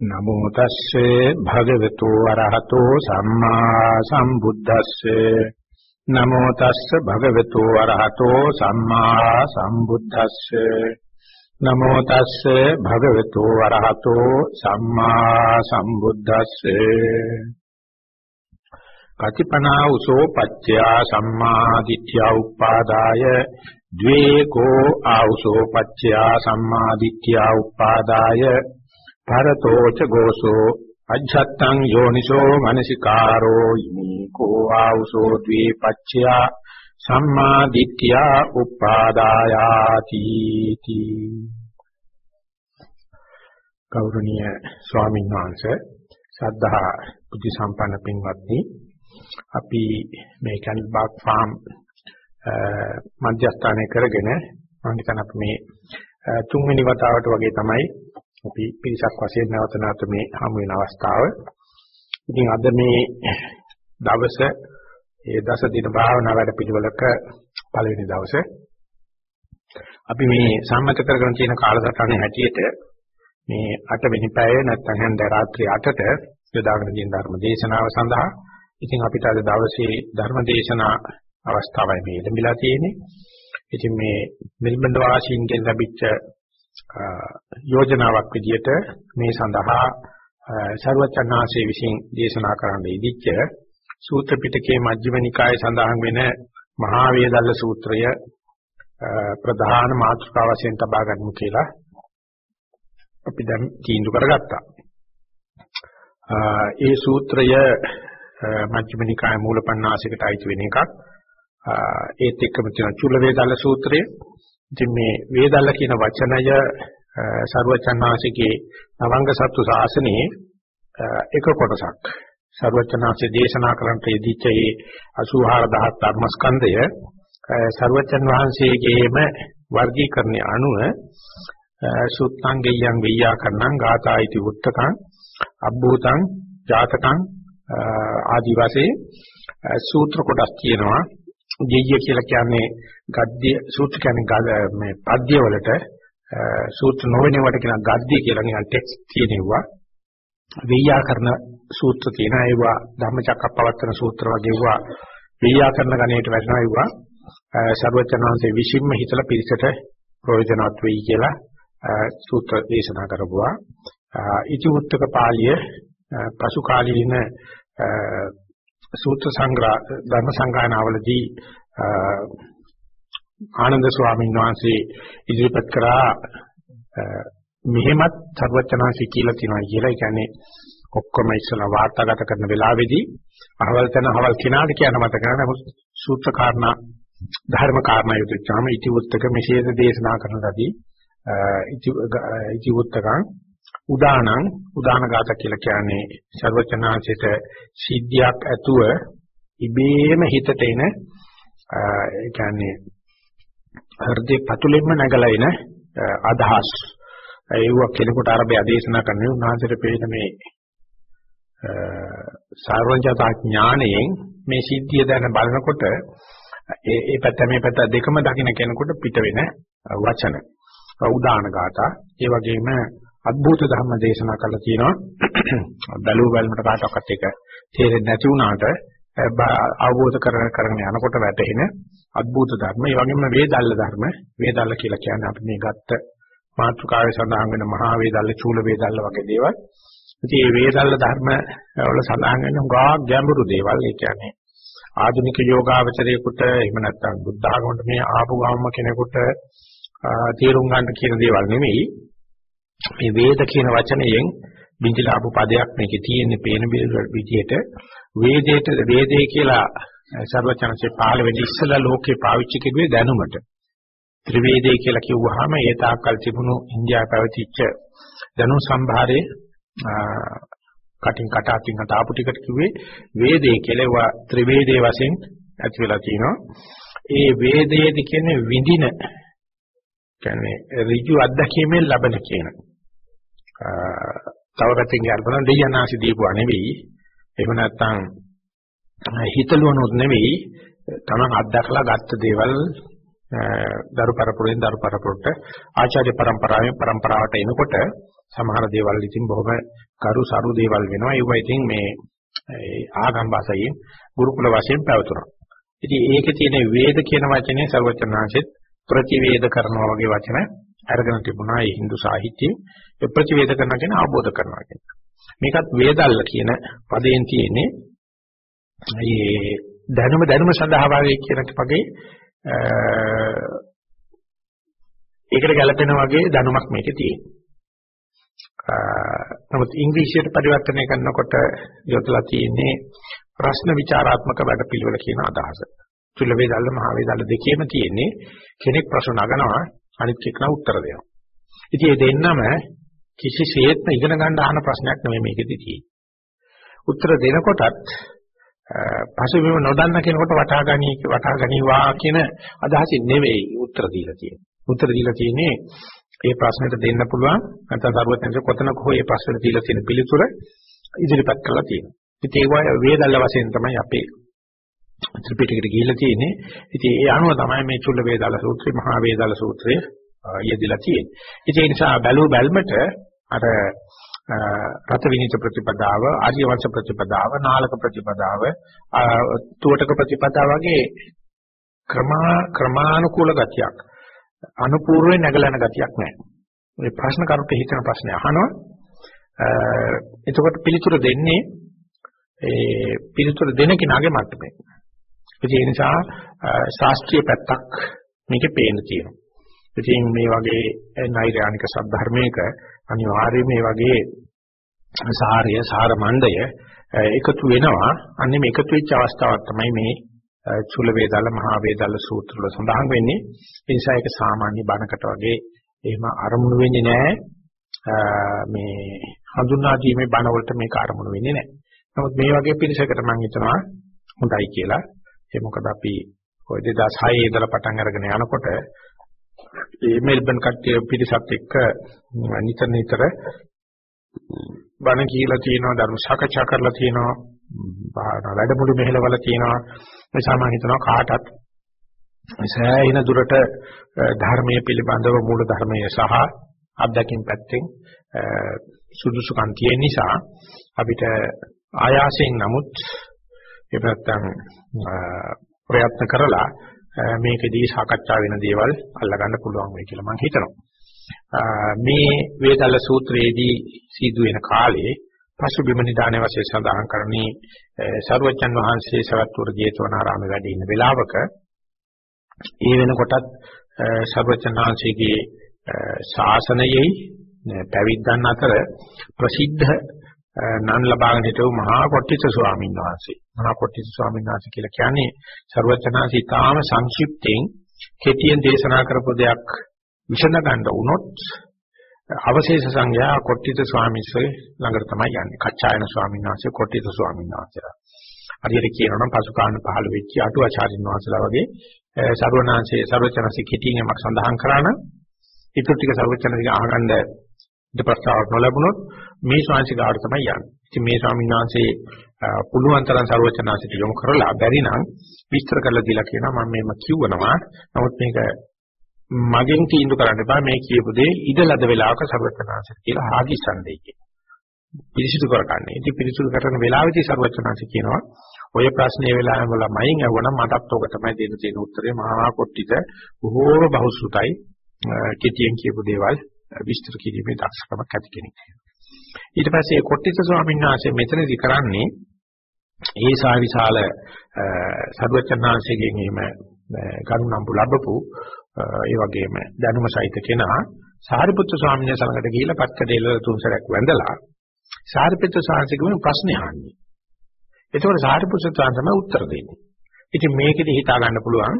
නමෝ තස්සේ භගවතු වරහතෝ සම්මා සම්බුද්දස්සේ. නමෝ තස්ස භගවතු වරහතෝ සම්මා සම්බුද්දස්සේ. නමෝ තස්සේ භගවතු වරහතෝ සම්මා සම්බුද්දස්සේ. කතිපනා උසෝ පච්චයා සම්මා දිට්ඨිය උපාදාය. ද්වේ කෝ ආඋසෝ පච්චයා සම්මා දිට්ඨිය උපාදාය. භරතෝච ගෝසෝ අජ්ජත්තං යෝනිසෝ මනසිකාරෝ ඉමේකෝ ආවුසෝ ද්වේපච්චයා සම්මා දිට්ඨියා උපාදායාති තී ගෞරවනීය ස්වාමීන් වහන්සේ සද්ධා බුද්ධ සම්පන්න පින්වත්නි අපි මේ කල්බාක් ෆාම් මධ්‍යස්ථානය කරගෙන මම හිතන අපි මේ තුන්වෙනි වතාවට වගේ තමයි අපි පිරිසක් වශයෙන් නැවත නැවත මේ හමු වෙන අවස්ථාව. ඉතින් අද මේ දවස ඒ දස දින භාවනා වැඩ පිළිවෙලක පළවෙනි දවසේ අපි මේ සම්මත කරගෙන තියෙන කාලසටහනේ හැටියට මේ 8 වෙනි පැය නැත්නම් හන්ද රාත්‍රී 8ට යොදාගෙන තියෙන ධර්ම දේශනාව සඳහා ඉතින් අපිට අද දවසේ ධර්ම දේශනා අවස්ථාවයි මේ ලැබිලා තියෙන්නේ. ඉතින් මේ මෙල්බන් වාසීන්ගෙන් ලැබිච්ච යෝජනාවක් විදිහට මේ සඳහා ਸਰවචන්නාංශයේ විසින් දේශනා කරන්න ඉදිච්ච සූත්‍ර පිටකයේ මජ්ක්‍ධිම නිකායේ සඳහන් වෙන මහා වේදල්ල සූත්‍රය ප්‍රධාන මාතෘකාව වශයෙන් තබා ගන්නමු කියලා අපි දැන් තීන්දුව කරගත්තා. ඒ සූත්‍රය මජ්ක්‍ධිම නිකායේ මූලපණ්ණාසිකට අයිති වෙන එකක්. ඒත් එක්කම තියෙන චුල්ල වේදල්ල සූත්‍රය ඉතින් මේ වේදල්ල කියන වචනය සර්වචන්නාසිකේ නවංග සත්තු ශාසනයේ එක කොටසක්. සර්වචන්නාසේ දේශනා කරන්නට යෙදිච්ච ඒ 84000 ධර්මස්කන්ධය සර්වචන් වහන්සේගේම වර්ගීකරණය අනුව සුත්තං ගෙයං වෙය්‍යාකරණං ගාථායිති උත්තකං අබ්බූතං ජාතකං ආදි වශයෙන් සූත්‍ර කොටස් තියෙනවා යෙය කියලා කියන්නේ ගද්‍ය සූත්‍ර කියන්නේ මේ පද්‍ය වලට සූත්‍ර නොවන වට කියන ගද්‍ය කියලා නිකන් ටෙක්ස්ට් තියෙනවා. ව්‍යාකරණ සූත්‍ර තියෙනවා ඒවා ධම්මචක්කප්පවත්තන සූත්‍ර වගේ ඒවා ව්‍යාකරණ ගණයට වැටෙනවා ඒවා සර්වචනංශේ විසින්ම හිතලා පිළිසෙට ප්‍රයෝජනවත් වෙයි කියලා සූත්‍ර දේශනා කරපුවා. ඉති උත්තක පාළිය පසු කාලීන සූත්‍ර සංග්‍රහ ධර්ම සංගායනාවලදී ආනන්ද ස්වාමීන් වහන්සේ ඉදිරිපත් කරා මෙහෙමත් සර්වචනාංශي කියලා තියෙනවා කියලා. ඒ කියන්නේ ඔක්කොම ඉස්සලා වාර්තාගත කරන වෙලාවේදී අහවල් තැන අහවල් කෙනාට කියන මත කරන නමුත් සූත්‍ර කාරණා ධර්ම කාරණා යුතුචාම ඉති උත්තක මෙසේද දේශනා කරනදී ඉති උත්තකං උදානං උදාන ගාත කියලා කියන්නේ ਸਰවචනාංශයට සිද්ධියක් ඇතුව ඉබේම හිතට එන ඒ කියන්නේ හෘදේ පතුලෙන්ම නැගලා එන අදහස්. ඒව කෙනෙකුට අරබේ ආදේශනා කරන්නේ උන්වහන්සේට පේන මේ සාර්වජ්‍යතා ඥාණයෙන් මේ සිද්ධිය දැන බලනකොට ඒ ඒ පැත්ත මේ පැත්ත දෙකම දකින්න කෙනෙකුට පිට වෙන වචන උදාන ගාථා ඒ වගේම අද්භූත ධර්ම දේශනා කළා කියනවා. බැලුව බැලමට කාටවත් එක තේරෙන්නේ නැති වුණාට අවබෝධ කරගෙන කරගෙන යනකොට වැටෙන අද්භූත ධර්ම ඒ වගේම වේදල්ල ධර්ම. වේදල්ල කියලා කියන්නේ අපි මේ ගත්ත මාතෘකාවේ සඳහන් වෙන මහා වේදල්ල චූල වේදල්ල වගේ දේවල්. ඉතින් මේ වේදල්ල ධර්ම වල සඳහන් වෙන ගා ගැඹුරු දේවල්. ඒ කියන්නේ ආධුනික යෝගාවචරයේකට එහෙම නැත්නම් බුද්ධ ආගමට මේ ආපු ගාම කෙනෙකුට තේරුම් ගන්න කියන දේවල් නෙමෙයි. මේ වේද කියන වචනයෙන් බින්දිලාපු පදයක් මේකේ තියෙන්නේ පේන විදිහට වේදේට වේදේ කියලා සර්වචනසේ පහළ වෙන්නේ ඉස්සලා ලෝකේ පාවිච්චි කෙරුවේ දැනුමට. ත්‍රිවේදේ කියලා කිව්වහම ඒ තාක්කල් තිබුණු ඉන්දියාවේ පැවතිච්ච දැනුම් සම්භාරයේ කටින් කට අතින් අත ආපු ටිකට කිව්වේ වේදේ කියලා ඒවා ත්‍රිවේදේ වශයෙන් ඇති වෙලා තිනවා. ඒ වේදේදි කියන්නේ විඳින කියන්නේ ඍජු අත්දැකීමෙන් ලබන කියන. තව පැත්තකින් කියන්න බලන දෙයනාසි දීපුවා නෙවෙයි. එහෙම නැත්නම් හිතලුවනොත් නෙවෙයි තමන් අත්දකලා ගත්ත දේවල් දරු පරපුරෙන් දරු පරපුරට ආචාර්ය પરම්පරාවෙන් પરම්පරාවට එනකොට සමහර දේවල් ඉතින් බොහොම කරු සරු දේවල් වෙනවා. ඒවා ඉතින් මේ ආගම් භාෂාවෙන් ගුරුකුල වශයෙන් පැවතුනවා. ඉතින් ඒකේ තියෙන වේද කියන වචනේ සර්වචනාංශෙත් ප්‍රතිවේද කරනවා වගේ වචන අරගෙන තිබුණා ඒ Hindu සාහිත්‍යයේ. ප්‍රතිවේද කරනවා කියන අවබෝධ කරනවා කියන. මේකත් වේදල්ල කියන පදයෙන් තියෙන්නේ මේ දැනුම දැනුම සඳහා වාගේ කියන වගේ ඒකට ගැලපෙන වගේ දැනුමක් මේකේ තියෙනවා. නමුත් ඉංග්‍රීසියට පරිවර්තනය කරනකොට යොදලා තියෙන්නේ ප්‍රශ්න විචාරාත්මක වැඩපිළිවෙල කියන අදහස. චුල්ල වේදල්ල මහ වේදල්ල දෙකේම තියෙන්නේ කෙනෙක් ප්‍රශ්න නගනවා අනිත් කෙනා උත්තර දෙනවා. ඉතින් මේ දෙන්නම කිසිසේත්ම ඉගෙන ගන්න අහන ප්‍රශ්නයක් නෙමෙයි මේකෙදි තියෙන්නේ. උත්තර දෙනකොටත් පසුබිම නොදන්න කෙනෙකුට වටහා ගනී වටහා ගනිවා කියන අදහසින් නෙවෙයි උත්තර දීලා තියෙන්නේ. උත්තර දීලා තියෙන්නේ ඒ ප්‍රශ්නෙට දෙන්න පුළුවන් නැත්නම් සරුවත්ෙන්ද කොතනක හෝ මේ ප්‍රශ්නෙට දීලා තියෙන පිළිතුර ඉදිරිපත් කරලා තියෙනවා. ඉතින් ඒ වේදල්ල වශයෙන් තමයි අපේ ත්‍රිපිටකයට ගිහිල්ලා තියෙන්නේ. ඉතින් ඒ අනුව තමයි මේ චුල්ල වේදාල සූත්‍රය, මහා වේදාල සූත්‍රය යෙදিলা තියෙන්නේ. ඉතින් ඒ නිසා බැලුව බැල්මට අර රත විනිත ප්‍රතිපදාව, ආර්ය වංශ ප්‍රතිපදාව, නාලක ප්‍රතිපදාව, තුවටක ප්‍රතිපදාව වගේ ක්‍රමා ක්‍රමානුකූල ගතියක් අනුපූර්වයෙන් නැගලන ගතියක් නැහැ. මේ ප්‍රශ්න කරුට හිතන ප්‍රශ්න අහනවා. එතකොට පිළිතුරු දෙන්නේ ඒ පිළිතුරු දෙන කෙනාගේ මට්ටමේ. ඒ නිසා ශාස්ත්‍රීය පැත්තක් මේකේ පේන්න තියෙනවා. ඉතින් මේ වගේ නෛර්යානික සද්ධර්මයක අනිවාර්යයෙන් මේ වගේ සාරය සාර මණ්ඩය එකතු වෙනවා. අන්නේ මේ එකතු වෙච්ච අවස්ථාවක් තමයි මේ චුල වේදාල මහා වේදාල සූත්‍ර වල සඳහන් වෙන්නේ. ඒ නිසා ඒක සාමාන්‍ය බණකට වගේ එහෙම අරමුණු වෙන්නේ නැහැ. මේ හඳුනා දීමේ බණ වලට මේක අරමුණු වෙන්නේ නැහැ. නමුත් මේ වගේ පිරිසකට මම හිතනවා හොඳයි කියලා. ඒ මොකද අපි ඔය 2006 ඉඳලා පටන් අරගෙන යනකොට මේ මෙල්බන් කට්ටිය පිරිසත් එක්ක නිතර නිතර බණ කියලා තියෙනවා ධර්ම සාකච්ඡා කරලා තියෙනවා භාවනා වැඩමුළු මෙහෙලවල තියෙනවා. මේ සාමාන්‍ය හිතනවා කාටත් සෑහෙන දුරට ධර්මයේ පිළිබඳව මූල ධර්මයේ සහ අත්දැකීම් පැත්තෙන් සුදුසුකම් තියෙන නිසා අපිට ආයාසයෙන් නමුත් ඒ නැත්තම් ප්‍රයත්න කරලා මේකෙදී සාකච්ඡා වෙන දේවල් අල්ලගන්න පුළුවන් වෙයි කියලා මම හිතනවා. මේ වේදල්ල සූත්‍රයේදී සිදු වෙන කාලේ පසුබිම නිදානේ වශයෙන් සඳහන් කරන්නේ සරුවචන් වහන්සේ සවැත්තුර ජේතවනාරාමේ වැඩ ඉන්න වෙලාවක ඒ වෙනකොටත් සරුවචන් ශාසනයෙහි පැවිද්දන් අතර ප්‍රසිද්ධ නන් ලබාගෙන හිටපු මහා කොට්ටිත ස්වාමීන් වහන්සේ. මහා කොට්ටිත ස්වාමීන් වහන්සේ කියලා කියන්නේ ਸਰවචනාසී තාම සංක්ෂිප්තයෙන් කෙටියෙන් දේශනා කරපු දෙයක් විසඳ ගන්න වුණොත් අවශේෂ සංඝයා කොට්ටිත ස්වාමීන්වහන්සේ ළඟට තමයි යන්නේ. කච්චායන ස්වාමීන් වහන්සේ කොට්ටිත ස්වාමීන් වහන්සේලා. හරියට කියනවා නම් පසු කාණ පහළ වෙච්ච අටුවාචාරින් වහන්සේලා වගේ ਸਰවණාංශයේ ਸਰවචනසී කෙටියෙන් යමක් සඳහන් කරා නම් ඊටු ටික ਸਰවචනසී අහගන්න ඊට ප්‍රස්තාවක් නොලැබුණොත් මේ ශාන්සිකාට තමයි යන්නේ. ඉතින් මේ ස්වාමීන් වහන්සේ පුළුවන් තරම් ਸਰවචනාසිට යොමු කරලා බැරි නම් විස්තර කරලා දීලා කියනවා මම මේම කිව්වනවා. නමුත් මේක මගෙන් තීන්දුව කරන්න එපා මේ කියපු දේ ඉදලද වෙලාවක ਸਰවචනාසිට කියලා ආගිසන්දේ කියනවා. පිරිසිදු කරගන්නේ. ඉතින් පිරිසිදු කරන වෙලාවෙදී ਸਰවචනාසිට කියනවා ඔය ප්‍රශ්නේ වෙලාවෙම ළමයින් අහුවනම් මටත් ඔක තමයි දෙන්න තියෙන උත්තරේ මහා කොට්ටිත බොහෝම බහුසුතයි කෙටියෙන් කියපු දේවල් විස්තර කිරීමේ දක්ෂකමක් ඇති කෙනෙක්. ඊට පස්සේ කොට්ටිත ස්වාමීන් වහන්සේ මෙතනදි කරන්නේ ඒ සාවිශාල සර්වචන්නාංශයෙන් එහෙම කරුණම්බු ලැබපු ඒ වගේම දැනුම සහිත කෙනා සාරිපුත්‍ර ස්වාමීන් වහන්සේ ළඟට ගිහිල්ලා පත්කඩේල තුන්සරක් වැඳලා සාරිපුත්‍ර ස්වාමීන්ගේ ප්‍රශ්නේ අහන්නේ. ඒකෝර සාරිපුත්‍ර ස්වාමීන් උත්තර දෙන්නේ. ඉතින් මේකෙදි හිතා ගන්න පුළුවන්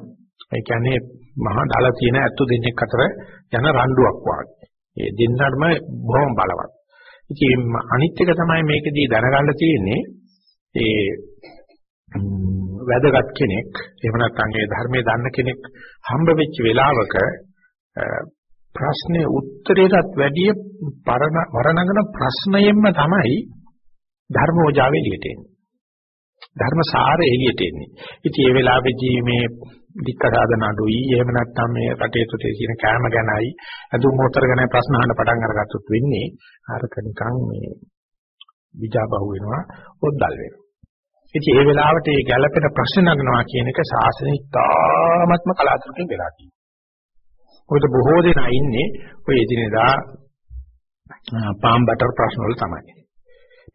ඒ කියන්නේ මහා ඩල තියෙන ඇත්තු දෙන්නෙක් අතර යන රණ්ඩුවක් වගේ. ඒ දෙන්නටම බොහොම බලවත්. ඉතින් අනිත් එක තමයි මේකෙදී දැනගන්න තියෙන්නේ ඒ වැදගත් කෙනෙක් එහෙම නැත්නම් ඒ ධර්මයේ දන්න කෙනෙක් හම්බ වෙච්ච වෙලාවක ප්‍රශ්නේ උත්තරයටත් වැඩිය වරණගෙන ප්‍රශ්නයෙන්ම තමයි ධර්මෝජාව එළියට එන්නේ. ධර්ම සාරය එළියට එන්නේ. ඉතින් මේ වෙලාවේදී මේ දික්කසාදන අඩුයි. එහෙම නැත්නම් මේ රටේ තුතේ තියෙන කෑම ගැනයි. අදුම් මොතර ගැන ප්‍රශ්න අහන්න පටන් අරගත්තොත් වෙන්නේ අරක නිකන් මේ විජාබහුව වෙනවා ඔද්දල් වෙනවා. ඉතින් ඒ වෙලාවට මේ ගැළපෙන ප්‍රශ්න නගනවා කියන එක සාසනෙ තාමත්ම කලාතුරකින් වෙලා තියෙනවා. මොකද බොහෝ දෙනා ඉන්නේ ඔය එදිනෙදා පාම් බටර් ප්‍රශ්න වල තමයි.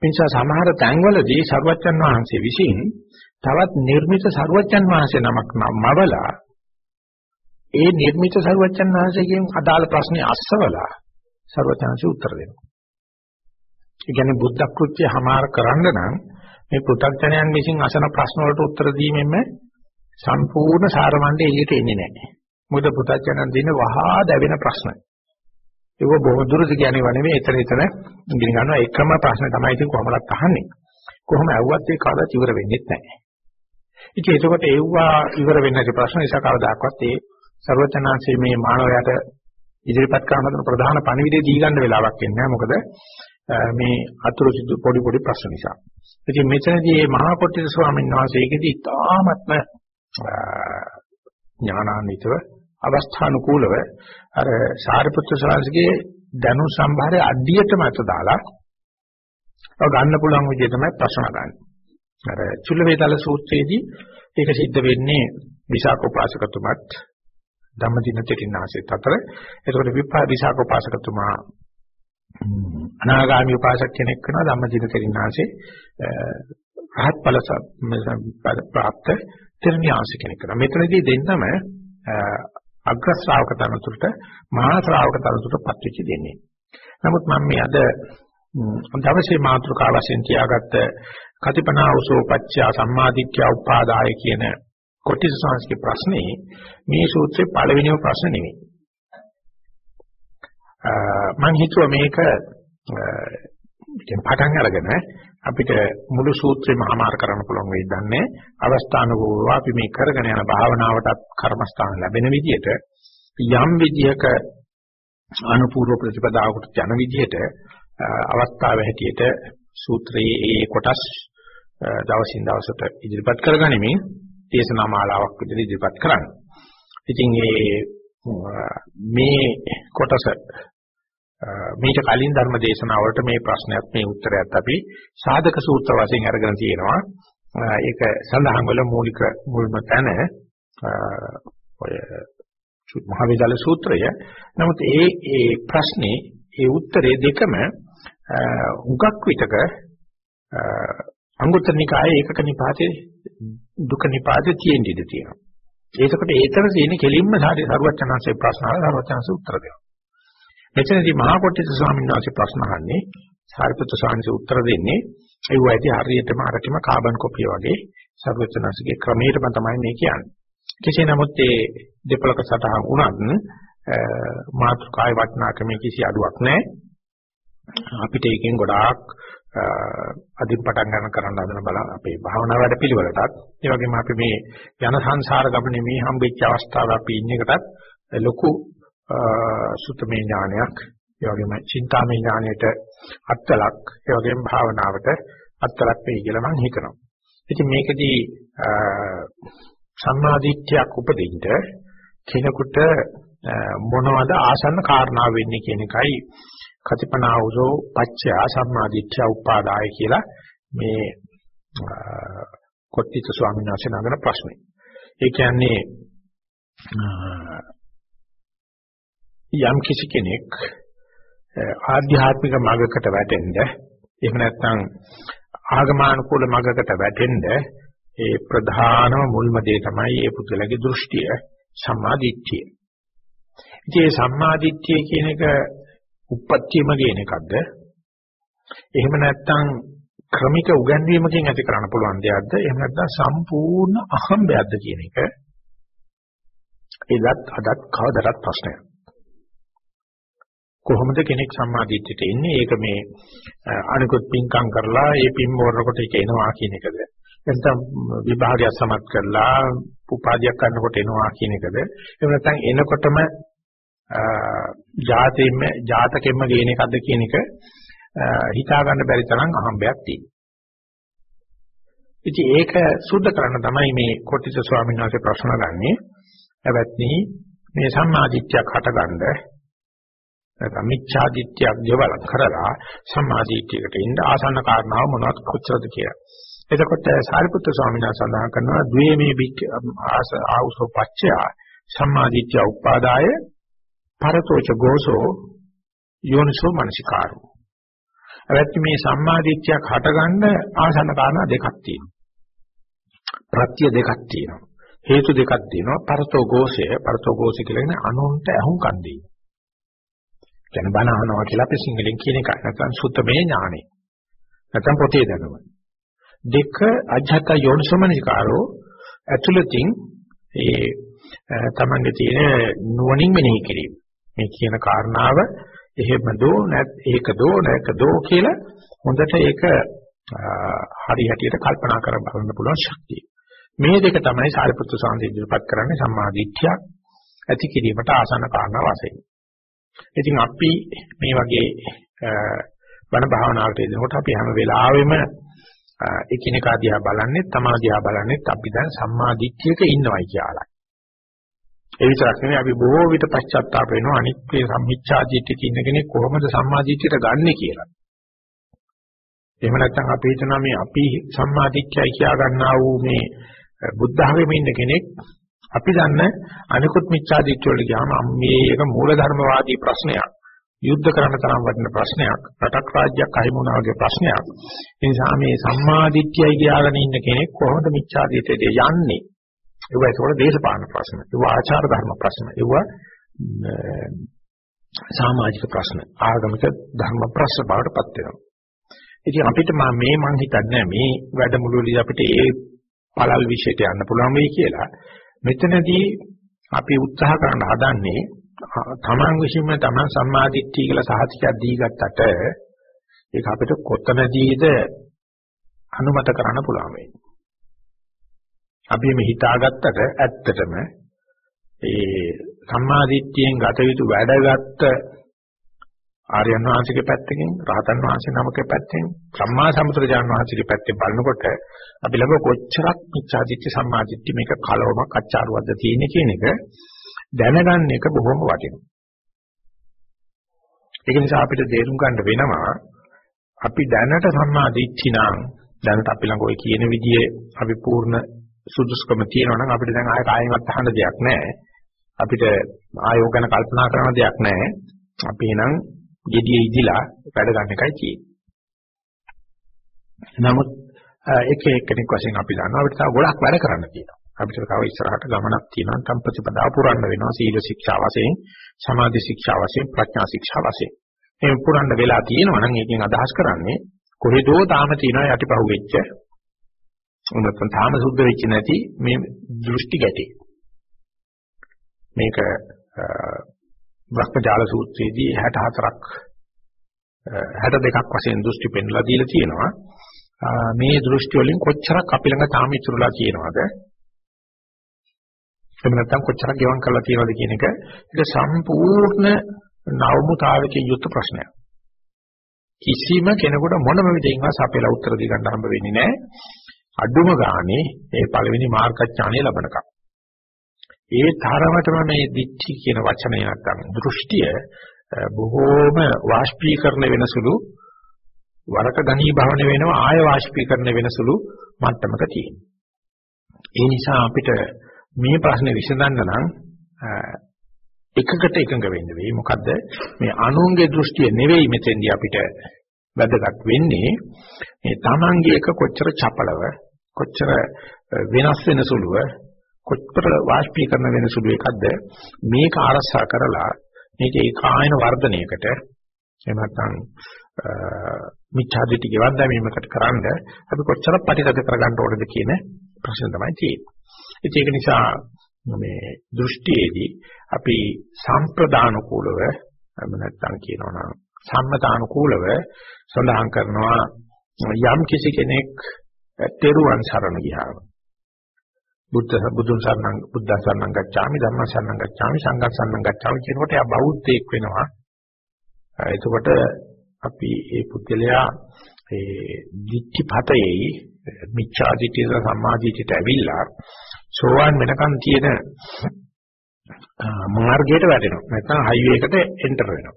නිසා සමහර තැන්වලදී සරුවච්චන් වහන්සේ විසින් තවත් නිර්මිත සරුවච්චන් වහන්සේ නමක් මවලා ඒ නිර්මිත සරුවච්චන් වහන්සේගෙන් අදාළ ප්‍රශ්නේ අස්සවලා සරුවච්චන්සේ උත්තර දෙනවා. ඒ කියන්නේ බුද්ධ කෘත්‍ය හමාර කරන්න නම් මේ පෘථග්ජනයන් විසින් අසන ප්‍රශ්න වලට උත්තර දීමෙන්ම සම්පූර්ණ සාරමණ්ඩේ එළියට එන්නේ නැහැ. මොකද පෘථග්ජනයන් දින වහා දැවෙන ප්‍රශ්න. ඒක බොහොම දුරට කියන්නේ නෙවෙයි එතන එතන ඉගෙන ගන්නවා එකම ප්‍රශ්න තමයි ඉතින් කොහොමවත් අහන්නේ. කොහොම ඇහුවත් ඒ කාලය ඉවර වෙන්නේ නැහැ. ඉතින් ඒකකොට ඒවා ඉවර වෙන්නේ නැති ප්‍රශ්න නිසා කවදාකවත් ඒ ਸਰවචනාංශයේ මේ මානවයාට ඉදිරිපත් කරන හදන ප්‍රධාන පණිවිඩය දී ගන්න වෙලාවක් එන්නේ නැහැ. මොකද මේ අතුරු සිදු පොඩි පොඩි ප්‍රශ්න නිසා. ඉතින් මෙතනදී මේ මහා කොට්ටිත ස්වාමීන් වහන්සේකදී ඉතාමත්ම ඥානාන්විතව අවස්ථානුකූලව අර සාරිපුත්‍ර ශාස්ත්‍රයේ දැනු සම්භාරය අඩියටම අත දාලා ඔය ගන්න පුළුවන් විදිහ තමයි ප්‍රශ්න ගන්න. අර චුල්ල වේදල සූත්‍රයේදී ඒක සිද්ධ වෙන්නේ විසාක උපාසකතුමත් ධම්මදින තෙටින්නාසෙත් අතර. ඒකට විපා විසාක උපාසකතුමා අනාගාමී උපාසක කෙනෙක් වෙනවා ධම්මදින තෙටින්නාසේ රහත් ඵල ප්‍රාප්ත තෙරණියාස කෙනෙක් වෙනවා. මෙතනදී දෙන්නම අග්‍ර ශ්‍රාවක තනතුරට මහා ශ්‍රාවක තනතුරට පත්වෙච්ච දෙන්නේ. නමුත් මම මේ අද දවසේ මාතෘකාව වශයෙන් තියාගත්ත කතිපනා උසෝ පච්චා සම්මාදිට්ඨ්‍ය උපාදාය කියන කොටිස සංස්කෘතික ප්‍රශ්නේ මේ සූත්‍රයේ පළවෙනිම ප්‍රශ්න නෙවෙයි. මම හිතුවා මේක දැන් පටන් අරගෙන අපිට මුළු සූත්‍රෙම අමාර කරන්න පුළුවන් වෙයි දන්නේ අවස්ථානුකූලව අපි මේ කරගෙන යන භාවනාවටත් කර්මස්ථාන ලැබෙන විදිහට යම් විදිහක අනුපූර්ව ප්‍රතිපදාවකට යන විදිහට අවස්ථාව හැටියට සූත්‍රයේ ඒ කොටස් දවසින් දවසට ඉදිරිපත් කරගනිමින් දේශනා මාලාවක් විදිහට ඉදිරිපත් කරන්න. ඉතින් මේ කොටස මේක කලින් ධර්ම දේශනාවලට මේ ප්‍රශ්නයක් මේ උත්තරයත් අපි සාධක සූත්‍ර වශයෙන් අරගෙන තියෙනවා. ඒක සඳහන් වල මූලික මුල්ම තැන ඔය මහවිදල සූත්‍රය. නමුත් ඒ ඒ ප්‍රශ්නේ ඒ උත්තරේ දෙකම හුඟක් විතක අංගුත්තර නිකායේ ඒකක නිපාතේ දුක නිපාතේ තියෙන ඉඩ තියෙනවා. ඒකකොට ඒතර තියෙන කෙලින්ම සාරි සරුවචනanse ප්‍රශ්න අහලා සරුවචනanse උත්තර දෙනවා. මෙතනදී මහා කොට්ටිත ස්වාමීන් වහන්සේ ප්‍රශ්න අහන්නේ සාරිපුත්‍ර ස්වාමීන් උත්තර දෙන්නේ ඒ වයිදී හරියටම අරකම කාබන් කොපිය වගේ සර්වචනසිකේ ක්‍රමයටම තමයි මේ කියන්නේ. කෙසේ නමුත් මේ දෙපළක සටහන් වුණත් මාත්‍රකාය වටනාකමේ කිසි අඩුවක් නැහැ. අපිට එකෙන් ගොඩාක් අදින් පටන් ගන්න කරන්න හදන බල අපේ භාවනා වැඩ පිළිවෙලටත් ඒ වගේම අපි මේ යන සංසාර ගමනේ මේ හම්බෙච්ච අවස්ථාව අපි ඉන්න එකටත් ලොකු සුතමේ ඥානයක් ඒ වගේම චින්තාමේ ඥානයට අත්ලක් ඒ වගේම භාවනාවට අත්ලක් වෙයි කියලා මම හිතනවා. ඉතින් මේකදී සම්මාදිට්ඨියක් උපදින්න කෙනෙකුට මොනවද ආසන්න කාරණා වෙන්නේ කියන එකයි කතිපනාවුසෝ පච්චය සම්මාදිට්ඨිය උපාදාය කියලා මේ කොට්ටිත ස්වාමීන් වහන්සේ නගන ප්‍රශ්නේ. ඒ කියන්නේ යම් කිසි කෙනෙක් ආධ්‍යාත්මික මාර්ගයකට වැටෙන්න එහෙම නැත්නම් ආගමානුකූල මාර්ගයකට වැටෙන්න ඒ ප්‍රධානම මුල්ම දේ තමයි ඒ පුද්ගලගේ දෘෂ්ටිය සම්මාදිට්ඨිය. ඉතින් මේ සම්මාදිට්ඨිය කියන එක උප්පත්තියම කියන එකක්ද? එහෙම නැත්නම් ක්‍රමික උගන්වීමකින් ඇති කරන්න පුළුවන් දෙයක්ද? එහෙම නැත්නම් සම්පූර්ණ අහම්බයක්ද කියන එක එදත් අදත් කවදටත් ප්‍රශ්නයක්. කොහොමද කෙනෙක් සම්මාදිට්ඨියට එන්නේ? ඒක මේ අනිකුත් පින්කම් කරලා ඒ පින් මෝරනකොට ඒක එනවා කියන එකද? නැත්නම් විභාගයක් සමත් කරලා උපාධියක් ගන්නකොට එනවා කියන එකද? එහෙම නැත්නම් එනකොටම ජාතෙන්න ජාතකෙම්ම ගේන එකක්ද කියන එක හිතා ගන්න බැරි තරම් අහම්බයක් තියෙනවා. ඉතින් ඒක සුද්ධ කරන්න තමයි මේ කොටිස ස්වාමීන් වහන්සේ ප්‍රශ්න ගන්නේ. එවත්නි මේ සම්මාදිට්ඨියක් හටගන්න නැත්නම් මිච්ඡාදිත්‍යයක් ගෙවල කරලා සම්මාදිට්ඨියකට එන්න ආසන්න කාරණාව මොනවද කොච්චරද කියලා. එතකොට සාරිපුත්‍ර ස්වාමීන් වහන්සේ සඳහන් කරනවා ද්වේමේ බික් ආස ආවසෝ පච්චය සම්මාදිට්ඨිය උපාදාය පරතෝච ගෝසෝ යෝනිසෝ මනසිකාරෝ. එවැත් මේ සම්මාදිට්ඨියක් හටගන්න ආසන්න කාරණා දෙකක් තියෙනවා. ප්‍රත්‍ය දෙකක් තියෙනවා. හේතු දෙකක් තියෙනවා. පරතෝ ගෝසය පරතෝ ගෝසය කියලා කියන්නේ අනුන්ට අහුම්කම් දෙන්නේ. කියන්නේ බණ අහනවා කියලා අපි සිංහලෙන් කියන එක. නැත්නම් සුත්තමේ ඥානෙ. නැත්නම් පොතේ දැනුම. දෙක අජහත යෝනිසමනිකාරෝ ඇතුළතින් ඒ තමන්ගේ තියෙන නුවණින් මෙනෙහි කිරීම. මේ කියන කාරණාව එහෙම දෝ නැත් ඒක දෝ නැක දෝ කියලා හොඳට ඒක හරි හැටියට කල්පනා කර බලන්න පුළුවන් ශක්තිය. මේ දෙක තමයි සාරිපුත්‍ර සාන්ති ඉදිරිපත් කරන්නේ සම්මාදිට්ඨිය ඇති කිරීමට ආසන්න කාරණා වශයෙන්. ඉතින් අපි මේ වගේ වන භාවනාවට එනකොට අපි හැම වෙලාවෙම එකිනෙකා දිහා බලන්නේ තමා දිහා බලන්නේ අපි දැන් සම්මාදිට්ඨියක ඉන්නවයි කියලා. ඒ විතරක් නෙවෙයි අපි බොහෝ විට පශ්චාත්තාප වෙනවා අනිත්‍ය සම්මිච්ඡාදිට්ඨියක ඉන්න කෙනෙක් කොහොමද සම්මාදිට්ඨියට ගන්නෙ කියලා. එහෙම නැත්නම් අපි හිතනවා මේ අපි සම්මාදිට්ඨියයි කියා ගන්නා වූ මේ බුද්ධ ධර්මයේ ඉන්න කෙනෙක් අපි දන්න අනිකුත් මිච්ඡාදිත්‍ය වල ගියාම මේක මූලධර්මවාදී ප්‍රශ්නයක්. යුද්ධ කරන තරම් වටින ප්‍රශ්නයක්. රටක් රාජ්‍යයක් අහිමුණා වගේ ප්‍රශ්නයක්. ඒ නිසා මේ සම්මාදිට්ඨියයි කියාගෙන ඉන්න කෙනෙක් කොහොමද මිච්ඡාදිත්‍යයට යන්නේ? ඒවා ඒකවල දේශපාලන ප්‍රශ්න. ඒවා ආචාර ධර්ම ප්‍රශ්න. ඒවා සමාජික ප්‍රශ්න. ආගමික ධර්ම ප්‍රශ්න බවට පත් වෙනවා. ඉතින් අපිට මේ මං හිතන්නේ මේ වැඩමුළුවේදී අපිට ඒ පළල් විශේෂයට යන්න පුළුවන් වෙයි කියලා. මෙතනදී අපි උත්සාහ කරන්න හදන්නේ තමන් විසින්ම තමන් සම්මාදිට්ඨිය කියලා සහතිකයක් දී ගත්තට ඒක අපිට කොතනදීද අනුමත කරන්න පුළුවන් වෙන්නේ. අපි මේ හිතාගත්තට ඇත්තටම ඒ සම්මාදිට්ඨියෙන් ගත යුතු වැඩගත් ආර්යයන් වහන්සේගේ පැත්තකින් රහතන් වහන්සේ නමකේ පැත්තෙන් සම්මා සම්බුදුරජාණන් වහන්සේගේ පැත්තෙන් බලනකොට අපි ළඟ කොච්චරක් මිච්ඡාදිත්‍ය සම්මාදිට්ඨි මේක කලවමක් අච්චාරුවක්ද තියෙන කියන එක දැනගන්න එක බොහොම වටිනවා. ඒක නිසා අපිට තේරුම් ගන්න වෙනවා අපි දැනට සම්මාදිට්ඨි නම් දැනට අපි ළඟ ওই කියන විදිහේ අපි පූර්ණ සුදුසුකම තියෙනවා නම් අපිට දැන් ආයෙ කායෙන්වත් අහන්න දෙයක් නැහැ. අපිට ආයෝ ගැන කල්පනා කරන දෙයක් නැහැ. අපි එනම් gediye ඉදිලා වැඩ ගන්න එකයි තියෙන්නේ. නමුත් එක එක්කෙනෙක් වශයෙන් අපි දන්නවා අපිට තව ගොඩක් වැඩ කරන්න තියෙනවා. අපිට තව ඉස්සරහට ගමනක් තියෙනවා. තම් ප්‍රතිපදා පුරන්න වෙනවා. සීල ශික්ෂා වශයෙන්, සමාධි ශික්ෂා වශයෙන්, ප්‍රඥා ශික්ෂා වශයෙන්. මේ පුරන්න වෙලා තියෙනවා නම් ඒකෙන් අදහස් කරන්නේ කොහෙදෝ තාම තියෙනවා යටිපහුවෙච්ච උනතන් තාම සුද්ධ වෙච්ච නැති මේ දෘෂ්ටි ගැටේ. මේක බ්‍රහ්මජාල සූත්‍රයේදී 64ක් 62ක් වශයෙන් දෘෂ්ටි පෙන්ලා දීලා තියෙනවා. මේ දෘෂ්ටි වලින් කොච්චරක් අපි ළඟ තාම ඉතුරුලා තියෙනවද? එහෙම නැත්නම් කොච්චරක් ගෙවම් කරලා තියෙනවද කියන එක ඒක සම්පූර්ණ නවමුතාවකේ යුත් ප්‍රශ්නයක්. කිසිම කෙනෙකුට මොනම විදිහින්වත් අපේලා උත්තර දී ගන්න හම්බ වෙන්නේ නැහැ. අඩුම ගානේ ඒ පළවෙනි මාර්ගඥානය ලබනකම්. ඒ තරමටම මේ දිච්චි කියන වචනය නැත්තම් දෘෂ්ටිය බොහෝම වාෂ්පීකරණ වෙනසුළු වරක ගණී භවන වෙනවා ආය වාෂ්පීකරණ වෙනසුළු මට්ටමක තියෙනවා. ඒ නිසා අපිට මේ ප්‍රශ්නේ විසඳන්න නම් එකකට එකඟ වෙන්න වෙයි. මොකද්ද මේ අනුන්ගේ දෘෂ්ටිය නෙවෙයි මෙතෙන්දී අපිට වැදගත් වෙන්නේ මේ Tamange එක කොච්චර චපලව කොච්චර වෙනස් වෙන සුළුව කොච්චර වාෂ්පීකරණ වෙන සුළු එකක්ද මේක ආරක්ෂා කරලා මේක ඒකායන වර්ධනයකට එහෙම නැත්නම් මිච්ඡාදිටි ගෙවන් දැමීමකට කරන්ද අපි කොච්චර ප්‍රතිගත කරගන්න ඕනද කියන ප්‍රශ්න තමයි තියෙන්නේ. ඒක නිසා මේ දෘෂ්ටියේදී අපි සම්ප්‍රදානුකූලව එහෙම නැත්නම් කියනවා නම් සම්මතානුකූලව සඳහන් කරනවා යම් කිසි කෙනෙක් තෙරුවන් සරණ ගියාම බුද්ධ බුදුන් සරණං බුද්ධ සරණං ගච්ඡාමි ධම්ම සරණං ගච්ඡාමි සංඝ සරණං ගච්ඡාමි කියනකොට එයා බෞද්ධයෙක් වෙනවා. එතකොට අපි මේ පුද්ගලයා ඒ ditthිපතයේ මිච්ඡා දිට්ඨිය සම්මා දිට්ඨියට ඇවිල්ලා සෝවාන් වෙනකන් තියෙන මාර්ගයට වැටෙනවා. නැත්නම් හයිවේ එකට එන්ටර් වෙනවා.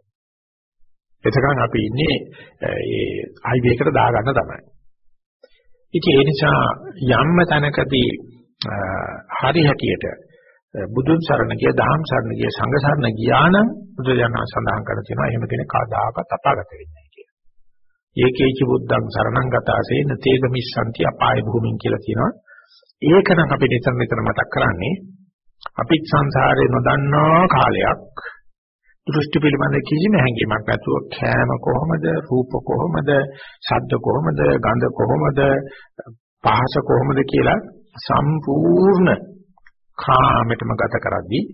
එතකන් අපි ඉන්නේ ඒ හයිවේ එකට දාගන්න තමයි. ඉතින් ඒ නිසා යම්ම තැනකදී හරි හැටියට බුදුන් සරණ ගිය, දහම් සරණ ගිය, සංඝ සරණ ගියා නම් බුදුජානක සඳහන් කර තියෙනවා එහෙම කෙනෙක් කවදාකවත් අපාගත වෙන්නේ නැහැ කියලා. ඒකේච බුද්ධං සරණං ගතාසේන තේග මිස්සන්ති අපාය භූමින් කියලා කියනවා. ඒක නම් අපි නිතර නිතර මතක් කරන්නේ අපි සංසාරේ නොදන්නා කාලයක් දෘෂ්ටි පිළිබඳ කිසිම හැඟීමක් නැතුව කෑම කොහොමද රූප කොහොමද ශබ්ද කොහොමද ගන්ධ කොහොමද පහස කොහොමද කියලා සම්පූර්ණ කාමයටම ගත කරද්දී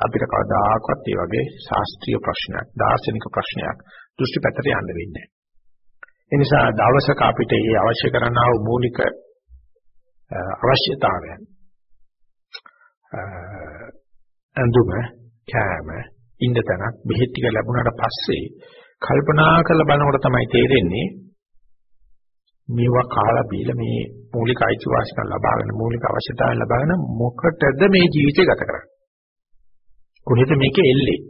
අපිට කවදාකවත් ඒ වගේ ශාස්ත්‍රීය ප්‍රශ්නයක් දාර්ශනික ප්‍රශ්නයක් දෘෂ්ටි පැත්තට යන්න වෙන්නේ නැහැ. ඒ නිසා දවසක අපිට මේ අවශ්‍ය කරනා වූ මූලික අවශ්‍යතාවයන් අඳුම කෑම ඉන්න තැනක් බෙහෙත් ටික ලැබුණාට පස්සේ කල්පනා කරලා බලනකොට තමයි තේරෙන්නේ මේවා කාලා බීලා මේ මූලික අයිතිවාසිකම් ලබාගෙන මූලික අවශ්‍යතාවයන් ලබාගෙන මොකටද මේ ජීවිතය ගත කරන්නේ? කොහෙද මේකේ එල්ලේ?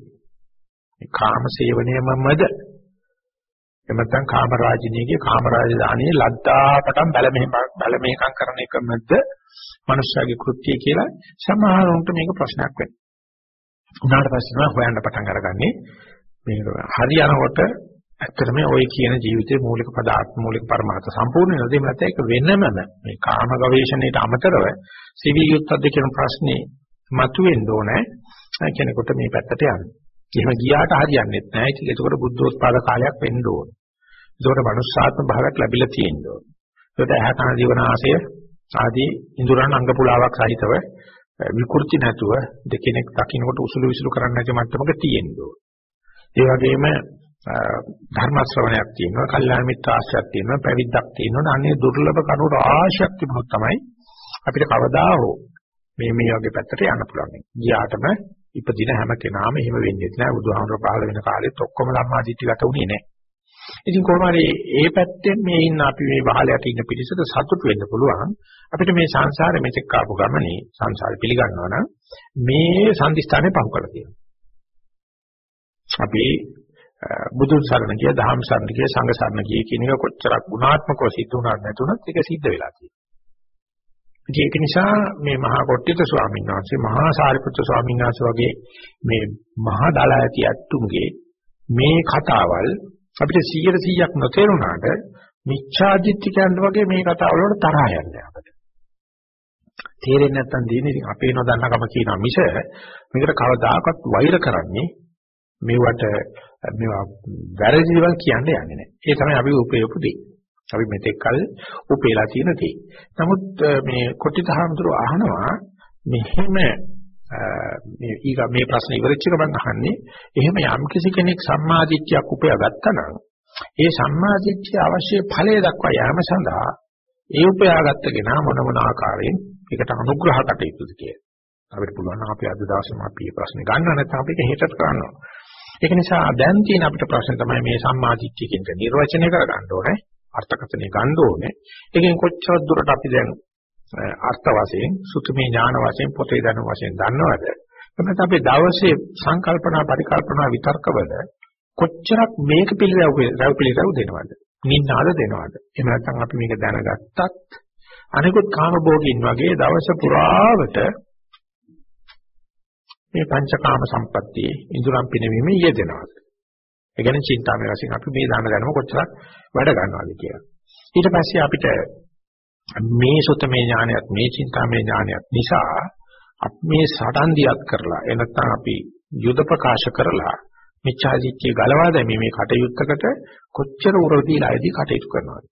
මේ කාම සේවනයමමද? එමත්නම් කාමරාජිනීගේ කාමරාජධානියේ ලද්දාපටන් බැල මෙහෙම බැල මේකම් කරන එකමද මනුෂ්‍යයාගේ කෘත්‍යය කියලා සමහරවුන්ට මේක ප්‍රශ්නයක් වෙනවා. උනාට පස්සේ තමයි හොයන්න පටන් අරගන්නේ. මේක හරියනකොට ඇත්තටම ওই කියන ජීවිතයේ මූලික පදාර්ථ මූලික පරමාර්ථ සම්පූර්ණ වෙනවද එහෙම නැත්නම් ඒක වෙනමම මේ කාම ගවේෂණයට අමතරව සිවි යුත්තද කියන ප්‍රශ්නේ මතුවෙන්න ඕනේ කෙනෙකුට මේ පැත්තට යන්න. එහෙම ගියාට හරියන්නේ නැහැ. ඒක ඒකට බුද්ධෝත්පාද කාලයක් වෙන්න ඕනේ. ඒකට මනුස්සාත්ම භාවයක් ලැබිලා තියෙන්න ඕනේ. ඒකට ඇහැ කන දිවනාසය ආදී ඉඳුරන් අංග පුලාවක් සහිතව විකෘති නැතුව දෙකෙනෙක් දකින්නකොට උසුළු විසුළු කරන්න නැති මට්ටමක තියෙන්න ඕනේ. ඒ වගේම ධර්ම ශ්‍රවණයක් තියෙනවා, කල්යාණ මිත්‍ර ආශ්‍රයක් තියෙනවා, පැවිද්දක් තියෙනවා. අනේ දුර්ලභ කරුණු රාශියක් තිබුණොත් තමයි අපිට කවදා හෝ මේ මේ වගේ පැත්තට යන්න පුළුවන්. ගියාටම ඉපදින හැම කෙනාම එහෙම වෙන්නේ නැහැ. බුදුහාමුදුරුවෝ පහළ වෙන කාලෙත් ඔක්කොම ළමා දිට්ඨිගත උනේ නැහැ. ඉතින් කොහොම හරි ඒ පැත්තෙන් මේ ඉන්න අපි මේ වහලයට ඉන්න පිරිසට සතුට වෙන්න පුළුවන්. අපිට මේ සංසාරෙ මෙතෙක් ආපු ගමනේ සංසාරෙ පිළිගන්නවා නම් මේ සම්දිස්ථානේ පහු කරලා තියෙනවා. අපි බුදුන් සරණ ගිය, දහම් සරණ ගිය, සංඝ සරණ ගිය කියන එක කොච්චරක් ගුණාත්මකව සිද්ධ වුණාද නැතුණත් ඒක සිද්ධ වෙලා තියෙනවා. ඒක නිසා මේ මහා කොට්ටිත ස්වාමීන් වහන්සේ, මහා සාරිපුත්‍ර ස්වාමීන් වහන්සේ වගේ මේ මහා දලයති අත්තුන්ගේ මේ කතාවල් අපිට 100%ක් නොතේරුණාට මිච්ඡාදිත්‍යිකයන්ට වගේ මේ කතාවල වලට තරහා යන්නේ අපිට. තේරෙන්නේ නැත්තම් දෙන්නේ ඉතින් අපේ නොදන්නකම කියනවා මිස මේකට කවදාකවත් වෛර කරන්නේ මේවට මේවා වැරදි දේවල් කියන්නේ යන්නේ නැහැ. ඒ තමයි අපි උපයපු දේ. අපි මෙතෙක් කල උපේලා තියෙන දේ. නමුත් මේ කොටිතහමතුරු අහනවා මෙහෙම මේ ඊගා මේ ප්‍රශ්න ඉවරච්ච ගමන් අහන්නේ එහෙම යම් කිසි කෙනෙක් සම්මාදිට්ඨියක් උපයා ගත්තා නම් ඒ සම්මාදිට්ඨිය අවශ්‍ය ඵලය දක්වා යාම සඳහා ඒ උපයාගත්ත කෙනා මොන මොන ආකාරයෙන් ඒකට අනුග්‍රහ කටයුතුද කියලා. අපිට පුළුවන් නම් අපි අද දවසේම අපි මේ ප්‍රශ්නේ ගන්න නැත්නම් අපි ඒක හෙටත් කරනවා. ඒක නිසා දැන් තියෙන අපිට ප්‍රශ්න තමයි මේ සම්මාදිට්ඨියකින් නිර්වචනය කරගන්න ඕනේ. අර්ථකථනය ගන්න ඕනේ. ඒකෙන් කොච්චර දුරට අපි දැන් අර්ථ වශයෙන් සුතුමේ ඥාන වශයෙන් පොතේ දැනුම වශයෙන් දන්නවද? එතකොට අපි දවසේ සංකල්පනා පරිකල්පනා විතර්කවල කොච්චරක් මේක පිළිරව් රැව් පිළිරව් දෙනවද? නින්නාද දෙනවද? එහෙම නැත්නම් අපි මේක දැනගත්තත් අනිකුත් කාමභෝගින් වගේ දවස පුරාවට මේ පංචකාම සම්පත්තියේ ඉඳුරම් පිනවීමේ යෙදෙනවා. ඒ කියන්නේ චින්තාමය වශයෙන් අපි මේ දාන දැනුම කොච්චරක් වැඩ ගන්නවද කියලා. ඊට පස්සේ අපිට මේ සුතමේ ඥානයත් මේ චින්තාමය ඥානයත් නිසා අපි මේ සටන් දියත් කරලා එනත්තම් අපි යුද ප්‍රකාශ කරලා මිච්ඡාදිත්‍ය ගලවා දැමීමේ කටයුත්තකට කොච්චර උරදීලායේදී කටයුතු කරනවද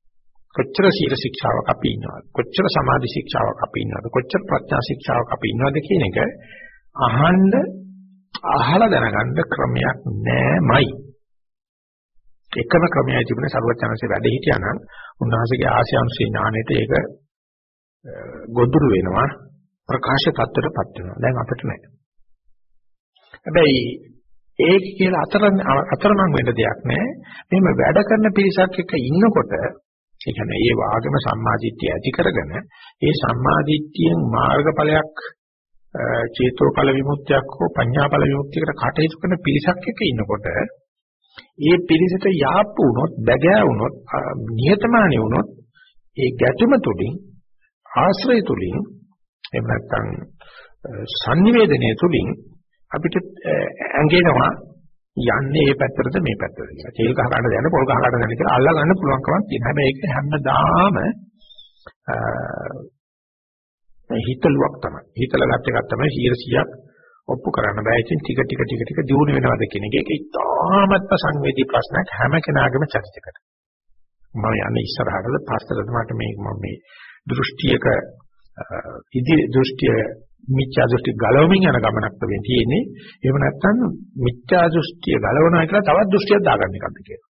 කොච්චර සීල ශික්ෂාවක් අපි ඉන්නවද කොච්චර සමාධි ශික්ෂාවක් අපි ඉන්නවද කොච්චර ප්‍රඥා ශික්ෂාවක් අපි ඉන්නවද කියන එක අහන්න අහලා දැනගන්න ක්‍රමයක් නෑමයි. එකම ක්‍රමයයි තිබුණේ සරුවචනසේ වැඩ හිටියා නම් උන්වහන්සේගේ ආශයන්සේ ඥානෙට ඒක ගොදුරු වෙනවා ප්‍රකාශ තත්ත්වයටපත් වෙනවා. දැන් අපිට නෑ. හැබැයි ඒක කියලා අතර අතරමං වෙන්න දෙයක් නෑ. මෙහෙම වැඩ කරන පිරිසක් එක්ක ඉන්නකොට ඒ කියන්නේ ඒ වාගම සම්මාදිට්ඨිය ඇති කරගෙන ඒ සම්මාදිට්ඨියෙන් මාර්ගඵලයක් චේතෝඵල විමුක්තියක් හෝ පඤ්ඤාඵල විමුක්තියකට කටයුතු කරන පිරිසක් එක්ක ඉන්නකොට ඒ පිරිසට යාප්පු වුණොත් බැගෑ වුණොත් නිහතමානී වුණොත් ඒ ගැටුම තුලින් ආශ්‍රය තුලින් එහෙම නැත්නම් sannivedanaya තුලින් අපිට ඇඟෙනවා යන්නේ මේ පැත්තටද මේ පැත්තටද කියලා. තේල් ගහ ගන්න දැන පොල් ගහ ගන්න දැන කියලා අල්ලා ගන්න පුළුවන්කමක් තියෙනවා. හැබැයි ඒක හැමදාම හිතලුවක් තමයි. හිතලා ගත්ත එකක් තමයි 100ක් ඔප්පු කරන්න බෑ. ඉතින් ටික ටික ටික ටික දියුණු වෙනවද කියන එක ඒක ඉතාමත්ම සංවේදී ප්‍රශ්නයක් හැම කෙනාගේම චරිතයකට. මම යන්නේ ඉස්සරහටද පස්සටද මට මේ මම මේ දෘෂ්ටියක ඉදිරි දෘෂ්ටිය මිත්‍යා දෘෂ්ටි ගලවමින් යන ගමනක් තමයි තියෙන්නේ. එහෙම නැත්නම් මිත්‍යා දෘෂ්ටිය ගලවනවා කියලා තවත් දෘෂ්ටියක් දාගන්න එකක්ද කියලා.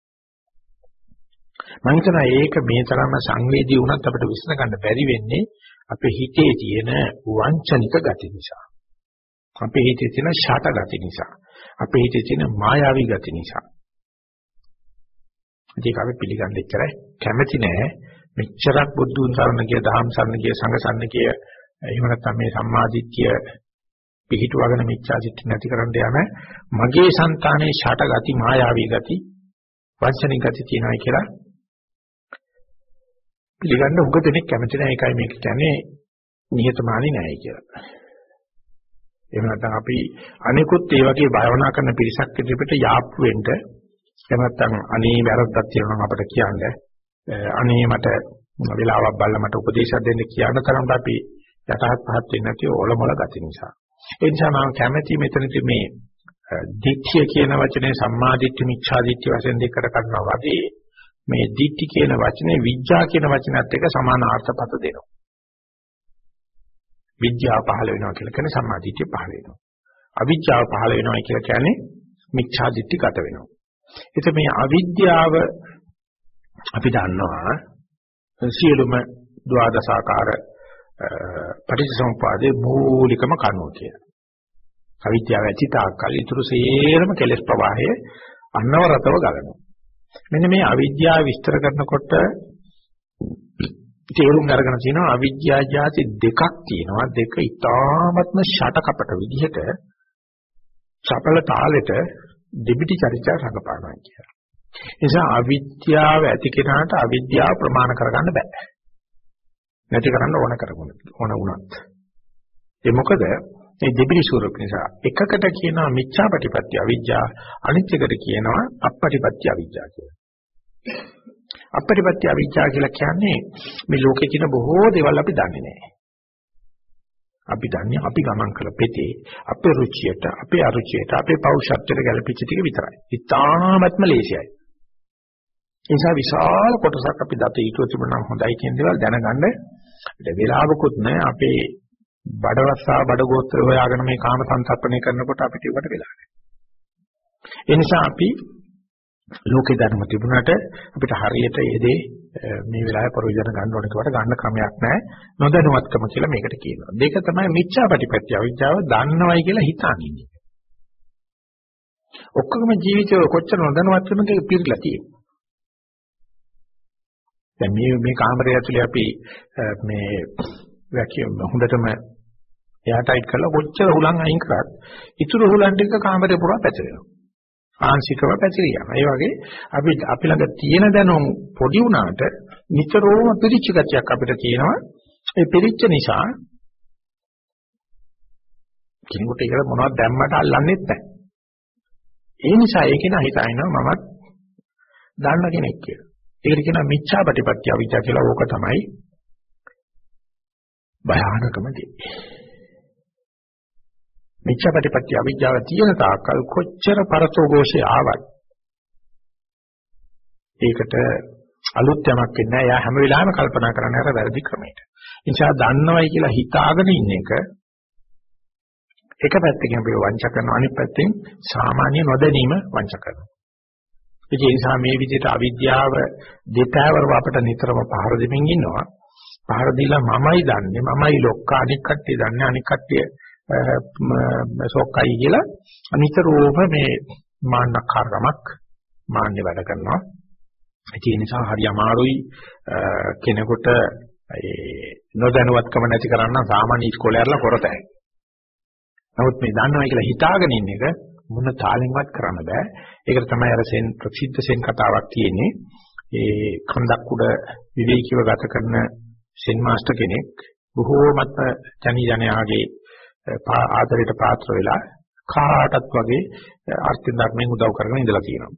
මම හිතනවා ඒක මේ තරම්ම සංවේදී වුණත් අපිට විශ්ල ගන්න බැරි වෙන්නේ අපේ හිතේ තියෙන වංචනික ගති නිසා. අපේ හිතේ තියෙන ෂට ගති නිසා. අපේ හිතේ තියෙන මායාවී ගති නිසා. ඒක අපි පිළිගන්න එච්චරයි කැමැති නෑ. මෙච්චරක් බුද්ධුන් සරණ ගිය, දහම් සරණ ගිය, සංඝ සරණ ගිය, එහෙම නැත්නම් මේ සම්මාදිට්ඨිය පිහිටුවගෙන මිච්ඡා දිට්ඨි නැති කරන්න යන මගේ సంతානයේ ෂට ගති, මායාවී ගති, වංචනික ගති තියෙනවා කියලා පිළිගන්න උග දෙනෙක් කැමති නැහැ. ඒකයි මේක කියන්නේ නිහතමානී නැහැ කියලා. එහෙම නැත්නම් අපි අනිකුත් ඒ වගේ භාවනා කරන පිරිසක් ඉදිරියට යාප්පු වෙන්න එහෙම නැත්නම් අනේ වැරද්දක් තියෙනවා නම් අපිට කියන්න. අනේ මට වෙලාවක් බලලා මට උපදේශයක් දෙන්න කියන තරමට අපි යටහත් පහත් වෙන්නේ නැති ඔලොමල ගති නිසා. ඒ නිසා මම කැමැති මෙතනදී මේ දිට්ඨිය කියන වචනේ සම්මා දිට්ඨි මිච්ඡා දිට්ඨි වශයෙන් දෙකට කරනවා වගේ මේ දිට්ඨි කියන වචනේ විඥා කියන වචනත් එක්ක සමාන අර්ථපත දෙනවා. විද්‍යාව පහළ වෙනවා කියලා කියන්නේ සම්මා දිට්ඨිය පහළ වෙනවා. අවිද්‍යාව පහළ වෙනවා කියලා කියන්නේ මිච්ඡා දිට්ඨි ගත වෙනවා. ඒත් මේ අවිද්‍යාව අපි දන්නවා සියලුම ද්වාදසාකාර පටිච්චසමුපාදයේ මූලිකම කණුව කියලා. අවිද්‍යාව ඇති තාක්කල් ඊටු සේරම කෙලෙස් ප්‍රවාහය අන්නවරතව ගලනවා. මෙන්න මේ අවිද්‍යාව විස්තර කරනකොට තේරුම් අරගෙන තියෙනවා අවිද්‍යා જાති දෙකක් තියෙනවා දෙක ඊ타ත්ම ෂට කපට විදිහට චපල තාලෙට දෙබිටි චරිචා රඟපානවා කියලා. නිසා අවිද්‍යාව ඇති කෙනාට අවිද්‍යාව ප්‍රමාණ කරගන්න බෑ. නැති කරන්න ඕන කරගන්න ඕන වුණත්. ඒ මොකද මේ දෙබිලි ස්වරූප නිසා එකකට කියනවා මිච්ඡාපටිපත්‍ය අවිජ්ජා අනිත් එකට කියනවා අපපටිපත්‍ය අවිජ්ජා කියලා. අපපටිපත්‍ය අවිජ්ජා කියලා කියන්නේ මේ ලෝකේ තියෙන බොහෝ දේවල් අපි දන්නේ නැහැ. අපි දන්නේ අපි ගමන් කළ පෙතේ අපේ රුචියට අපේ අරුචියට අපේ පෞෂත්වයට ගැලපෙච්ච ටික විතරයි. ඉතාමත්ම ලේසියයි. ඒ නිසා විශාල කොටසක් අපි දත යුතු තිබුණා හොඳයි කියන දේවල් දැනගන්න අපිට වෙලාවකුත් නැහැ අපේ බඩවස්සා බඩගෝත්‍ර හොයාගෙන මේ කාම සංසප්පණය කරනකොට අපිට ඒකට වෙලා නැහැ. ඒ නිසා අපි ලෝකේ ධර්ම තිබුණාට අපිට හරියට ඒ දේ මේ වෙලාවේ ප්‍රයෝජන ගන්න ඕන කොට ගන්න ක්‍රමයක් නැහැ. නොදැනුවත්කම කියලා මේකට කියනවා. දෙක තමයි මිච්ඡාපටිපත්‍ය අවිජ්ජාව දන්නවයි කියලා හිතානින්නේ. ඔක්කොම ජීවිතේ කොච්චර නොදැනුවත්කමද පිරিলা තියෙන්නේ. දැන් මේ මේ කාමරය ඇතුලේ අපි මේ වැකියුම් හොඳටම එයාටයිට් කරලා කොච්චර හුලං අයින් කරත් ඉතුරු හුලං ටික කාමරේ පුරා පැතිරෙනවා. ආංශිකව පැතිරියම. ඒ වගේ අපි අපි ළඟ තියෙන දැනුම් පොඩි වුණාට නිතරම පිරිච්ච ගතියක් අපිට තියෙනවා. ඒ පිරිච්ච නිසා කෙනෙකුට ඒක මොනවද දැම්මට අල්ලන්නෙත් නැහැ. ඒ නිසා ඒක නා හිතනවා මමත් දන්න කෙනෙක් කියලා. ඒකට කියනවා මිච්ඡා ප්‍රතිපත්‍ය අවිචා කියලා ඕක තමයි භයානකම දේ. මිච්ඡාපටිපත්‍ය අවිජ්ජාව තියෙන තාක්කල් කොච්චර පරතෝ ഘോഷේ ආවත් ඒකට අලුත් යමක් වෙන්නේ නැහැ. එයා හැම වෙලාවෙම කල්පනා කරන්නේ අර වැරදි ක්‍රමයට. ඒ නිසා දන්නවයි කියලා හිතාගෙන ඉන්න එක එක පැත්තකින් අපි වංච කරනවා අනිත් පැත්තෙන් සාමාන්‍ය නොදැනීම වංච කරනවා. ඒ නිසා මේ විදිහට අවිද්‍යාව දෙතෑවරව අපිට නිතරම පහර දෙමින් ඉන්නවා. පහර දීලා මමයි දන්නේ මමයි ලොක්කා අනික් කට්ටිය දන්නේ අනික් කට්ටිය සොක්කයි කියලා අනිතරෝම මේ මාන්නකාරකමක් මාන්නේ වැඩ කරනවා. ඒ නිසා හරි අමාරුයි කෙනෙකුට ඒ නොදැනුවත්කම නැති කරන්න සාමාන්‍ය ඉස්කෝලේ අරලා කරතයි. නමුත් මේ දන්නවා කියලා හිතාගෙන ඉන්න එක මොන තාලෙන්වත් කරන්න බෑ. ඒකට තමයි අර සෙන් ප්‍රසිද්ධ සෙන් කතාවක් තියෙන්නේ. ඒ කන්දක් උඩ විවේකීව ගත කරන සෙන් මාස්ටර් කෙනෙක් බොහෝමත්ම ජනී ජනයාගේ ආදරයට පාත්‍ර වෙලා කාටත් වගේ අර්ථ ධර්මයෙන් උදව් කරගෙන ඉඳලා තියෙනවා.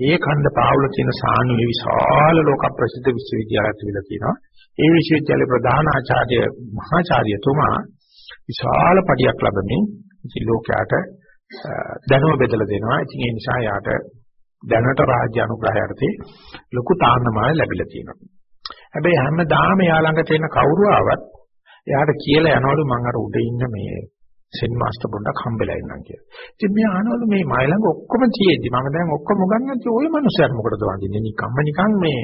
ඒ ඛණ්ඩ පාවුල තියෙන සානුවේ විශාල ලෝක ප්‍රසිද්ධ විශ්වවිද්‍යාලයක් තිබිලා තියෙනවා. ඒ විශ්වවිද්‍යාලයේ ප්‍රධාන ආචාර්ය මහාචාර්යතුමා විශාල පඩියක් ලැබමින් ඉති ලෝකයට දැනුම බෙදලා දෙනවා. ඉතින් ඒ නිසා යාට දැනට රාජ්‍ය අනුග්‍රහයටදී ලොකු තාන්නමාය ලැබිලා තියෙනවා. හැබැයි හැමදාම යා ළඟ තියෙන කවුරු ආවත් එයාට කියලා යනවලු මම අර උඩ ඉන්න මේ සෙන් මාස්ටර් පොඩ්ඩක් හම්බෙලා ඉන්නම් කියලා. ඉතින් මේ අහනවලු මේ මයි ළඟ ඔක්කොම තියෙද්දි මම දැන් ඔක්කොම ගන්නත් ওই මනුස්සයාට මොකටද වඳින්නේ? නිකම්ම නිකන් මේ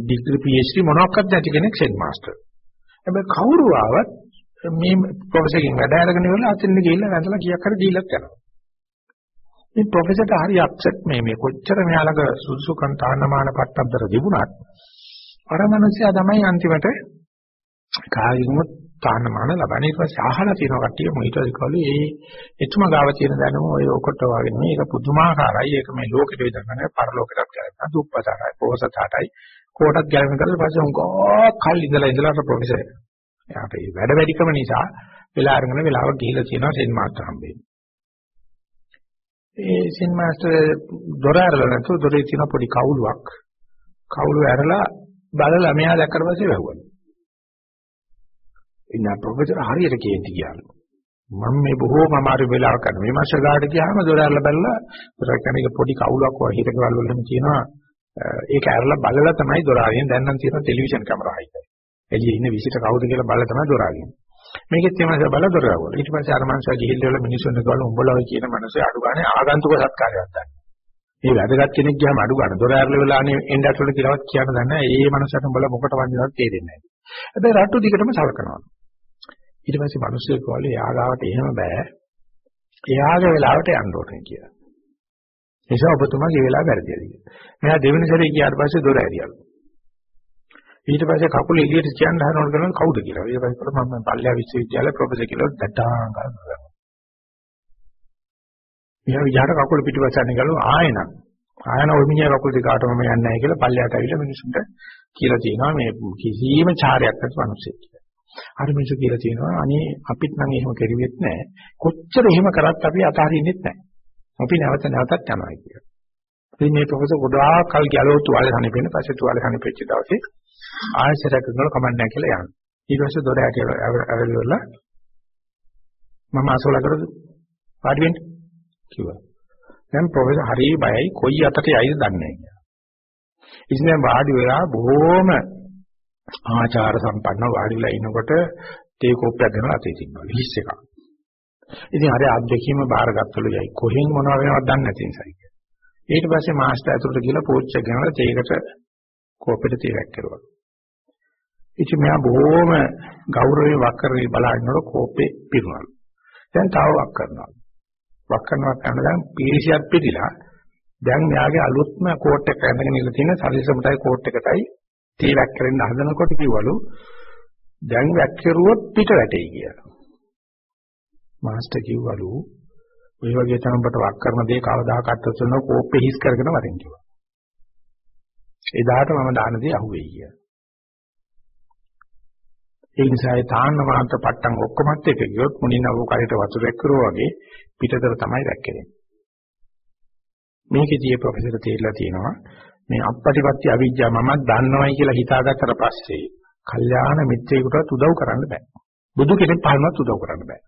ඩිග්‍රී PhD මොනවාක්වත් නැති කෙනෙක් සෙන් මාස්ටර්. හැබැයි කවුරු ආවත් මේ ප්‍රොෆෙසර්ගෙන් වැඩ අරගෙන ඉවරලා අතින් ගිහිල්ලා වැඳලා කීයක් හරි දීලත් යනවා. මේ ප්‍රොෆෙසර්ට හරි අප්සෙට් මේ මේ කොච්චර මෙයාලක සුසුකම් තාන්නමාන පට්ටබ්බර තිබුණත් අර මනුස්සයා තමයි අන්තිමට කාගෙමුත් තාන්නමාන ලබන්නේ ඊට පස්සේ අහලා තියෙන කට්ටිය. මොහිට කවලු ඒ එතුම ගාව තියෙන දැනුම ඔය ඔකට වගේ නෙමෙයි. ඒක පුදුමාකාරයි. ඒක මේ ලෝකෙට විතරක් පරලෝකෙටත් ගැලපෙන දුප්පතටයි පොහසතටයි. කොටත් ගැලපෙන කරලා පස්සේ උංගෝ කල් ඉඳලා ඉඳලා අර ප්‍රොෆෙසර් එයාට ඒ වැඩ වැඩිකම නිසා වෙලා අරගෙන වෙලාවක් ගිහිල්ලා තියෙනවා සෙන් මාස්ටර් හම්බෙන්නේ. ඒ සෙන් මාස්ටර් දොර ඇරලා නැතුව දොරේ තියෙන පොඩි කවුලුවක්. කවුලුව ඇරලා බලලා මෙයා දැක්කට පස්සේ වැහුවා. ඉන්න ප්‍රොෆෙසර් හරියට කේන්ති ගියාලු. මම මේ බොහෝම අමාරු වෙලාවක කරන මේ මාස ගාඩ ගියාම දොරල්ලා බැලලා දොර කණේක පොඩි කවුලක් වගේ හිටකවල වලින් කියනවා ඒක ඇරලා බලලා තමයි දොර ආරියෙන් දැන් නම් තියෙන ටෙලිවිෂන් කැමරා හයියි. එළියේ ඉන්න විසිට කවුද කියලා බලලා තමයි දොර ආරියෙන්. මේකෙත් තමයි බල දොර ආවල. ඊට පස්සේ අර මනුස්සයා ගිහිල්ලා මිනිස්සුන්ට ගාලා උඹලා ඔය කියන මනුස්සයා අඩු ගානේ ආගන්තුක සත්කාරයක් ගන්න. මේ වැදගත් කෙනෙක් ගියාම අඩු ගන්න දොර ඇරලා වෙලානේ එන්න ඇතුළට කියලාවත් කියන්න දන්නේ නැහැ. ඒ මනුස්සයාට උඹලා මොකට වන්දිනවද තේරෙන්නේ නැහැ. හැබැයි රට්ටු දිගටම සලකනවා. ඊට පස්සේ මිනිස්සු කෝලේ යාගාවට එහෙම බෑ. එයාගේ වෙලාවට යන්න ඕනේ කියලා. නිසා ඔබතුමාගේ වෙලාව වැරදිද කියලා. මෙයා දෙවෙනි සැරේ ගියාට පස්සේ දොර ඇරියලු. ඊට පස්සේ කකුල එළියට තියන්න හදනකොට කරන කවුද කියලා. ඊට පස්සේ කරා මම පල්ලිය විශ්වවිද්‍යාලයේ ප්‍රොෆෙසර් කියලා දඩාන් ගන්නවා. මෙයා විජාට කකුල පිටිපස්සට ගලව ආයෙන. ආයෙන ඔය මිනිහා කකුල දිගාටම මම යන්නේ නැහැ කියලා පල්ලියට ඇවිල්ලා මිනිසුන්ට කියලා තියෙනවා මේ කිසිම චාරයක් නැති මිනිස්සෙක් කියලා. අර මිනිස්සු කියලා තියෙනවා අනේ අපිත් නම් එහෙම කරුවෙත් නැහැ. කොච්චර එහෙම කරත් අපි අතහරින්නෙත් නැහැ. අපි නැවත නැවතත් යනවා කියලා. ඉතින් මේ ප්‍රොෆෙසර් ගොඩාක් කල් ගැලව තුවාලේ හනිපෙන පස්සේ තුවාලේ හනිපෙච්ච දවසේ ආයෙසරක් කරනවා කමක් නැහැ කියලා යනවා. ඊට පස්සේ දොර ඇටිය ඇවිල්ලා මම අසෝල කරද පාඩි වෙන්න කිව්වා. දැන් ප්‍රොෆෙසර් හරි බයයි කොයි අතට යයිද දන්නේ නැහැ කියලා. ඉතින් දැන් වාඩි වෙලා බොහොම ආචාර සම්පන්න වාඩිලා ඉනකොට තේ කෝප්පයක් ගෙන අතේ තිබ්බා. හිස් එකක්. ඉතින් අර අත්දැකීම බාරගත්තලු යයි. කොහෙන් මොනව වෙනවද දන්නේ නැති නිසායි. ඊට පස්සේ මාස්ටර් ඇතුළට ගිහලා පෝච්චිය ගෙනලා තේකට කෝපෙට තේ වැක්කරුවා. ඉතින් මෙයා බොහොම ගෞරවයෙන් වක් කරගෙන බලනකොට කෝපේ පිරුණා. දැන් තව වක් කරනවා. වක් කරනවා කරන දැන් පීරිසියක් පිටිලා දැන් මෙයාගේ අලුත්ම කෝට් එක ඇඳගෙන ඉන්න තියෙන සලිසමටයි කෝට් එකටයි තේ වැක්කරෙන්න හදනකොට කිව්වලු දැන් වැක්කරුවොත් පිට වැටෙයි කියලා. මාස්ටර් කිව්වලු ඔය වගේ තමඹට වක් කරන දේ කවදාකවත් උසන කෝප්පේ හිස් කරගෙන වරින් කිව්වා. එදාට මම දාන දේ අහුවෙයි කියලා. ඒ නිසා ඒ තාන්න මාත්‍ර පට්ටම් ඔක්කොමත් එක ගියොත් මුණින් අවු කරේට වතුර එක්කරෝ වගේ පිටතට තමයි වැක්කෙන්නේ. මේකේදී ප්‍රොෆෙසර් තේරලා තියෙනවා මේ අපපටිපත්‍ය අවිජ්ජා මම දන්නවයි කියලා හිතාගත්තට පස්සේ කල්යාණ මිත්‍රයෙකුට උදව් කරන්න බෑ. බුදු කෙනෙක් පහළවත් උදව් කරන්න බෑ.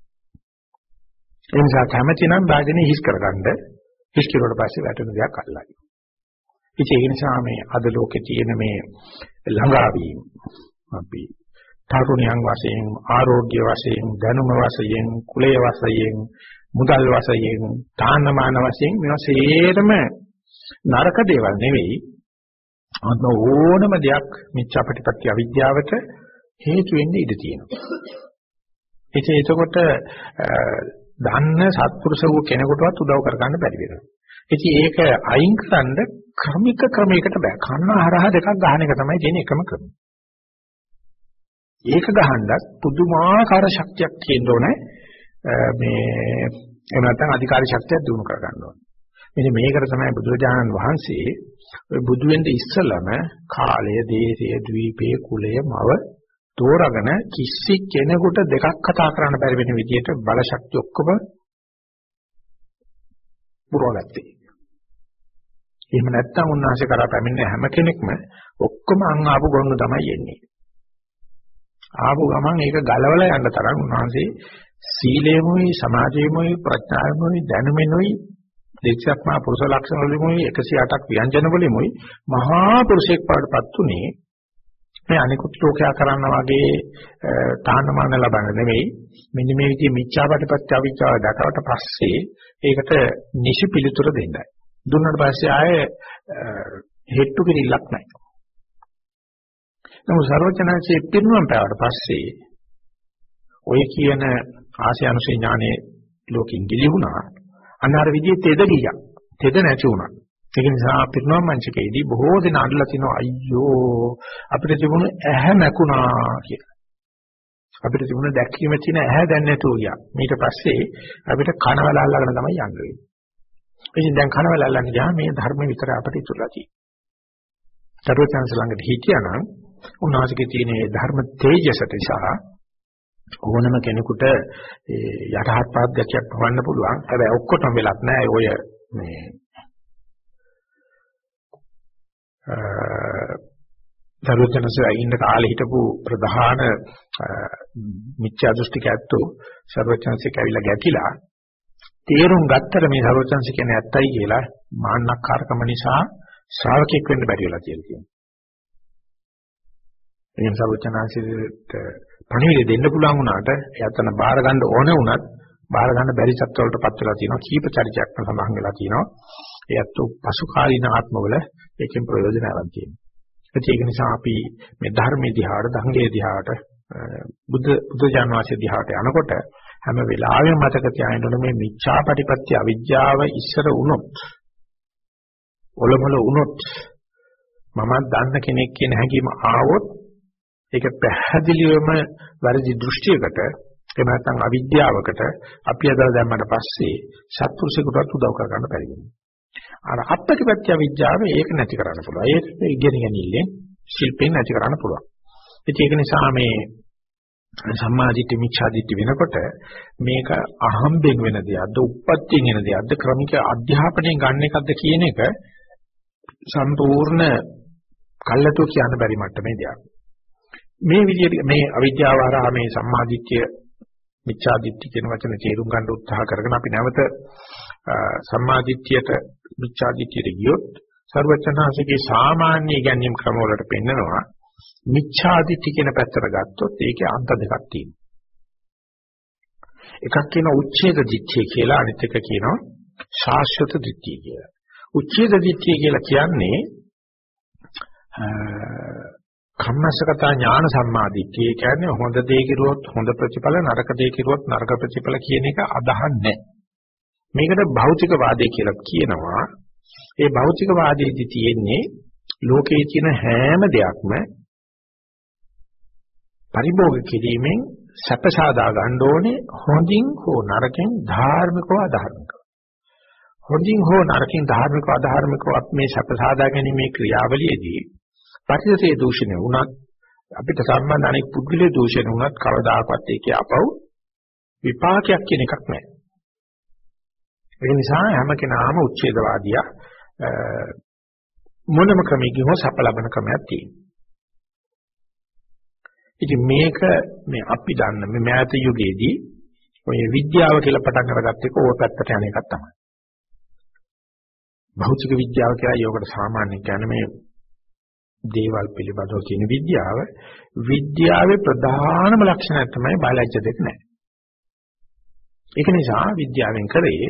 ඒ නිසා කැමැතිනම් වාදනේ හිස් කරගන්න හිස් කිරුවට පස්සේ වැටෙන දෙයක් අල්ලයි. ඉතින් ඒ නිසා මේ අද ලෝකේ තියෙන මේ ළඟාවීම අපි තරුණයන් වශයෙන් ආරෝග්‍ය වශයෙන් දැනුම වශයෙන් කුලය වශයෙන් මුදල් වශයෙන් තාන්නමාන වශයෙන් මේවා සේරම නරක දේවල් නෙවෙයි අන්න ඕනම දෙයක් මිච්ඡාපටිපත්‍ය අවිද්‍යාවට හේතු වෙන්න ඉඩ තියෙනවා. ඉතින් එතකොට දන්න සත්පුරුෂ වූ කෙනෙකුටවත් උදව් කරගන්න බැරි වෙනවා. ඉතින් ඒක අයින් කරන්න ක්‍රමික ක්‍රමයකට බෑ. කන්න හරහා දෙකක් ගන්න එක තමයි තියෙන එකම ක්‍රමය. ඒක ගහන්නත් පුදුමාකාර ශක්තියක් තියෙන්න ඕනේ. මේ එහෙම නැත්නම් අධිකාරී ශක්තියක් දිනු කර ගන්න ඕනේ. මෙන්න මේකට තමයි බුදුරජාණන් වහන්සේ ඔය බුදු වෙන්න ඉස්සලම කාලය, දේශය, ද්වීපයේ, කුලය, මව තෝරාගෙන කිසි කෙනෙකුට දෙකක් කතා කරන්න බැරි වෙන විදිහට බල ශක්තිය ඔක්කොම පුරවගත්තේ. එහෙම නැත්නම් උන්වහන්සේ කරා පැමිණෙන හැම කෙනෙක්ම ඔක්කොම අං ආපු ගොනු තමයි එන්නේ. ආපු ගමන් ඒක ගලවලා යන්න තරම් උන්වහන්සේ සීලෙමුයි සමාධියමුයි ප්‍රඥාවෙමුයි දැනුමෙනුයි දෙක්ෂක්මා පුරුෂ ලක්ෂණ වලිමුයි 108ක් ව්‍යංජන වලිමුයි මහා පුරුෂයෙක් පාඩපත් උනේ. මේ අනිකුත් ලෝකයා කරන්න වගේ තාන්නමාන ලබන්න නෙවෙයි මෙන්න මේ විදිහේ මිච්ඡාපටිපත්‍ය අවිචාර දකවට පස්සේ ඒකට නිසි පිළිතුර දෙන්නයි. දුන්නාට පස්සේ ආයේ හෙට්ටු කිරිල්ලක් නැහැ. නමුත් සර්වචනංශයේ පිරිනුවම් පෑවට පස්සේ ඔය කියන ආශය අනුසය ඥානයේ ලෝකෙන් ගිලිහුණා අනාර විදිහේ තෙද ගියා. තෙද නැති වුණා. ඒක නිසා පිරිනුවම් මංචකයේදී බොහෝ දෙනා අඬලා තිනවා අයියෝ අපිට තිබුණ ඇහැ නැකුණා කියලා. අපිට තිබුණ දැක්වීම තියෙන ඇහැ දැන් නැතුව ගියා. ඊට පස්සේ අපිට කනවල අල්ලගෙන තමයි යන්න වෙන්නේ. ඉතින් දැන් කනවල අල්ලන්න ගියාම මේ ධර්ම විතර අපිට ඉතුරුලා තියෙනවා. සර්වචන්ස ළඟට හිටියානම් උන්වහන්සේගේ තියෙන ධර්ම තේජසට නිසා ඕනම කෙනෙකුට ඒ යටහත් පාද්‍යයක් වවන්න පුළුවන්. හැබැයි ඔක්කොටම වෙලක් නැහැ. ඔය මේ දරුවචනසේ ඉන්න කාලේ හිටපු ප්‍රධාන මිත්‍යා දෘෂ්ටික ඇත්තෝ සර්වචනසේ කැවිලා ගැටිලා තේරුම් ගත්තට මේ සර්වචනසේ කියන්නේ ඇත්තයි කියලා මාන්නක්කාරකම නිසා ශ්‍රාවකෙක් වෙන්න බැරි වෙලා තියෙනවා. එහෙනම් සරුවචනාංශයට පණිවිඩ දෙන්න පුළුවන් වුණාට එයාටන බාර ගන්න ඕන වුණත් බාර ගන්න බැරි සත්වවලටපත් වෙලා තියෙනවා. කීප චරිතයක්ම සඳහන් වෙලා තියෙනවා. එයත් පසු කාලීන ආත්මවල ඒකෙන් ප්‍රයෝජන ගන්න තියෙනවා ඒක නිසා අපි මේ ධර්මයේ දිහාට ධංගයේ දිහාට බුද්ධ බුද්ධ ජානවාසයේ දිහාට යනකොට හැම වෙලාවෙම මතක තියාගන්න ඕනේ මේ මිච්ඡාපටිපත්‍ය අවිජ්ජාව ඉස්සර වුණොත් ඔලොමල වුණොත් මම දන්න කෙනෙක් කියන හැඟීම ආවොත් ඒක පැහැදිලිවම වැරදි දෘෂ්ටියකට එහෙම නැත්නම් අවිද්‍යාවකට අපි අදලා දැම්මට පස්සේ සත්පුරුෂයෙකුට උදව් කර ගන්න බැරි වෙනවා. අර අප්‍රතිපත්‍ය විද්‍යාව ඒක නැති කරන්න පුළුවන්. ඒක ඉගෙන ගැනීමෙන් ශිල්පෙන් නැති කරන්න පුළුවන්. ඒක නිසා මේ සම්මාදිට්ඨි මිච්ඡාදිට්ඨි වෙනකොට මේක අහම්බෙන් වෙන දෙයක්ද, උප්පත්තියෙන් එන දෙයක්ද, ක්‍රමික අධ්‍යාපනයෙන් ගන්න එකක්ද කියන එක සම්පූර්ණ කල්ලාතෝ කියන්න බැරි මට්ටමේ දෙයක්. මේ විදිහට මේ අවිද්‍යාව හරහා මේ සම්මාදිට්ඨිය මිච්ඡාදිට්ඨිය කියන වචන තේරුම් ගන්න උත්සාහ කරගෙන අපි නැවත සම්මාදිට්ඨියට මිච්ඡාදිට්ඨියට ගියොත් ਸਰවචනාසිකේ සාමාන්‍ය ඉගැන්වීම් ක්‍රම වලට පෙන්නනවා මිච්ඡාදිට්ඨි කියන පැත්තට ගත්තොත් ඒකේ අන්ත දෙකක් තියෙනවා. එකක් කියන උච්ඡේද දිට්ඨිය කියලා අනිත් එක කියනවා ශාස්ත්‍රත දිට්ඨිය කියලා. උච්ඡේද දිට්ඨිය කියලා කියන්නේ කම්මස්සගත ඥාන සම්මාදිට්ඨිය. කියන්නේ හොඳ දේ කිරුවොත් හොඳ ප්‍රතිඵල නරක දේ කිරුවොත් නරක ප්‍රතිඵල කියන එක අදහන්නේ මේකට භෞතික වාදය කියලා කියනවා. ඒ භෞතික වාදයේදී තියෙන්නේ ලෝකයේ තියෙන හැම දෙයක්ම පරිභෝග කිරීමෙන් සැප සාදා ගන්න ඕනේ හොඳින් හෝ නරකින් ධාර්මිකව අධාර්මිකව හොඳින් හෝ නරකින් ධාර්මිකව අධාර්මිකව මේ සැප සාදා ගැනීමේ ක්‍රියාවලියේදී පරිසරයේ දූෂණය වුණත් අපිට සම්බන්ධ අනෙක් පුද්ගලයේ දූෂණය වුණත් කවදාකවත් ඒකේ අපව විපාකයක් කියන එකක් නැහැ. ඒ නිසා හැම කෙනාම උච්ඡේදවාදියා මොනම ක්‍රමයකින් හෝ සඵල ලබන ක්‍රමයක් තියෙනවා. ඉතින් මේක මේ අපි දන්න මේ මෑත යුගයේදී ඔය විද්‍යාව කියලා පටන් අරගත්ත එක ඕක පැත්තට යන එකක් තමයි. භෞතික විද්‍යාව කියලා යෝගට සාමාන්‍ය කියන්නේ මේ දේවල් පිළිබඳව කියන විද්‍යාව විද්‍යාවේ ප්‍රධානම ලක්ෂණය තමයි බයලජ්‍ය දෙක නැහැ. ඒක නිසා විද්‍යාවෙන් කරේ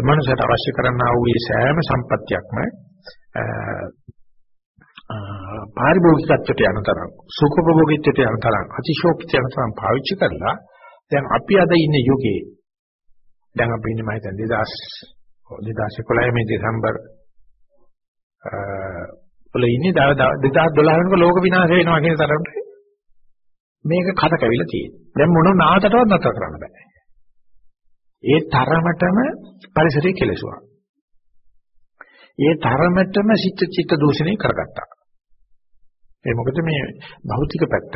මනුෂ්‍යට අවශ්‍ය කරනා වූ මේ සෑම සම්පත්තියක්ම පාරිභෝගිකත්වයට යන තරම් සුඛභෝගීත්වයට යන තරම් අතිශෝක්තියට යන තරම් පාවිච්චි කරලා දැන් අපි අද ඉන්න යුගයේ දැන් අපි ඉන්නේ මම හිතන්නේ 2000 2011 මේ දෙසැම්බර් වල ඉන්නේ 2012 වෙනකොට ලෝක විනාශ වෙනවා කියන තරමට මේක කඩ කැවිලා තියෙනවා. දැන් මොන නාටකවත් නැතර කරන්න බෑ. ඒ තරමටම පරිසරය කෙලසුවා. ඒ තරමටම සිත් චිත්ත දූෂණය කරගත්තා. ඒ මොකද මේ භෞතික පැත්ත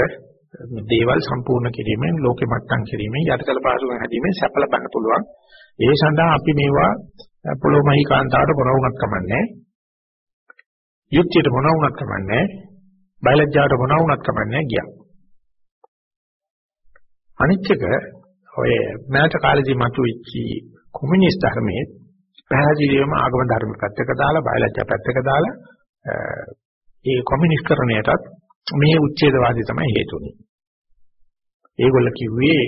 දේවල් සම්පූර්ණ කිරීමෙන් ලෝකෙ මට්ටම් කිරීමෙන් යටතල පාසුකම් හැදීමෙන් සැප ලබන්න පුළුවන්. ඒ සඳහා අපි මේවා පොළොමහි කාන්තාවට මොන වුණත් කමන්නේ. යුක්තියට මොන වුණත් කමන්නේ. බයලජ්ජාවට මොන වුණත් කමන්නේ ගියා. අනිත් එක ඔය මෑත කාලේදී මතුවෙච්ච කොමියුනිස්ට් ධර්මයේ පැහැදිලිවම ආගම ධර්ම පැත්තක දාලා බයලජ්ජා පැත්තක දාලා ඒ කොමියුනිස්ට්කරණයටත් මේ උච්ඡේදවාදී තමයි හේතුනේ. ඒගොල්ල කිව්වේ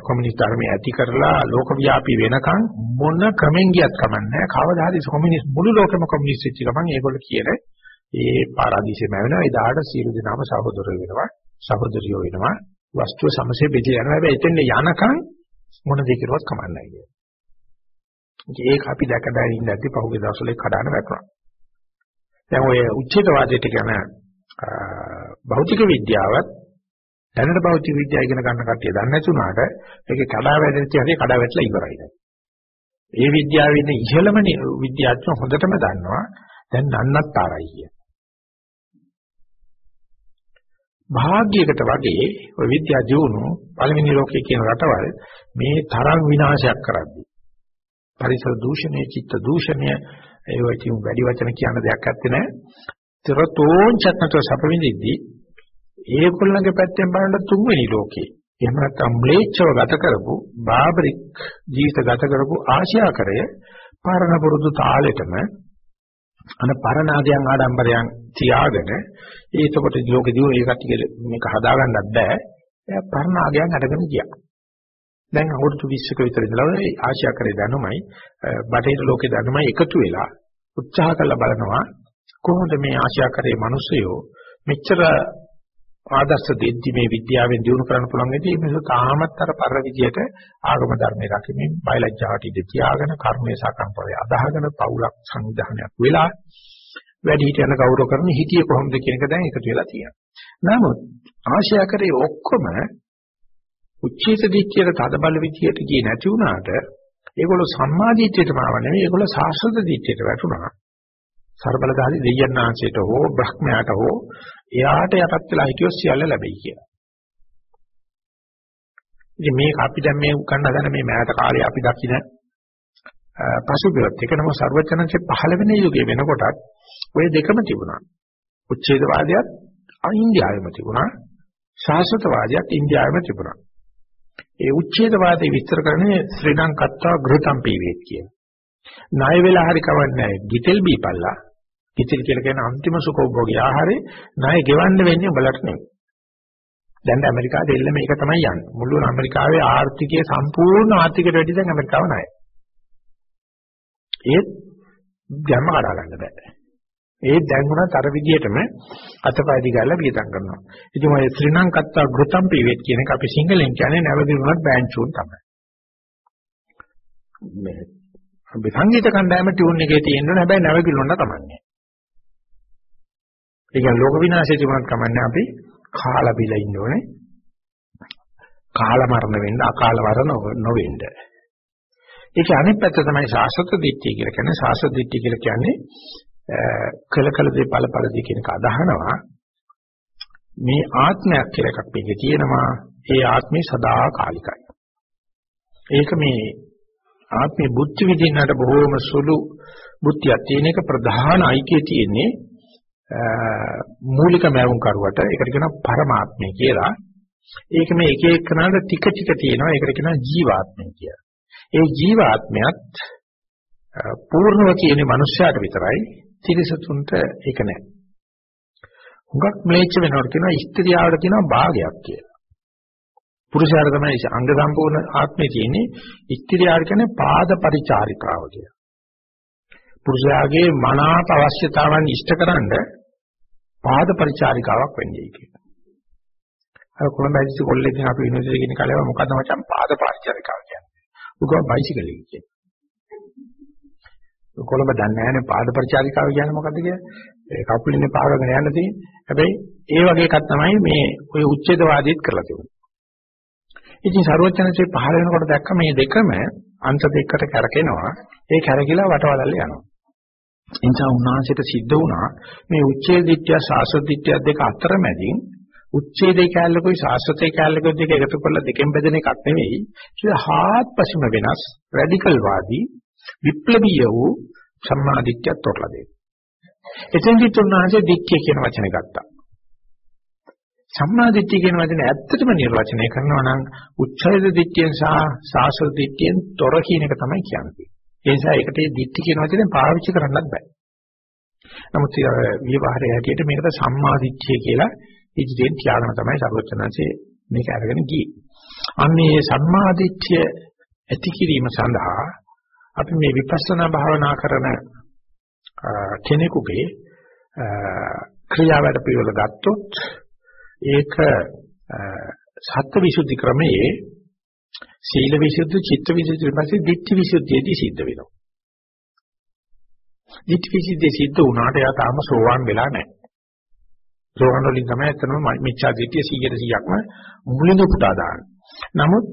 කොමියුනිස්ට් ධර්මය ඇති කරලා ලෝකව්‍යාපී වෙනකන් මොන ක්‍රමෙන් ගියත් කමන්නේ කවදා හරි කොමියුනිස්ට් මුළු ලෝකෙම කොමියුනිස්ට් වෙච්ච ගමන් ඒගොල්ල කියන ඒ පාරාදීසෙම වෙනවා එදාට සියලු දෙනාම සහෝදරයෝ වෙනවා සහෝදරියෝ වෙනවා වස්තුව සමසේ බෙදලා යනවා හැබැයි එතෙන් යනකන් මොන දෙ කෙරුවත් කමන්නේ නැහැ. ඒක අපි දැක බැලී ඉඳද්දි පහුගිය දවස්වල කඩාන වැටුණා. දැන් ඔය උච්ඡේදවාදයට කියන භෞතික විද්‍යාවත් දැනට භෞතික විද්‍යාව ඉගෙන ගන්න කට්ටිය දන්නේ නැතුණාට ඒකේ කඩා වැටෙච්ච හැටි කඩා වැටලා ඉවරයි දැන්. ඒ විද්‍යාවේ ඉන්න ඉහළම විද්‍යාඥයෝ හොඳටම දන්නවා දැන් නන්නත්තරයි කිය. භාග්‍යයකට වගේ ඔය විද්‍යා දියුණු පළවෙනි ලෝකයේ කියන රටවල් මේ තරම් විනාශයක් කරද්දී පරිසර දූෂණය, චිත්ත දූෂණය ඒ වගේ වැඩි වචන කියන දෙයක් ඇත්තේ නැහැ. තරතෝන් චත්නතෝ සපවිඳිද්දී ඒගොල්ලන්ගේ පැත්තෙන් බලනකොට තුන්වෙනි ලෝකේ. එහෙම නැත්නම් ම්ලේච්ඡව ගත කරපු බාබරික් ජීවිත ගත කරපු ආශියාකරය පරණ පුරුදු තාලෙටම අන පරණාගයන් ආඩම්බරයන් තියාගෙන ඒකකොට ලෝකෙදී ඒ කට්ටිය මේක හදාගන්නත් බෑ. එයා පරණාගයන් අරගෙන ගියා. දැන් අවුරුදු 20ක විතර ඉඳලා ආශියාකරේ දැනුමයි බටහිර ලෝකේ දැනුමයි එකතු වෙලා උත්සාහ කරලා බලනවා කොහොමද මේ ආශියාකරේ මිනිස්සයෝ මෙච්චර ආදර්ශ දෙද්දි මේ විද්‍යාවෙන් දිනු කරන්න පුළුවන් වෙදී මේක තාමත් අර පර විදියට ආගම ධර්මයේ රකිමින් බයලජ්ජාට ඉඳ තියාගෙන කර්මයේ සාකම්පරය අදාහගෙන පවුලක් සංවිධානයක් වෙලා වැඩි හිටියන ගෞරව කරන හිතිය කොහොමද කියන එක දැන් එකතු වෙලා තියෙනවා. නමුත් ආශය කරේ ඔක්කොම උච්චේත දිච්චයට තද බල විදියට ගියේ නැති වුණාට ඒගොල්ලෝ සම්මා දිච්චයටම ආව නෙවෙයි ඒගොල්ලෝ සාස්වත දිච්චයට වැටුණා. ਸਰබලදාරි දෙයයන් ආංශයට හෝ බ්‍රහ්මයාට හෝ එයාට යටත් වෙලා හිටියොත් සියල්ල ලැබෙයි කියලා. ඉතින් මේක අපි දැන් මේ උගන්න හදන මේ මෑත කාලේ අපි දකින පසුබිමත් එක නම ਸਰවචනන්සේ 15 වෙනි යුගයේ වෙනකොටත් ওই දෙකම තිබුණා. උච්ඡේදවාදයත් ඉන්දියාවෙම තිබුණා. ශාස්ත්‍රවාදයත් ඉන්දියාවෙම තිබුණා. ඒ උච්ඡේදවාදේ විස්තර කරන්නේ ශ්‍රී ලංකත්තා ගෘතම් පීවේත් කියන. ණය වෙලා හරි කවන්නේ නැහැ. ගිතෙල් බීපල්ලා ඉතිරි කියලා කියන අන්තිම සුඛෝභෝගී ආහාරේ ණය ගෙවන්න වෙන්නේ උඹලට නෙවෙයි. දැන් ඇමරිකාවේ දෙල්ල මේක තමයි යන්නේ. මුළු ඇමරිකාවේ ආර්ථිකයේ සම්පූර්ණ ආර්ථිකයට වැඩි දැන් ඇමරිකාව ණය. ඒත් ගැම්ම කඩා ගන්න බෑ. ඒ දැන් උනත් අර විදිහටම අතපයදි ගාලා පියතම් කරනවා. ඉතින් ඔය ශ්‍රී ලංකත්තා ගෘතම් පිවෙත් කියන එක අපි සිංහලෙන් කියන්නේ නැවදිනුනත් බෑන්චුන් තමයි. මේ අපි සංගීත කණ්ඩායම ටියුන් එකේ තියෙනවා හැබැයි නැවගිලුණා තමයි. ඒ කියන්නේ ලෝක විනාශය තිබුණත් කමන්නේ අපි කාලා බිලා ඉන්න ඕනේ. කාලා මරණ වෙන්න අකාල වරණ නොවෙන්න. ඒක අනිත් පැත්ත තමයි සාසත දිට්ඨිය කියලා කියන්නේ සාසත දිට්ඨිය කියලා කියන්නේ කළ කළ දේ ඵල ඵල දේ කියන එක අදහනවා. මේ ආත්මයක් කියලා එකක් මේකේ තියෙනවා. ඒ ආත්මේ සදාකාලිකයි. ඒක මේ ආත්මේ බුද්ධ විදින්නට බොහෝම සුළු බුද්ධියක් තියෙන එක ප්‍රධාන අයිතිය තියෙන්නේ මූලික මෑවුම් කරුවට ඒකට කියනවා පරමාත්මය කියලා. ඒක මේ එක එකනට ටික ටික තියෙනවා. ඒකට කියනවා ජීවාත්මය කියලා. ඒ ජීවාත්මයත් පූර්ණව කියන මනුෂ්‍යයාට විතරයි තිරසතුන්ට ඒක නැහැ. හුඟක් ම්ලේච්ච වෙනවට කියනවා ස්ත්‍රියාවට කියනවා භාගයක් කියලා. පුරුෂයාට තමයි අංග සම්පූර්ණ ආත්මය තියෙන්නේ. ස්ත්‍රියාට කියන්නේ පාද පරිචාරිකාව කියලා. පුරුෂයාගේ මනාප අවශ්‍යතාවන් ඉෂ්ටකරනද පාද පරිචාරිකාවක් වෙන්නේ කියලා. අර කොළඹ ඇවිත් කොල්ලෙක්ගෙන් අපි යුනිවර්සිටි එකේ කාලේ මොකද්ද මචං පාද පරිචාරිකාව කියන්නේ. උගව බයිසිකල් එක කියන්නේ. කොළඹ දන්නේ නැහැනේ පාද පරිචාරිකාව කියන්නේ මොකද්ද කියලා. ඒ කකුලිනේ පාගගෙන යන්න තියෙන්නේ. හැබැයි ඒ වගේ එකක් තමයි මේ ඔය උච්ඡේදවාදීත් කරලා තිබුණේ. ඉතින් ਸਰවඥන්සේ පහළ වෙනකොට දැක්ක මේ දෙකම අන්ත දෙකකට කැරකෙනවා. ඒ කැරකිලා වටවලල්ල යනවා. එනිසා උන්වහන්සේට සිද්ධ වුණා මේ උච්ඡේද දිට්ඨිය සාසව දිට්ඨිය දෙක අතරමැදින් උච්ඡේදේ කැලලකුයි සාස්වතේ කැලලකුයි දෙක එකතු කරලා දෙකෙන් බෙදෙන එකක් නෙවෙයි. ඒක හාත්පසම වෙනස් රැඩිකල් වාදී විප්ලවීය වූ සම්මාදිට්ඨියක් තොරලා දෙන්න. එතෙන්දි තුන්වහන්සේ දිට්ඨිය කියන වචනේ ගත්තා. සම්මාදිට්ඨිය කියන වචනේ ඇත්තටම නිර්වචනය කරනවා නම් උච්ඡේද දිට්ඨියෙන් සහ සාස්වත දිට්ඨියෙන් තොර කියන එක තමයි කියන්නේ. ඒ නිසා ඒකට දිට්ඨි කියන වචනේ පාවිච්චි කරන්නත් බෑ. නමුත් විවහාරය හැටියට මේකට සම්මාදිට්ඨිය කියලා ඉදිරියෙන් තියාගෙන තමයි සර්වචනanse මේක අරගෙන ගියේ. අන්නේ සම්මාදිට්ඨිය ඇති කිරීම සඳහා අපි මේ විපස්සනා භාවනා කරන කෙනෙකුගේ ක්‍රියාවට පිළිවෙල ගත්තොත් ඒක සත්‍ය විසුද්ධි ක්‍රමයේ සීල විසුද්ධි චිත්ත විසුද්ධි පස්සේ ditthi විසුද්ධියදී සිද්ධ වෙනවා. ditthi විසුද්ධිය සිද්ධ වුණාට එයා තාම සෝවාන් වෙලා නැහැ. සෝවාන් වලින් තමයි එතනම මිච්ඡා දිට්ඨිය 100%ක්ම මුලින්ම පුටා දාන්නේ. නමුත්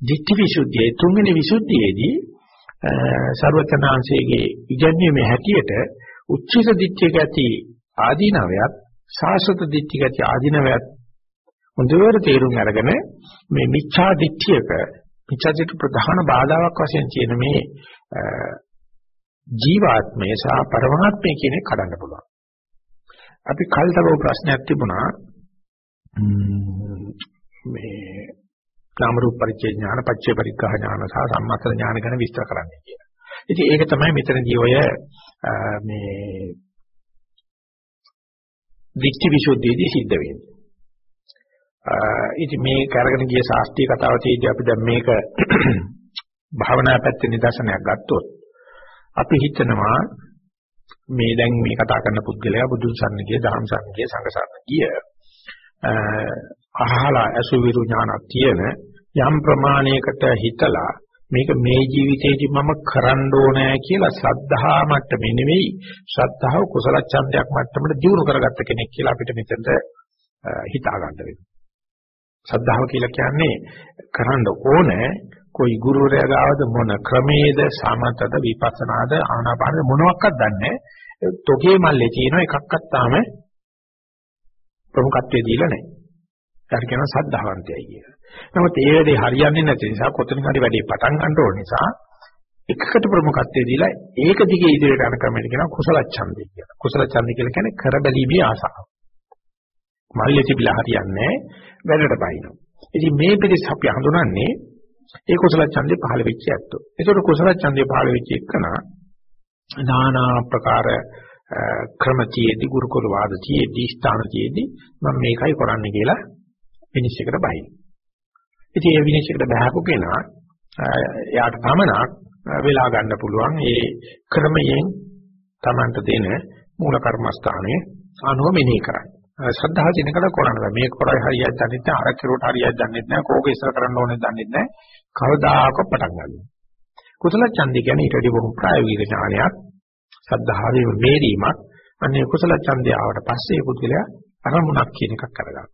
ditthi විසුද්ධියේ තුන්වෙනි විසුද්ධියේදී ਸਰවචනාංශයේ ඉගැන්වීමේ හැටියට උච්චිත දිට්ඨියක ඇති ආදීනවයත් සාසත දිට්ඨියක ඇති ආදීනවයත් හොඳට තේරුම් අරගෙන මේ මිච්ඡා දිට්ඨියක මිච්ඡා දිට්ඨි ප්‍රධාන බාධාවක් වශයෙන් තියෙන මේ ජීවාත්මය සහ පරමාත්මය කියන එක කඩන්න පුළුවන්. අපි කල්තරෝ ප්‍රශ්නයක් තිබුණා මේ නාම රූප පරිච්ඡේ ඥාන පච්චේ පරිග්‍රහ ඥාන සහ සම්මත ඥාන ගැන විස්තර කරන්න කියලා. ඉතින් ඒක තමයි මෙතනදී ඔය මේ දික්ටි විසුද්ධියේදී සිද්ධ වෙන්නේ. ඉතින් මේ කරගෙන ගිය ශාස්ත්‍රීය කතාව තියෙද්දී අපි දැන් මේක භාවනා පැත්තේ නිදර්ශනයක් ගත්තොත් අපි හිතනවා මේ දැන් මේ කතා කරන පුද්ගලයා බුදුන් සරණ ගිය, දහම් සරණ ගිය, සංඝ සරණ ගිය අහලා අසුවිරු ඥානක් තියෙන යම් ප්‍රමාණයකට හිතලා මේක මේ ජීවිතේදී මම කරන්න ඕනෑ කියලා සද්ධා මට්ටමේ නෙවෙයි ශ්‍රද්ධාව කුසල ඡන්දයක් මට්ටමට දියුණු කරගත්ත කෙනෙක් කියලා අපිට මෙතනට හිතා ගන්න වෙනවා. සද්ධාව කියලා කියන්නේ කරන්න ඕනේ કોઈ ගුරුවරයා ගාවද මොන ක්‍රමේද සමතද විපස්සනාද ආනාපානද මොනවත් දන්නේ තොගේ මල්ලේ තියෙන එකක්වත් තාම ප්‍රමුඛත්වයේ දීලා නැහැ. ඒක කියනවා සද්ධාවන්තයයි කියලා. නමුත් ඒ වැඩේ හරියන්නේ නැති නිසා කොතනින් හරි වැඩේ පටන් ගන්න ඕන නිසා එකකට ප්‍රමුඛත්වයේ දීලා ඒක දිගේ ඉදිරියට යන ක්‍රමයට කියනවා කුසල ඡන්දය කියලා. කුසල ඡන්දය කියලා කියන්නේ කරබැලීමේ ආසාව. මල්ලේ තිබිලා හරියන්නේ වැඩට බයිනවා. ඉතින් මේ පිළිස් අපි හඳුනන්නේ ඒ කුසල ඡන්දේ පහළ වෙච්ච ඇත්තෝ. ඒතකොට කුසල ඡන්දේ පහළ වෙච්ච එකන නානා ප්‍රකාර ක්‍රමතියෙදි ගුරුකුල වාදතියෙදි ස්ථානතියෙදි මම මේකයි කරන්නේ කියලා විනිශ්චයකට බයි. ඉතින් ඒ විනිශ්චයකට බහපු කෙනා එයාට පමණක් වෙලා ගන්න පුළුවන් ඒ ක්‍රමයෙන් Tamanට දෙන මූල කර්මස්ථානයේ අනුව මෙනෙහි කරන්නේ. ශ්‍රද්ධාව කියන එකට කරන්න බෑ. මේක කරයි හරියට දන්නේ නැහැ. අර කෙරුවට හරියට දන්නේ නැහැ. කෝක ඉස්සර කරන්න ඕනේ දන්නේ නැහැ. කවදාකවත් පටන් ගන්නවා. කුසල ඡන්දය කියන්නේ ඊට වඩා බොහොම ප්‍රායෝගික ඥානයක්. ශ්‍රද්ධාවේ මේරීමක්. අනේ කුසල ඡන්දය ආවට පස්සේ පුද්ගලයා අරමුණක් කියන එකක් කරගන්නවා.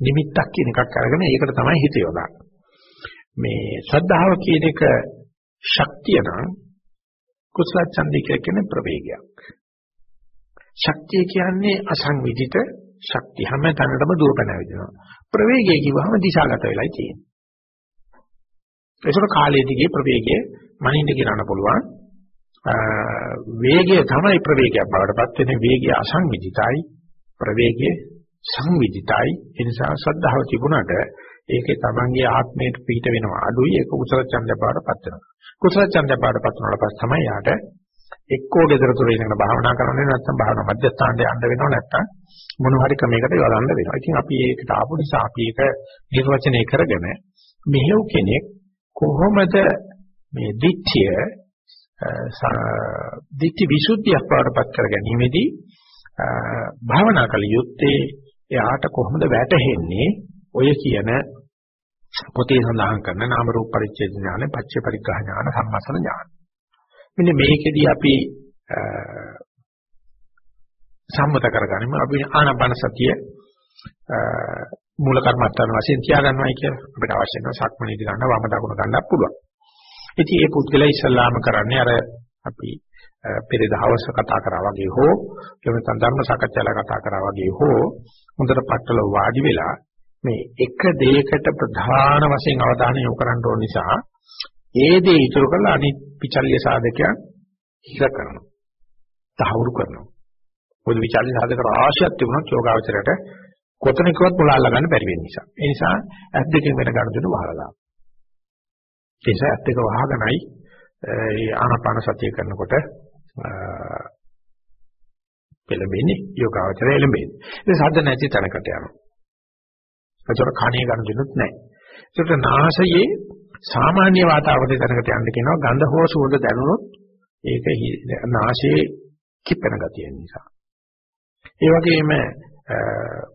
නිමිත්තක් කියන එකක් අරගෙන ඒකට තමයි හිත යොදාගන්නේ. මේ ශ්‍රද්ධාව කියන එක ශක්තිය නම් කුසල ඡන්දය කියන්නේ ප්‍රවේගයක්. ශක්තිය කියන්නේ අසංවිධිත ශක්තිය හැම තැනටම දුරපැන විදිනවා. ප්‍රවේගය කිව්වම දිශාගත වෙලයි තියෙන්නේ. ඒසොර කාලයේ දිගේ ප්‍රවේගය මනින්න කියන්න පුළුවන්. වේගය තමයි ප්‍රවේගයක් බවට පත් වෙන්නේ. වේගය අසංවිධිතයි. ප්‍රවේගය සංවිධිතයි. ඒ නිසා ශ්‍රද්ධාව තිබුණාට ඒකේ තමන්ගේ ආත්මයට පිට වෙනවා. අඩුයි ඒක කුසල ඡන්දය බවට පත් වෙනවා. කුසල ඡන්දය බවට පත් වුණාට පස්සේ තමයි යාට එක්කෝ gedara තුර ඉඳගෙන භාවනා කරන්නේ නැත්නම් භාවනා මධ්‍යස්ථානට යන්න වෙනව නැත්නම් මොන හරි ක්‍රමයකට යොදන්න වෙනවා. ඉතින් අපි ඒකට ආපු නිසා අපි ඒක නිර්වචනය කරගෙන මෙහෙව් කෙනෙක් කොහොමද මේ දිට්ඨිය දිට්ඨි විසුද්ධියක් වඩපත් කර ගැනීමේදී භාවනා කළ යුත්තේ එයාට කොහොමද වැටහෙන්නේ ඔය කියන පොතේ සඳහන් කරන නාම රූප පරිච්ඡේද ඥාන, පච්චේ පරිග්‍රහ ඥාන, සම්මසන ඥාන. මෙන්න මේකෙදී අපි සම්මත කරගනිමු අපි ආනාපාන සතිය මූල කර්මත්තන වශයෙන් තියාගන්නවයි කියලා. අපිට අවශ්‍ය නම් සක්මණේදී ගන්න වම දකුණ ගන්නත් පුළුවන්. ඉතින් මේ පුද්ගලයා ඉස්සල්ලාම කරන්නේ අර අපි පෙර දවස් කතා කරා වගේ හෝ එහෙම ධර්ම සාකච්ඡාලා කතා කරා වගේ හෝ හොඳට පట్టල වාඩි වෙලා මේ එක දෙයකට ප්‍රධාන වශයෙන් අවධානය යොමු කරන්න ඕන නිසා ඒ දේ ඉතුරු කරලා අනිත් පිචල්්‍ය සාධකයන් හිර කරනවා. තහවුරු කරනවා. මොකද විචල්්‍ය සාධක රාශියක් තිබුණොත් යෝගාවචරයට කොතනකවත් මුල අල්ල ගන්න බැරි වෙන නිසා. ඒ නිසා ඇස් දෙකෙන් වෙන ගන්න දෙනු වහලා දාන්න. ඒ නිසා ඇස් දෙක වහගෙනයි ඒ ආනාපාන සතිය කරනකොට පෙළඹෙන්නේ යෝගාවචරය එළඹෙන්නේ. ඒ සද්ද නැති තැනකට යනවා. ඒතර කණේ ගන්න දෙනුත් නැහැ. ඒකට නාසයේ සාමාන්‍ය වාතාවරණය තැනකට යන්න කියනවා ගඳ හෝ සුවඳ දැනුනොත් ඒක නාසයේ කිපෙන ගතිය නිසා. ඒ වගේම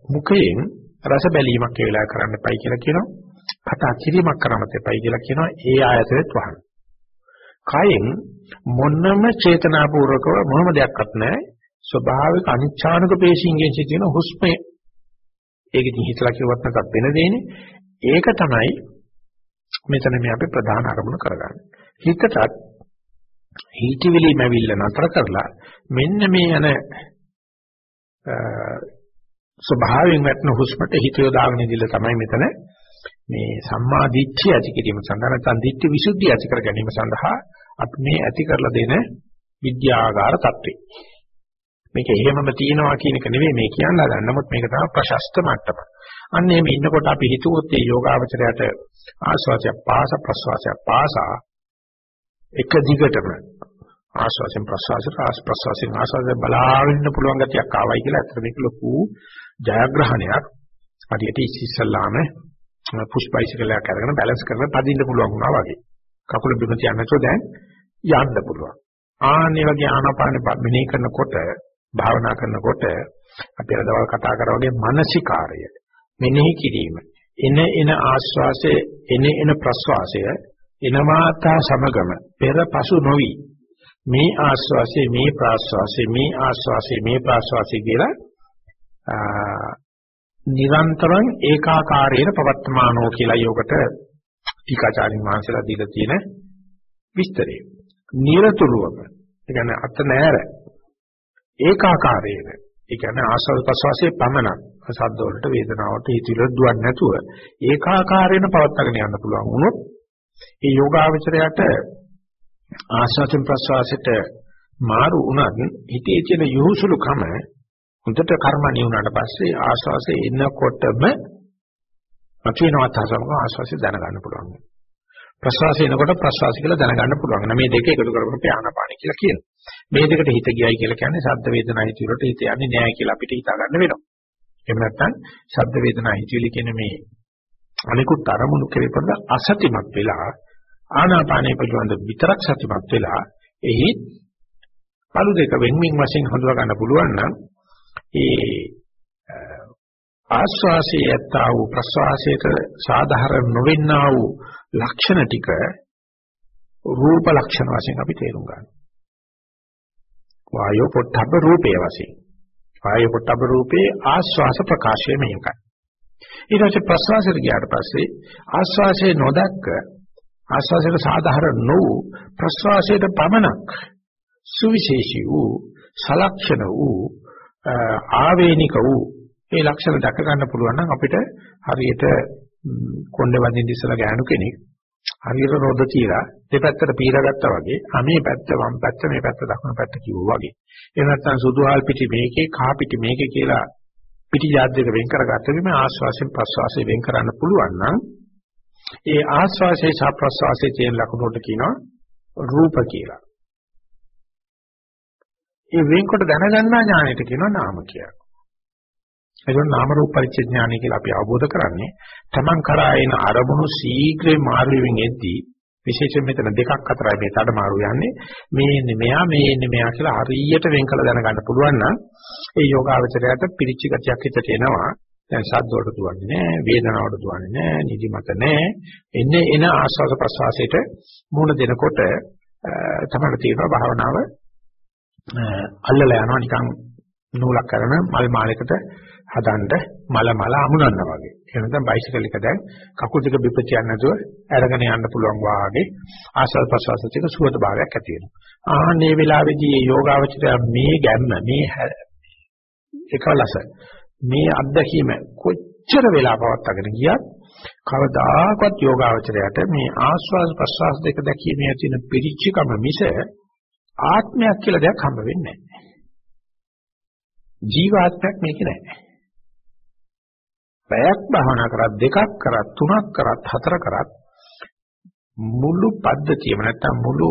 මුඛයෙන් රස බැලීමක් ඒ වෙලාව කරන්න එපයි කියලා කියනවා. කතා කිරීමක් කරන්නත් එපයි කියලා කියනවා. ඒ ආයතනෙත් වහන්න. කයෙන් මොනම චේතනාපූර්වකව මොනම දෙයක්වත් නැහැ. ස්වභාවික අනිච්ඡානක පේශින්ගෙන් සිටින හුස්මය. ඒක ඉතින් හිතලා කිව්වත් නැත්නම් වෙන දෙන්නේ. ඒක තමයි මෙතන මේ අපි ප්‍රධාන අරමුණ කරගන්නේ. හිතටත් හීටිවිලි මැවිල්ල නතර කරලා මෙන්න මේ යන ස්වභාවයෙන් වැටෙන හුස්මට හිත යොදාගෙන ඉඳිලා තමයි මෙතන මේ සම්මා දිට්ඨිය ඇති කිරීම සඳහා නැත්නම් දිට්ඨි විසුද්ධිය ඇති කර ගැනීම සඳහා අපි මේ ඇති කරලා දෙන විද්‍යාගාර தත්ත්වේ. මේක එහෙමම තියෙනවා කියන එක නෙවෙයි මේ කියන්න හදන්නේ. නමුත් මේක තමයි ප්‍රශස්ත මට්ටම. අන්න එහෙම ඉන්නකොට අපි හිතුවොත් මේ යෝගාවචරයට ආස්වාදය පාස ප්‍රසවාසය පාසා එක දිගටම ආස්වාසයෙන් ප්‍රසවාසයට ආස් ප්‍රසවාසයෙන් ආස්වාදයෙන් බලාගෙන ඉන්න පුළුවන් ගතියක් ආවයි කියලා අතට මේක ලොකු ජයග්‍රහණයක්. හරියට ඉස්සල්ලාම පුෂ් බයිසිකල් එකක් අරගෙන බැලන්ස් කරගෙන පදින්න පුළුවන් වුණා වගේ. කකුල බිම තියන්න නැතුව දැන් යන්න පුළුවන්. ආන්නේ වගේ ආනාපාන මෙනෙහි කරනකොට භාවනා කරනකොට අපි අර දවල් කතා කරා වගේ මානසිකාරය මෙනෙහි කිරීම එන එන ආස්වාසය එන එන ප්‍රස්වාසය එනමාතා සමගම පෙර පසු නොවි මේ ආස්වාසය මේ ප්‍රාස්වාසය මේ ආස්වාසය මේ ප්‍රාස්වාසය කියලා නිරන්තරං ඒකාකාරයෙන් පවත්තමානෝ කියලා යෝගට ටීකාචාරින් වහන්සේලා දීලා තියෙන විස්තරය. නිරතුරුවම ඒ කියන්නේ අත නෑර ඒකාකාරයෙන් ඒ කියන්නේ ආස්වාද ප්‍රසවාසයේ පමණක් සද්ද වලට වේදනාවට හිතිල දුවන්නේ නැතුව ඒකාකාරයෙන් පවත්වාගෙන යන්න පුළුවන් වුණොත් ඒ යෝගාවචරයට ආස්වාද ප්‍රසවාසයට මාරු වුණත් හිතේ තියෙන යොහුසුලුකම හොඳට කර්මණී වුණාට පස්සේ ආස්වාසේ එනකොටම මතුවෙනවත් හසමක ආස්වාසේ දැනගන්න පුළුවන්. ප්‍රසවාසය එනකොට ප්‍රසවාසය කියලා දැනගන්න පුළුවන්. මේ දෙක එකතු කරගෙන ආනාපාන කියලා කියනවා. මේ දෙකට හිත ගියයි කියලා කියන්නේ ශබ්ද වේදනා හිතවිලට හිත යන්නේ නැහැ කියලා අපිට හිතා ගන්න වෙනවා. එහෙම නැත්නම් ශබ්ද වේදනා හිතවිලි කියන මේ අනිකුත් අරමුණු කෙරෙපද අසතිමත් වෙලා ආනාපානය පිළිබඳ විතරක් සතිමත් වෙලා එහි පළු දෙක වෙන්මින් වශයෙන් හඳුනා ගන්න පුළුවන් නම් ඒ ආස්වාසයේ යත්තා වූ ප්‍රස්වාසයට සාධාරණ නොවෙන්නා වූ ලක්ෂණ ටික රූප ලක්ෂණ වශයෙන් අපි තේරුම් ගන්නවා. වායෝ පොට්ටබ්බ රූපයේ වශයෙන්. වායෝ පොට්ටබ්බ රූපේ ආස්වාස ප්‍රකාශය මේකයි. ඊට පස්සේ ප්‍රස්වාසයට ගියාට පස්සේ ආස්වාසයේ නොදක්ක ආස්වාසයට සාධාරණ නොවූ ප්‍රස්වාසයට පමණක් සුවිශේෂී වූ සලක්ෂණ වූ ආවේනික වූ ඒ ලක්ෂණ දැක ගන්න පුළුවන් නම් අපිට හරියට කොණ්ඩේ වදින්න ඉස්සලා ගෑනු කෙනෙක් හරියට රොද තියලා දෙපැත්තට පීරගත්තා වගේ අනේ පැත්ත වම් පැත්ත මේ පැත්ත දකුණු පැත්ත කිව්වා වගේ. එහෙම නැත්නම් සුදු හාල් පිටි මේකේ කහ පිටි මේකේ කියලා පිටි જાත් දෙක වෙන් කරගත්තොත් මේ ආස්වාසයෙන් ප්‍රස්වාසයෙන් වෙන් කරන්න පුළුවන් නම් ඒ ආස්වාසයේ සහ ප්‍රස්වාසයේ තියෙන ලක්ෂණ වලට කියනවා රූප කියලා. ඒ වෙන්කොට දැනගන්නා ඥාණයට කියනවා නාම කියලා. එතකොට නාම රූප පරිච්ඡේඥානය කියලා අපි අවබෝධ කරන්නේ Taman කරා එන අරමුණු ශීඝ්‍රයෙන් මාරුවෙන් එද්දී විශේෂයෙන් මෙතන දෙකක් අතරයි මේ තඩ මාරු යන්නේ. මේ ඉන්නේ මෙයා මේ ඉන්නේ මෙයා කියලා හරියට වෙන් කළ දැනගන්න පුළුවන් නම් ඒ යෝගාවචරයට පිරිච්ච ගතියක් හිතට එනවා. දැන් ශබ්ද වලට දුවන්නේ නැහැ වේදනාවට දුවන්නේ නැහැ නිදිමත නැහැ එන්නේ එන ආස්වාද ප්‍රසවාසයට මුණ දෙනකොට තමයි තියෙනවා භාවනාව අල්ලලා යනවා නිකන් නූලක් කරන මල් මාලයකට හදන්න මල මල අමුණනවා වගේ. ඒ නැත්නම් බයිසිකල් එක දැන් කකුල් දෙක බිපතියක් නැතුව අරගෙන යන්න පුළුවන් වාගේ ආසල් ප්‍රසවාස දෙක සුවද භාවයක් ඇති වෙනවා. ආන්නේ වෙලාවේදී මේ යෝගාවචරය මේ ගැම්ම මේ එකලස මේ අත්දැකීම කොච්චර වෙලා පවත්වාගෙන ගියත් කවදාකවත් යෝගාවචරයට මේ ආස්වාද ප්‍රසවාස දෙක දැකීමේ තියෙන පිරිච්චකම මිස ආත්මයක් කියලා දෙයක් හම්බ වෙන්නේ නැහැ. ජීවාත්මයක් මේක නැහැ. පැයක් භාවනා කරත් දෙකක් කරත් තුනක් කරත් හතර කරත් මුළු පද්ධතියම නැත්තම් මුළු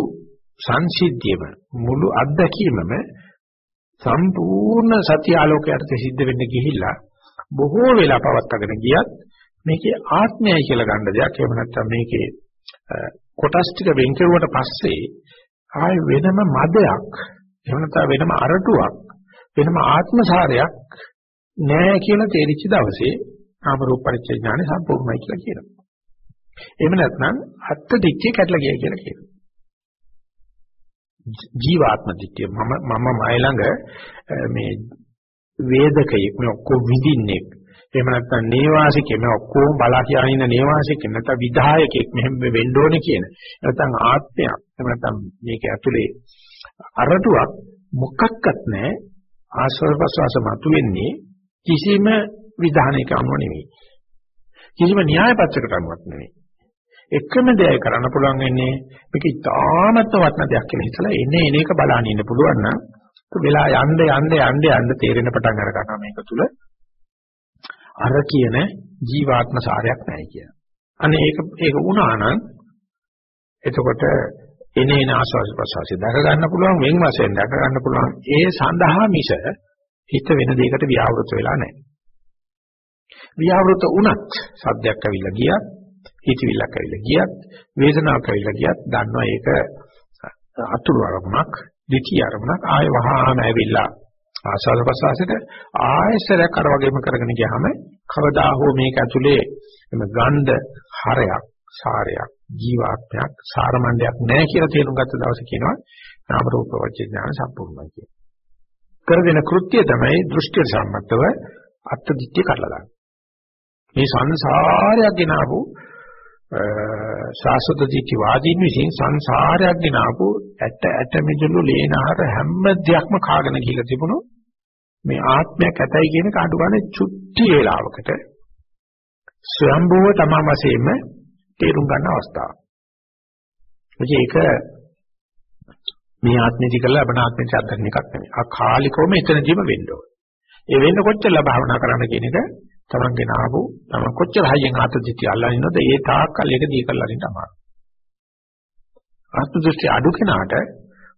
සංසිද්ධියම මුළු අත්දැකීමම සම්පූර්ණ සත්‍ය ආලෝකයට සිද්ධ වෙන්න ගිහිල්ලා බොහෝ වෙලා පවත්වාගෙන ගියත් මේකේ ආත්මයයි කියලා ගන්න දෙයක්. එහෙම නැත්නම් මේකේ කොටස් ටික වෙන් කරුවට පස්සේ ආය වෙනම මදයක් එහෙම නැත්නම් වෙනම අරටුවක් වෙනම ආත්මසාරයක් නෑ කියලා තේරිච්ච දවසේ නාම රූප පරිච්ඡේ ඥානෙ සම්පූර්ණයි කියලා කියනවා. එහෙම නැත්නම් අත්ත්‍ය දික්කේ කැඩලා ගියයි කියලා කියනවා. ජීවාත්ම දිට්ඨිය මම මම මයි ළඟ මේ වේදකයෙක් මේ ඔක්කොම විඳින්නේ එහෙම නැත්නම් නේවාසිකෙ මේ ඔක්කොම බලා කියන ඉන්න නේවාසිකෙ නැත්නම් විධායකෙක් මෙහෙම වෙන්න ඕනේ කියන නැත්නම් ආත්මයක් එහෙම නැත්නම් මේක ඇතුලේ අරටුවක් මොකක්වත් නැහැ ආශ්‍රව ප්‍රසවාස මතුවෙන්නේ කිසිම විධානයක අනුව නෙවෙයි කිසිම න්‍යාය පත්‍රයකට අනුවක් නෙවෙයි එකම දෙයයි කරන්න පුළුවන් වෙන්නේ මේක ඉතාමත් වටින දෙයක් කියලා හිතලා එන්නේ එන එක බලන්න ඉන්න පුළුවන් නම් වෙලා යන්න යන්න යන්න යන්න තේරෙන පටන් අර ගන්නවා මේක තුල අර කියන ජීවාත්ම සාරයක් නැහැ කියන. අනේ ඒක ඒක වුණා නම් එතකොට එනේන ආස්වාද ප්‍රසවාසය දැක ගන්න පුළුවන් වෙන් වශයෙන් දැක ගන්න පුළුවන් ඒ සඳහා මිස හිත වෙන දෙයකට ව්‍යාවෘත වෙලා නැහැ. ව්‍යාවෘත වුණත් සද්දයක් ඇවිල්ලා ගියත් හිතවිල්ලක් ඇවිල්ලා ගියත් වේදනාවක් ඇවිල්ලා ගියත් දන්නවා ඒක අතුරු අරමුණක් දෙකී අරමුණක් ආය වහාම ඇවිල්ලා ආසාද ප්‍රසවාසයට ආයසරයක් අර වගේම කරගෙන ගියාම කවදා හෝ මේක ඇතුලේ එම ගන්ධ හරයක් සාරයක් ජීවාත්මයක් සාරමණ්ඩයක් නැහැ කියලා තේරුම් ගත්ත දවසේ කියනවා නාම රූප වචේ ඥාන සම්පූර්ණයි කියන. කරගෙන කෘත්‍ය තමයි දෘෂ්ටි සම්මතව අත්දිත්‍ය කරලා ගන්න. මේ සංසාරයක් ගෙනාවු ශාස්ත්‍ර දිටි වාදීන් විසින් සංසාරයක් ගෙනාවු ඇට ඇට මිදුළු ලේනහර හැම දෙයක්ම කාගෙන ගිහලා තිබුණු මේ ආත්මයක් ඇතයි කියන කාඩු ගන්න චුට්ටි වේලාවකට ස්වයම්භව තමා වශයෙන්ම තේරුම් ගන්න අවස්ථාව. ඒක මේ ආත්මෙදි කරලා ලබන ආත්මෙදි අත්දැකීම් එකක් නෙමෙයි. අකාලිකවම එතනදීම වෙන්න ඕනේ. ඒ වෙන්න කොච්චර භාවනා කරන්න කියන එක තමන්ගෙන ආපු තම කොච්චර හයියෙන් ආත්මදිට්ඨිය අල්ලගෙන ඉන්නද ඒ තාක්කල් ඒක දී කරලා ඉන්න අමාරුයි. ආත්මදෘෂ්ටි අඩු කෙනාට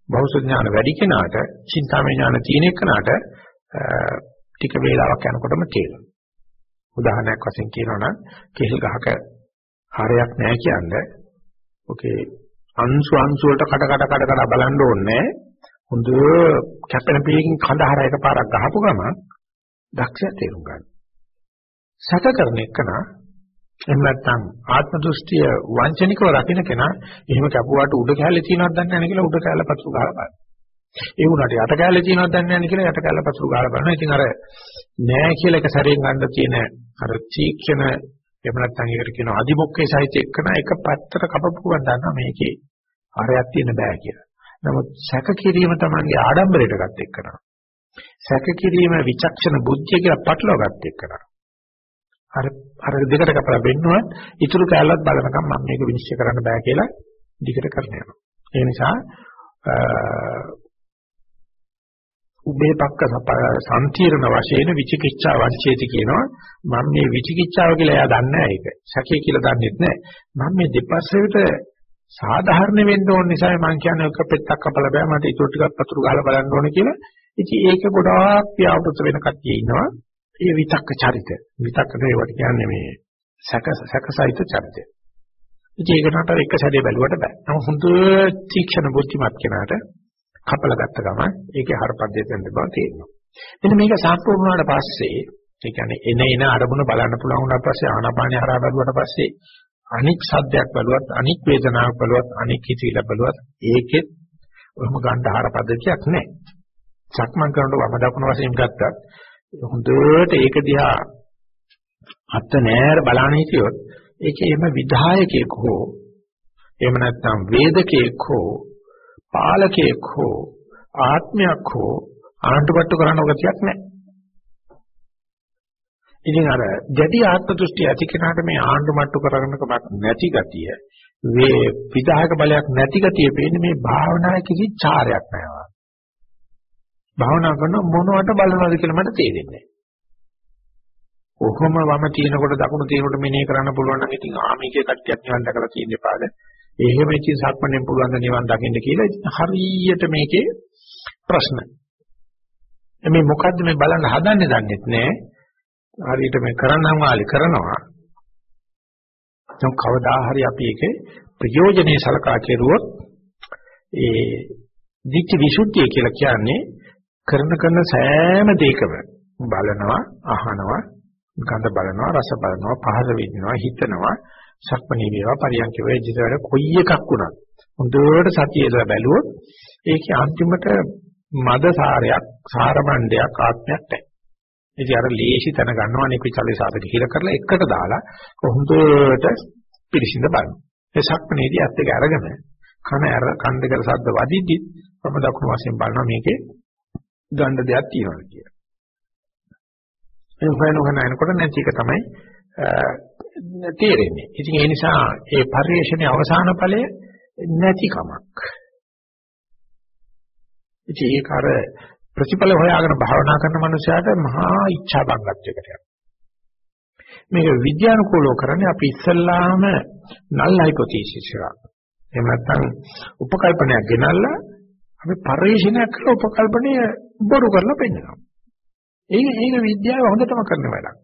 බෞද්ධ ඥාන වැඩි කෙනාට චින්තාමය ඥාන තියෙන කෙනාට ටික වේලාවක් යනකොටම තේරෙනවා. උදාහරණයක් වශයෙන් කියනවා නම් කෙහෙල් ගහක හරයක් නැහැ කියන්නේ ඔකේ අංශු අංශු වලට කඩ කඩ කඩ කඩ බලන්න ඕනේ හොඳ කැපෙන පියකින් කඳ හර එකපාරක් ගහපු ගමන් දක්ෂය තේරුම් ගන්න. සැක කරන එකන එහෙම නැත්නම් ආත්ම දෘෂ්ටිය වංචනිකව රකින්න කෙනා එහෙම කැපුවාට උඩ කැලේ තියෙනවද දන්නේ නැහැ කියලා උඩ කැලේ පතුරු ගහලා බලන්න. ඒ වුණාට යට කැලේ තියෙනවද දන්නේ නැහැ කියලා යට කැලේ පතුරු ගහලා බලනවා. ඉතින් අර නෑ කියලා එක සැරෙන් ගන්න තියෙන අර චීක්ෂණ එහෙම නැත්නම් ඒකට කියන අදිමොක්කේ සහිත එක්කන එක පැත්තට කපපුවන් දන්නවා මේකේ ආරයක් තියෙන බෑ කියලා. නමුත් සැක කිරීම තමයි ආඩම්බරයට ගත් එක්කන. සැක කිරීම විචක්ෂණ බුද්ධිය කියලා පටලවා ගත් එක්කන. අර අර දෙකට කපලා බෙන්නුවත් ඉතුරු කැලලත් බලනකම් මම මේක විනිශ්චය කරන්න බෑ කියලා දිගට කරන්න යනවා. ඒ නිසා උබේ පක්ක සම්තිරණ වශයෙන් විචිකිච්ඡා වංචේති කියනවා මම මේ විචිකිච්ඡාව කියලා එයා දන්නේ නැහැ ඒක. සැකේ කියලා දන්නෙත් නැහැ. මම මේ දෙපස්සෙට සාධාරණ වෙන්න ඕන නිසා මම කියන්නේ එක පෙත්තක් කපලා බෑ මට ඒක ටිකක් පතුරු ගහලා බලන්න ඕනේ කියලා. ඉතින් ඒක ගොඩාක් ව්‍යාපෘත වෙන කට්ටිය ඉන්නවා. ඒ විතක්ක චරිත. විතක්ක දේවට කියන්නේ මේ සැක සැකසහිත චරිතය. ඉතින් ඒක නතර එක සැරේ බැලුවට බෑ. නමුත් හොඳ තීක්ෂණ බුද්ධිමත් කෙනාට කපලා ගත්ත ගමන් ඒකේ හරපද්ධතිය දෙන්න බව තේරෙනවා. මෙන්න මේක සම්පූර්ණ වුණාට පස්සේ ඒ කියන්නේ එන එන අරමුණ බලන්න පුළුවන් වුණාට පස්සේ ආනාපානිය හරහා බලුවට පස්සේ අනික් සද්දයක් බලුවත් අනික් වේදනාවක් බලුවත් අනික් හිතවිල්ල බලුවත් ඒකෙත් ඔහොම ගන්න හරපද්ධතියක් නැහැ. සක්මන් කරනකොට වම දකුණු වශයෙන් ගත්තත් හොඳට ඒක දිහා අත්ත නෑර බලන්න හිටියොත් ඒකේ එම විධායකයෙක් හෝ එහෙම නැත්නම් වේදකයෙක් හෝ පාලකයෙක් හෝ ආත්මයක් හෝ ආණ්ඩුපත්තු කරන්න ගතියක් නැහැ. ඉතින් අර ජටි ආත්ම දෘෂ්ටි ඇති කෙනාට මේ ආණ්ඩුමට්ටු කරගන්නකමක් නැති ගතිය, මේ විධායක බලයක් නැති ගතිය පේන්නේ මේ භාවනාවේ කිසි චාරයක් නැහැ. භාවනා කරන මොනවට බලනවද කියලා මට තේරෙන්නේ නැහැ. කොහොම වම තිනකොට දකුණු තිනකොට මෙනේ කරන්න පුළුවන් නම් ඉතින් ආමිකේ කට්ටියක් නිවන් දැකලා තියෙන්න එපාද. එහෙම ඉතින් සක්මණෙන් පුළුවන් ද නිවන් දකින්න කියලා ඉතින් හරියට මේකේ ප්‍රශ්න. මේ මොකද්ද මේ බලන්න හදන්නේ දන්නෙත් නෑ. හරියට මේ කරන්නම් වාලි කරනවා. දැන් කවදා හරි අපි ඒකේ ප්‍රයෝජනේ සලකා කෙරුවොත් ඒ දිච්ච විසුද්ධිය කියලා කියන්නේ කරන කරන සෑම දෙයකම බලනවා අහනවා ගඳ බලනවා රස බලනවා පහස විඳිනවා හිතනවා සක්මණේ වේවා පරියන්ක වේවා ජීවිතවල කොයි එකක් වුණත් හොඳට සතියේලා බැලුවොත් ඒකේ අන්තිමට මද සාරයක් සාරමණ්ඩයක් ආත්මයක් නැහැ. ඉතින් අර ලේසි තන ගන්නවනේ පිටලේ සාසක කියලා කරලා එකට දාලා හොඳට පිරිසිඳ බලනවා. ඒ සක්මණේදී ඇත්ත එක අරගෙන කන අර කන් දෙකට සද්ද වදිද්දි මම දකුණු වශයෙන් බලනවා මේකේ ගන්න දෙයක් තියෙනවා කියලා. ඒ හොයන හොයන යනකොට නැති එක තමයි තේරෙන්නේ. ඉතින් ඒ නිසා ඒ පරිශ්‍රණයේ අවසාන ඵලය නැතිකමක්. ඉතින් ඒක අර ප්‍රතිඵල හොයාගෙන භාවනා කරන මනුස්සයාට මහා ઈચ્છා බංගත්වයකට යනවා. මේක විද්‍යානුකූලව කරන්නේ අපි ඉස්සල්ලාම null hypothesis එක. එහෙම නැත්නම් උපකල්පනයක් ගෙනල්ලා අපි පරිශීලනය කරලා උපකල්පනය බොරු කරලා පෙන්නනවා. ඒක ඒක විද්‍යාව හොඳටම කරන වැඩක්.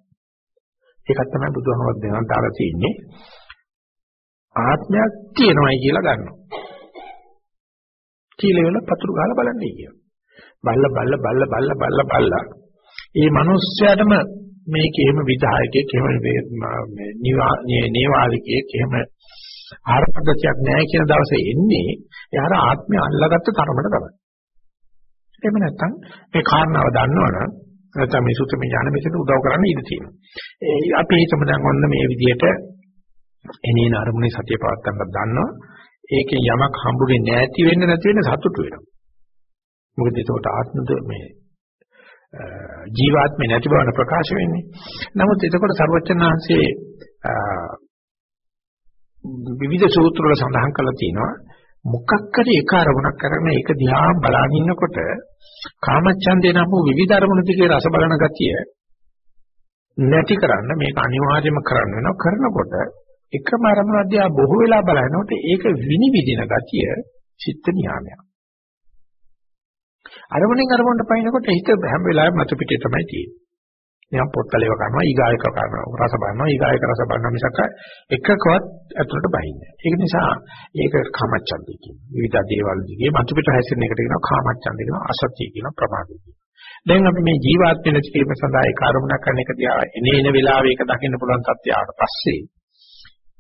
ඒකත් තමයි බුදුහමවත් දෙනවා දාලා තියෙන්නේ. ආත්මයක් තියෙනවයි කියලා ගන්නවා. කියලා වල පතුරු ගහලා බලන්නේ කියන. බල්ල බල්ල බල්ල බල්ල බල්ල බල්ල. ඒ මිනිස්යාටම මේක එහෙම විධායකයෙක් එහෙම මේ නේවාලිකයෙක් එහෙම ආරපද්ධතියක් නැහැ කියන දවසේ එන්නේ එයාට ආත්මය අල්ලගත්ත තරමට තමයි. එහෙම නැත්නම් මේ කාරණාව දන්නවනම් නැත්නම් මේ සුත්‍රම ඥාන මෙතන උදව් කරන්න ඉඩ තියෙනවා. ඒ අපි හිතමු දැන් ඔන්න මේ විදිහට එනේන අරමුණේ සතිය පවත්තන්න දන්නවා. ඒකෙන් යමක් හම්බුනේ නැති වෙන්න නැති වෙන්න සතුටු වෙනවා. මොකද ඒකට ආත්මද මේ ජීවාත්මේ නැති බවන ප්‍රකාශ වෙන්නේ. නමුත් එතකොට සර්වචනාංශයේ විවිධ සූත්‍ර වල සඳහන් කරලා තියෙනවා මොකක් හරි එක අරමුණක් කරගෙන ඒක දිහා බලන ඉන්නකොට කාමච්ඡන්දේ නම් වූ විවිධ අරමුණු දිගේ රස බලන ගතිය නැති කරන්න මේක අනිවාර්යයෙන්ම කරන්න වෙනවා කරනකොට එකම අරමුණ දිහා බොහෝ වෙලා බලනකොට ඒක විනිවිදින ගතිය චිත්ත නියාමයක් අරමුණෙන් අරමුණට පයින්නකොට හිත හැම වෙලාවෙම මතු පිටේ තමයි තියෙන්නේ. නිකන් පොත්තලේව කරනවා ඊගායක කරනවා රස බලනවා ඊගායක රස බලනවා මිසක එකකවත් ඇතුළට බහින්නේ ඒක නිසා ඒක කාමච්ඡන්දය කියන්නේ විවිධ දේවල් දිගේ මතු පිට හැසිරෙන එකට කියනවා කාමච්ඡන්දය කියනවා අසත්‍ය කියනවා ප්‍රමාදය කියනවා. දැන් අපි මේ ජීවාත්ම නැති කිරීම සඳහා ඒ කර්මණක් කරන එක දිහා එනේන වෙලාවෙ ඒක දකින්න පුළුවන් තත්ත්වය ආවට පස්සේ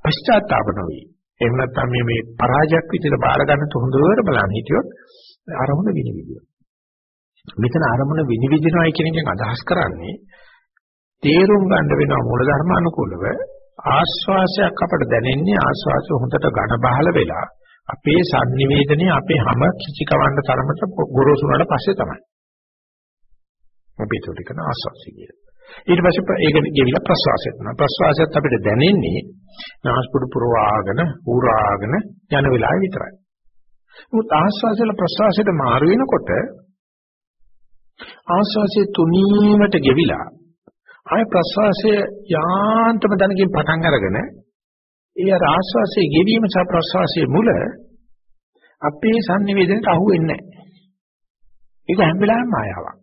පශ්චාත්තාප නොවේ. එහෙම නැත්නම් මේ මේ පරාජයක් විදිහට බාර ගන්න හොඳට බලන්න හිටියොත් අරමුණ විනිවිදිනවා මෙතන අරමුණ විනිවිදිනවයි කියන එකෙන් අදහස් කරන්නේ තේරුම් ගන්න වෙනවා මූලධර්ම අනුකූලව ආස්වාසයක් අපට දැනෙන්නේ ආස්වාසය හොඳට ඝන බහල වෙලා අපේ sannivedanaye අපේ හැම කිචි කවන්න තරමට ගොරෝසු වුණාට පස්සේ තමයි. අපි ඒකට කරන ආස්වාසය කියලා. ඊට පස්සේ ඒක ගෙවිලා ප්‍රස්වාසයට යනවා. ප්‍රස්වාසයත් අපිට දැනෙන්නේ නාස්පුඩු පුරවාගෙන ඌරාගෙන යන වෙලාවේ විතරයි. මුත් ආස්වාසයල ප්‍රස්වාසයට මාරු වෙනකොට ආස්වාසයේ තුනීවට ගෙවිලා ආය ප්‍රස්වාසය යාන්තම දණකින් පටන් අරගෙන ඒ ආස්වාසයේ ගෙවීම සහ ප්‍රස්වාසයේ මුල අපේ sannivedanට අහු වෙන්නේ නැහැ. ඒක හැම වෙලාවෙම මායාවක්.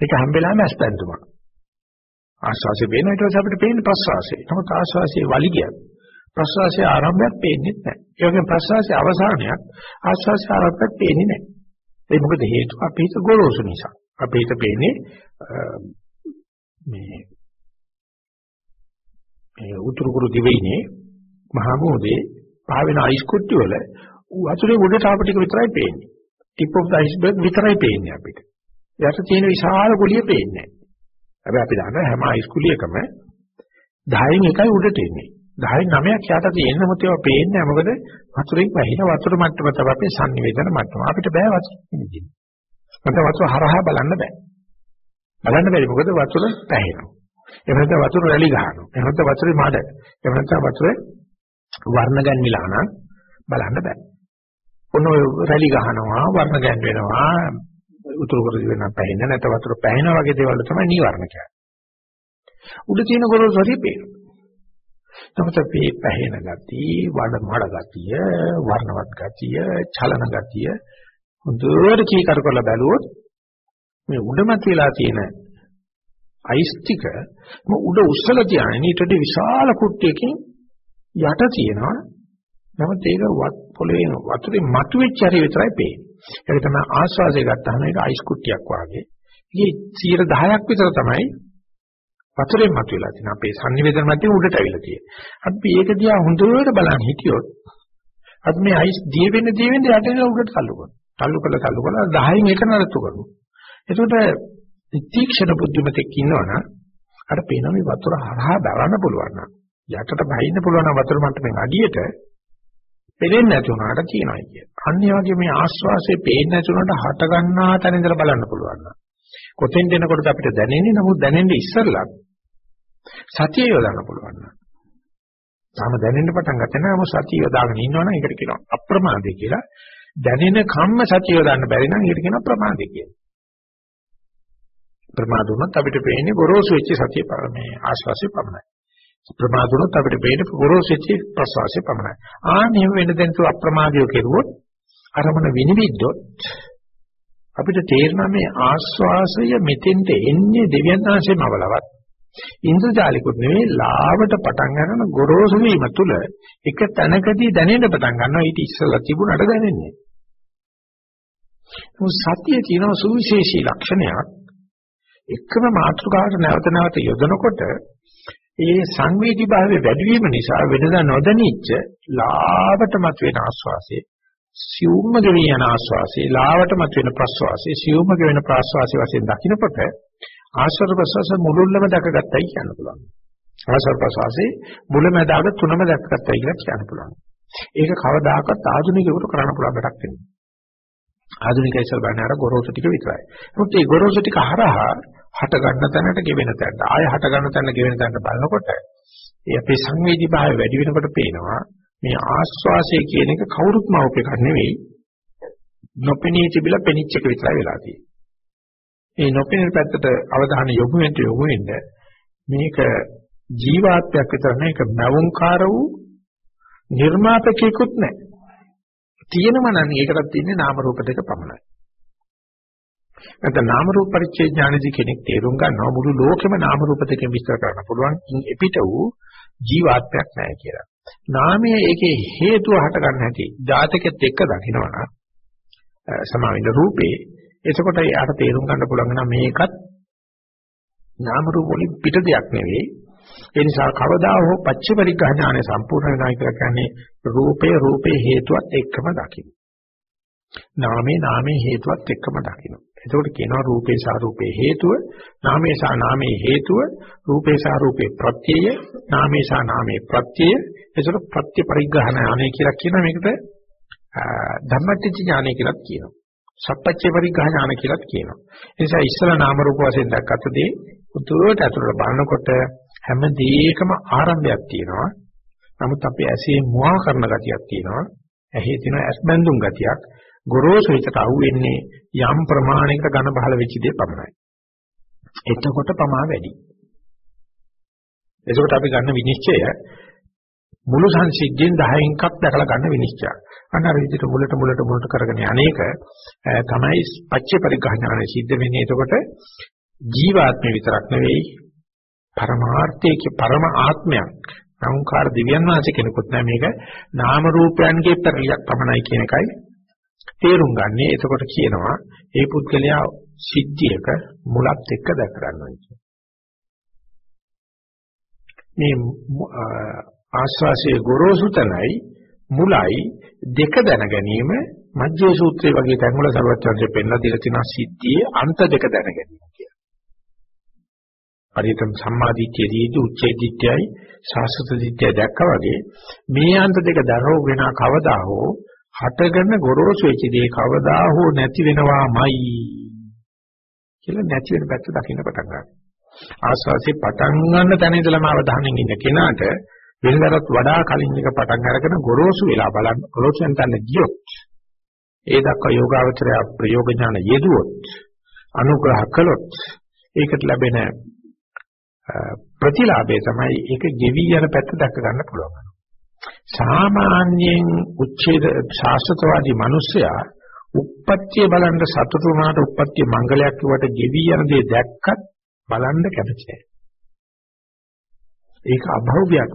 ඒක හැම වෙලාවෙම අස්පැන්තුමක්. ආස්වාසය වෙන ඊට පස්සේ අපිට පේන්නේ ප්‍රස්වාසය. නමුත් ආස්වාසයේ වලිගයක් ප්‍රස්වාසයේ ආරම්භයක් පේන්නේ නැහැ. ඒ වගේම ප්‍රස්වාසයේ අවසානයක් ආස්වාසයේ ආරම්භයක් පේන්නේ නැහැ. ඒ මොකද හේතුව අපේ හිත ගොරෝසු නිසා. අපේ හිත පේන්නේ මේ මේ උතුරු කුරු දිවයිනේ මහා මොහොතේ පාවෙන අයිස් කුට්ටි වල වතුරේ උඩට ආපු ටික විතරයි පේන්නේ. tip of the iceberg විතරයි පේන්නේ අපිට. යට තියෙන විශාල කුලිය පේන්නේ නැහැ. හැබැයි අපි දන්නවා හැම අයිස් කුලියකම 10න් එකයි උඩට එන්නේ. 10න් 9ක් යට තියෙන මොකද ඒවා පේන්නේ මොකද වතුරෙන් වැහිලා වතුර මට්ටම තමයි අපේ sannivedana මට්ටම. අපිට බෑ වතුර ඉන්නේ. මට වතුර හරහා බලන්න බෑ. බලන්න බැරි මොකද වතුර පැහැෙනවා. එහෙම නැත්නම් වතුර රැලි ගන්නවා. එහෙම නැත්නම් වතුරේ මඩ. එහෙම නැත්නම් වතුරේ වර්ණ ගැන්විලා නම් බලන්න බෑ. ඔන්න ඔය රැලි ගහනවා වර්ණ ගැන් වෙනවා උතුරු කර දිවෙන පැහැෙන නැත්නම් වතුර පැහැෙනා වගේ දේවල් තමයි නීවරණ කියන්නේ. උඩ තියෙන ගොරෝසු හරි පේනවා. නමුත් මේ පැහැෙන ගතිය, වඩ මඩ ගතිය, වර්ණවත් ගතිය, චලන ගතිය හොඳට කීකර කරලා බැලුවොත් මේ උඩමත් වෙලා තියෙන අයිස් ටික උඩ උස්සලා තියාගෙන ඊට වඩා විශාල කුට්ටියකින් යට තියෙනවා. නමුත් ඒක වත් පොළවේ වතුරේ මතුවෙච්ච හැටි විතරයි පේන්නේ. ඒක තමයි ආස්වාදයේ ගත්තාම ඒක අයිස් කුට්ටියක් වාගේ. ඒකේ 10ක් විතර තමයි වතුරෙන් මතුවලා තියෙන අපේ sannivedana මැදේ උඩට ඇවිල්ලා තියෙන්නේ. අපි ඒක දිහා හොඳට බලන් හිටියොත් අපි මේ අයිස් දිය වෙන දිය වෙන යටේ උඩට තල්ලු කරනවා. තල්ලු කරලා තල්ලු කරලා 10න් එක නරතු කරනවා. එතකොට තීක්ෂණ බුද්ධිමතෙක් ඉන්නවනම් අර පේනවා මේ වතුර හරහා දරන්න පුළුවන් නම් යටට බහින්න පුළුවන් නම් වතුර මට්ටමින් අඩියට පෙරෙන්නේ නැති වුණාට කියනවා කිය. අන්න ඒ වගේ මේ ආස්වාසේ පේන්නේ නැති වුණාට හට ගන්නා තැන ඉඳලා බලන්න පුළුවන් නම් කොතෙන් දෙනකොට අපිට දැනෙන්නේ? නමුත් දැනෙන්නේ ඉස්සෙල්ලා සතිය යොදන්න පුළුවන් නම්. තාම දැනෙන්න පටන් ගත්තේ නැහැ. මොකද සතිය යොදාගෙන ඉන්නවනම් ඒකට කියනවා අප්‍රමාදේ කියලා. දැනෙන කම්ම සතිය යොදන්න බැරි නම් ඒකට කියනවා ප්‍රමාදේ කියලා. ප්‍රමාද වුණොත් අපිට පේන්නේ ගොරෝසු වෙච්ච සතිය මේ ආශ්වාසය පමණයි. ප්‍රමාද වුණොත් අපිට පේන්නේ ගොරෝසු වෙච්ච ප්‍රශ්වාසය පමණයි. ආන්නේ වෙන දෙන්න තු අප්‍රමාදියෝ කෙරුවොත් අරමුණ විනිවිද්දොත් අපිට තේරෙනවා මේ ආශ්වාසය මෙතෙන්ට එන්නේ දෙවියන් ආශ්‍රයම අවලවත්. ඉන්ද්‍රජාලිකුත් නෙවෙයි ලාවට පටන් ගන්න ගොරෝසු වීම තුළ එක තැනකදී දැනෙන්න පටන් ගන්නවා ඊට ඉස්සෙල්ලා තිබුණාට දැනෙන්නේ. සතිය කියන සුවිශේෂී ලක්ෂණයක් එකම මාතෘකාවට නැවත නැවත යොදනකොට ඒ සංවේදී භාවය වැඩි වීම නිසා වෙනදා නොදැනිච්ච ලාවට මතුවෙන ආස්වාසේ සියුම්ම ගෙවි යන ආස්වාසේ ලාවට මතුවෙන ප්‍රස්වාසේ සියුම්ම ගෙවෙන ප්‍රස්වාසේ වශයෙන් දකින්නකොට ආශ්‍රව ප්‍රස්වාස මුළුල්ලම දැකගත්තයි කියන්න පුළුවන්. ආශ්‍රව ප්‍රස්වාසේ මුලමදාග තුනම දැකගත්තයි කියලා කියන්න පුළුවන්. ඒක කවදාකවත් ආධුනිකයෙකුට කරන්න පුළුවන් වැඩක් නෙවෙයි. ආධුනිකයි ඉස්සර බලන අර ගොරෝසු ටික විතරයි. නමුත් මේ ගොරෝසු ටික හරහා හට ගන්න තැනට ගෙවෙන තැනට ආය හට ගන්න තැන ගෙවෙන තැනට බලනකොට ඒ අපේ සංවේදී භාවය වැඩි වෙනකොට පේනවා මේ ආස්වාසය කියන එක කවුරුත් මවප එකක් නෙවෙයි නොපෙනී තිබිලා පෙනිච්ච එක විතරයි වෙලා තියෙන්නේ. මේ නොපෙනෙන පැත්තට අවධානය යොමු වෙන්න යොමු වෙන්න මේක ජීවාත්මයක් විතර නෙවෙයි ඒක මවුන්කාර වූ නිර්මාපකයෙකුත් නැහැ. තියෙනවා නම් ඒකටත් තියෙන්නේ නාම රූප දෙක පමණයි. නැත්නම් නාම රූප පරිච්ඡේ ඥානදී කෙනෙක් තේරුම් ගන්නවා මුළු ලෝකෙම නාම රූප දෙකෙන් විස්තර කරන්න පුළුවන් එපිට වූ ජීවාත්මයක් නැහැ කියලා. නාමයේ ඒකේ හේතුව හට ගන්න හැටි ජාතකෙත් එක්ක දකින්නවනම් සමාවින්න රූපේ එතකොට යාට තේරුම් ගන්න පුළුවන් නම් මේකත් නාම රූප වලින් පිට දෙයක් නෙවෙයි ඒ නිසා කවදා හෝ පච්ච පරිග්‍රහ ඥානය සම්පූර්ණ වෙනවා කියලා කියන්නේ රූපේ රූපේ හේතුවත් එක්කම දකින්න. නාමේ නාමේ හේතුවත් එක්කම දකින්න. එතකොට කියනවා රූපේ සහ රූපේ හේතුව, නාමේ සහ නාමේ හේතුව, රූපේ සහ රූපේ ප්‍රත්‍යය, නාමේ සහ නාමේ ප්‍රත්‍යය. එතකොට ප්‍රත්‍ය පරිග්‍රහණ ඥානය කියලා කියන මේකට ධම්මටිච්ච ඥානය කියලා කියනවා. සප්පච්චේ පරිග්‍රහ ඥාන කියලාත් කියනවා. ඒ නිසා ඉස්සර නාම රූප වශයෙන් දැක්කතදී උතුරට අතුරට බලනකොට හැම දෙයකම ආරම්භයක් තියෙනවා. නමුත් අපේ ඇසේ මුවා කරන ගතියක් තියෙනවා. ඇහි තියෙන ඇස් බැඳුම් ගතියක්. ගොරෝසු හිතට අහුවෙන්නේ යම් ප්‍රමාණයකට ඝන බහල වෙච්ච දේ පමණයි. එතකොට පමා වැඩි. එතකොට අපි ගන්න විනිශ්චය මුළු සංසිද්ධියෙන් 10න් එකක් දැකලා ගන්න විනිශ්චය. අන්න අර විදිහට මුලට මුලට මුලට කරගෙන අනේක තමයි පච්ච පරිග්‍රහණය සිද්ධ වෙන්නේ. එතකොට ජීවාත්මය විතරක් නෙවෙයි පරමාර්ථයේ පරම ආත්මයක් සංඛාර දිව්‍යන් වාසිය කෙනෙකුත් නෑ මේක නාම රූපයන්ගේ පරිලක් පමණයි කියන එකයි තේරුම් ගන්නෙ. එතකොට කියනවා ඒ පුද්ගලයා සිද්ධියක මුලත් එක්ක දැක ගන්නවා කියන්නේ. මේ ආස්වාසියේ ගොරෝසු තනයි මුලයි දෙක දැන ගැනීම මජ්ජේ සූත්‍රයේ වගේ තැන්වල සර්වඥාන්සේ පෙන්ලා දීලා තියෙනවා සිද්ධියේ අන්ත දෙක දැනගැනීම කියලා. හරියට සම්මාදිට්ඨියදී උච්චේ දිට්ඨියයි සාසත දිට්ඨිය දැක්කා වගේ මේ අන්ත දෙක දරෝ වෙන කවදා හෝ හටගෙන ගොරෝසු වෙච්ච දේ කවදා හෝ නැති වෙනවාමයි කියලා නැති වෙන පැත්ත දකින්න පටන් ගන්නවා. ආස්වාසිය පටන් ගන්න තැන ඉඳලම අවධානයෙන් ඉන්න කෙනාට වෙනදටත් වඩා කලින් එක පටන් අරගෙන ගොරෝසු වෙලා බලන්න ගොරෝසුෙන් තන්න ගියොත් ඒ දක්වා යෝගාවචරය ප්‍රයෝග ඥාන යෙදුවොත් අනුග්‍රහ කළොත් ඒකට ලැබෙන ප්‍රතිලාභය තමයි ඒක ගෙවි යන පැත්ත දැක ගන්න පුළුවන්. සාමාන්‍යයෙන් උච්ඡේද ශාස්ත්‍රවාදී මිනිසයා උප්පත්තිය බලන්න සතුටු වුණාට උප්පත්තිය මංගලයක් කිව්වට ගෙවි යන දේ දැක්කත් බලන්න කැමති නැහැ. ඒක අභෞවියක්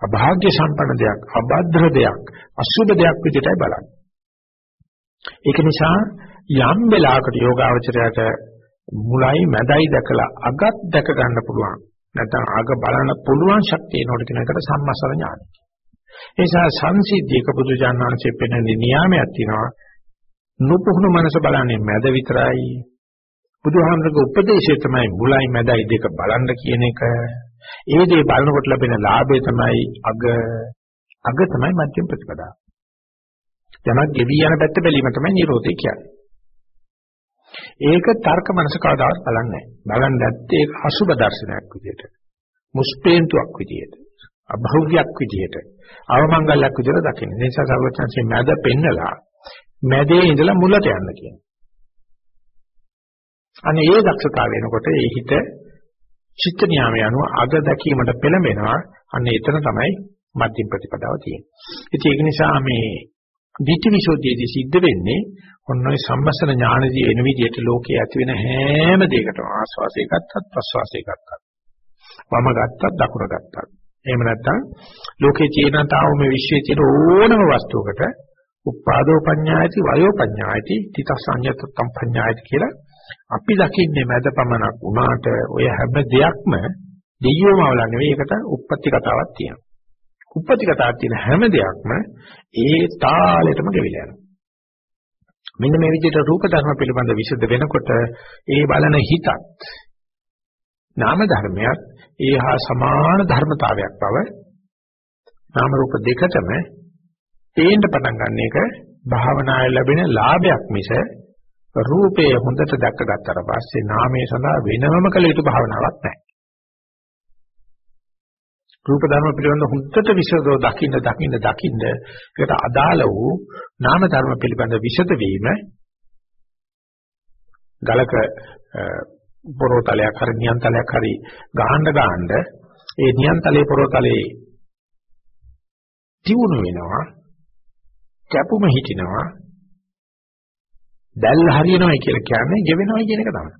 අභාග්‍ය සම්පන්න දෙයක් අබද්ධ දෙයක් අසුබ දෙයක් විදිහටයි බලන්නේ. ඒක නිසා යම් වෙලාවකට යෝගාවචරයට මුලයි මැදයි දැකලා අගත් දැක ගන්න පුළුවන්. නැත්නම් අග බලන්න පුළුවන් ශක්තිය නෝට කියන එකට සම්මසර ඥානයි. ඒ නිසා සංසිද්ධියක බුදුජානනාංශයේ පෙන්වන නියාමයක් තියෙනවා. නුපුහුණු මනස බලන්නේ මැද විතරයි. බුදුහාමරගේ උපදේශය තමයි මුලයි මැදයි දෙක බලන්න කියන එක. ඒ දේ බලනකොට ලැබෙන ලාභය තමයි අග අග තමයි මධ්‍යම ප්‍රතිපදාව. යමක් ගෙවි යන පැත්ත බැලීම තමයි නිරෝධය කියන්නේ. ඒක තර්ක මනස කවදාවත් බලන්නේ නැහැ. බලන්නේ නැත්තේ ඒක අසුබ දර්ශනයක් විදියට. මුස්පේන්තුවක් විදියට. අභෞවියක් විදියට. අවමංගල්‍යයක් විදියට දකින්න. ඒ නිසා සර්වචන්සේ මැද පෙන්නලා මැදේ ඉඳලා මුලට යන්න කියනවා. අනේ ඒ දක්ෂතාව වෙනකොට ඒ හිත චිත්ත නියාමය අනුව අග දැකීමට පෙළඹෙනවා. අන්න එතන තමයි මධ්‍යම ප්‍රතිපදාව තියෙන්නේ. ඉතින් ඒක නිසා මේ ditthිවිසෝධියේදී සිද්ධ වෙන්නේ ඔන්න ඔය සම්මසන ඥානදී එන විදිහට ලෝකයේ ඇති වෙන හැම දෙයකටම ආස්වාසය ගත්තත් ප්‍රස්වාසය ගත්තත් වම ගත්තත් දකුණ ගත්තත් එහෙම නැත්නම් ලෝකේ තියෙන තාව මේ විශ්වයේ තියෙන ඕනම වස්තුවකට උපාදෝ පඤ්ඤායති වයෝ පඤ්ඤායති තිතසඤ්ඤතම් පඤ්ඤායති කියලා අපි දකින්නේ මැද පමණක් වුණාට ඔය හැම දෙයක්ම දෙයියෝම අවල නෙවෙයි ඒකට උප්පත්ති කතාවක් තියෙනවා. උප්පත්ති කතාවක් තියෙන හැම දෙයක්ම ඒ තාලෙටම ගෙවිලා යනවා. මෙන්න මේ විදිහට රූප ධර්ම පිළිබඳ විසද වෙනකොට ඒ බලන හිතත් නාම ධර්මයක් ඒ හා සමාන ධර්මතාවයක් බව නාම රූප දෙකතම තේන්න පටන් ගන්න එක භාවනාවේ ලැබෙන ලාභයක් මිස රූපේ හොඳට දැක්ක ගත්තට පස්සේ නාමයේ සඳහා වෙනවම කළ යුතු භාවනාවක් නැහැ. රූප ධර්ම පිළිබඳ හොඳට විසදෝ දකින්න දකින්න දකින්න ඒකට අදාළ වූ නාම ධර්ම පිළිබඳ විසද වීම ගලක පොරොතලයක් හරි නියන්තලයක් හරි ගහන්න ගහන්න ඒ නියන්තලේ පොරොතලේ තියුණු වෙනවා කැපුම හිටිනවා දැල් හරියනවයි කියලා කියන්නේ ගෙවෙනවයි කියන එක තමයි.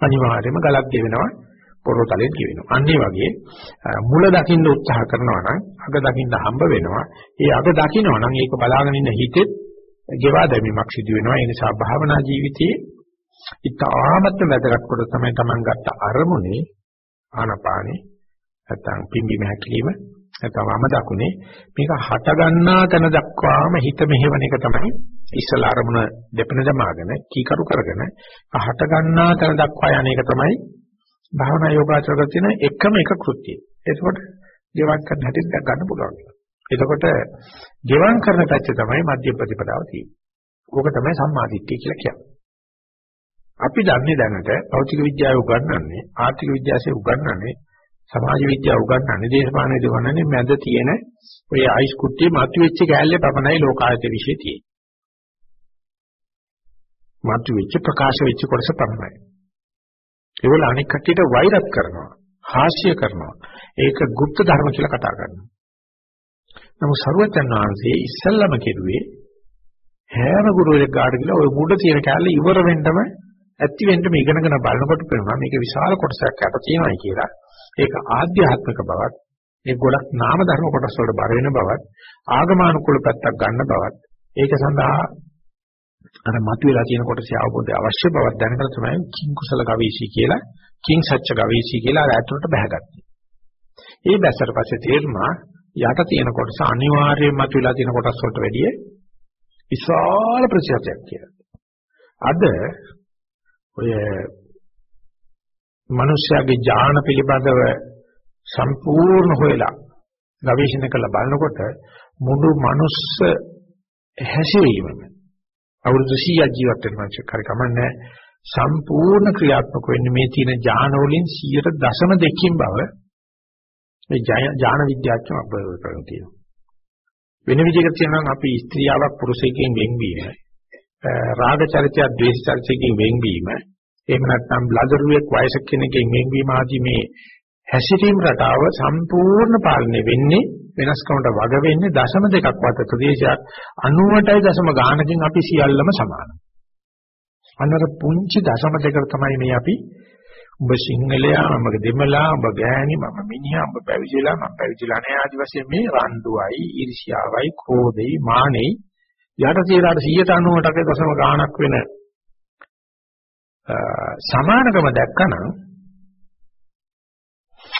අනිවාර්යයෙන්ම ගලක් ගෙවෙනවා පොරොතලෙත් ගෙවෙනවා. අන්න ඒ වගේ මුල දකින්න උත්සාහ කරනවා නම් අග දකින්න හම්බ වෙනවා. ඒ අග දකින්නවා නම් ඒක බලාගෙන ඉන්න හිතෙත් ගෙවා දැමීමක් සිදු වෙනවා. ඒ නිසා භාවනා ජීවිතයේ ඉතාමත්ම වැදගත් කොට තමයි Taman ගත්ත අරමුණේ ආනපානේ නැත්නම් පිම්බි මහැකිලිම නැත්නම් වම දකුණේ මේක හට ගන්නා තැන දක්වාම හිත මෙහෙවන එක තමයි ඉස්සලා අරමුණ දෙපෙන දමාගෙන කීකරු කරගෙන හට ගන්නා තැන දක්වා යන එක තමයි භාවනා යෝගාචරක තියෙන එකම එක කෘත්‍යය. ඒකකොට ගෙවන් කරන හැටි දැක් ගන්න පුළුවන්. එතකොට ගෙවන් කරන පැත්තේ තමයි මධ්‍ය ප්‍රතිපදාව තියෙන්නේ. ඕක තමයි සම්මාදිට්ඨිය කියලා කියන්නේ. අපි දන්නේ දැනට භෞතික විද්‍යාව උගන්වන්නේ ආර්ථික විද්‍යාවේ උගන්වන්නේ සමාජ විද්‍යාව උගන්වන්නේ දේශපාලන විද්‍යාව උගන්වන්නේ මැද තියෙන ඔය අයිස් කුට්ටියේ මතුවෙච්ච කෑල්ලේ පමණයි ලෝකායත විශ්ය තියෙන්නේ. මතුවෙච්ච ප්‍රකාශ වෙච්ච කොටස පමණයි. ඒවල අනෙක් කට්ටියට වෛරත් කරනවා, හාස්‍ය කරනවා. ඒක গুপ্ত ධර්ම කියලා කතා කරනවා. නමුත් සරුවචන් වහන්සේ ඉස්සල්ලාම කෙරුවේ හැම ගුරුවරයෙක් ගාඩ ගිහලා ওই මුඩ තියෙන කැලේ ඉවර වෙන්නම ඇත්ති වෙන්නම ඉගෙනගෙන බලනකොට පේනවා මේක විශාල කොටසක් යට තියෙනවායි කියලා. ඒක ආධ්‍යාත්මික බවත්, ඒ ගොඩක් නාම ධර්ම කොටස් වලට බර වෙන බවත්, ආගමානුකූල පැත්තක් ගන්න බවත්, ඒක සඳහා අර මතුවලා තියෙන කොටසේ අවබෝධය අවශ්‍ය බවක් දැනගෙන තමයි කිං කුසල ගවීසි කියලා, කිං සත්‍ය ගවීසි කියලා අර ඇතුළට බහගත්තේ. ඒ බැසට පස්සේ තේරුණා යට තියෙන කොටස අනිවාර්යයෙන්ම මතුවලා තියෙන කොටස් වලට වැඩිය විශාල ප්‍රතිශතයක් කියලා. අද ඔය මිනිස්යාගේ ඥාන පිළිබඳව සම්පූර්ණ හොයලා ගවේෂණය කරලා බලනකොට මුළු මනුස්ස හැසිරීමම අවුරුදු 100ක් ජීවත් වෙන මිනිස්සු හරි කමන්නේ සම්පූර්ණ ක්‍රියාත්මක වෙන්නේ මේ තියෙන ඥාන වලින් 100.2කින් බව. මේ ඥාන විද්‍යාඥයෝ අපේ කරගෙන තියෙනවා. වෙන විදිහකට කියනවා අපි ස්ත්‍රියාවක් පුරුෂයෙක්ගෙන් වෙන්වීම රාග චරිතය ද්වේෂ චරිතයෙන් වෙන්වීම එහෙම නැත්නම් ලදරුවෙක් වයසක කෙනෙක්ගෙන් වෙන්වීම ආදී මේ හැසිරීම රටාව සම්පූර්ණ පාලනය වෙන්නේ වෙනස්කමට වග වෙන්නේ දශම දෙකක් වත් ප්‍රදේශයක් 90ටයි දශම ගානකින් අපි සියල්ලම සමානයි. අන්නර පුංචි දශම දෙක තමයි මේ අපි ඔබ සිංහලයා මම දෙමළා ඔබ ගෑණි මම මිනිහා ඔබ පැවිදිලා මම පැවිදිලා නැහැ ආදි වශයෙන් මේ රණ්ඩුවයි ඊර්ෂ්‍යාවයි ක්‍රෝධෙයි මානෙයි යට තියලාට 190ට දශම ගාණක් වෙන සමානකම දැක්කනම්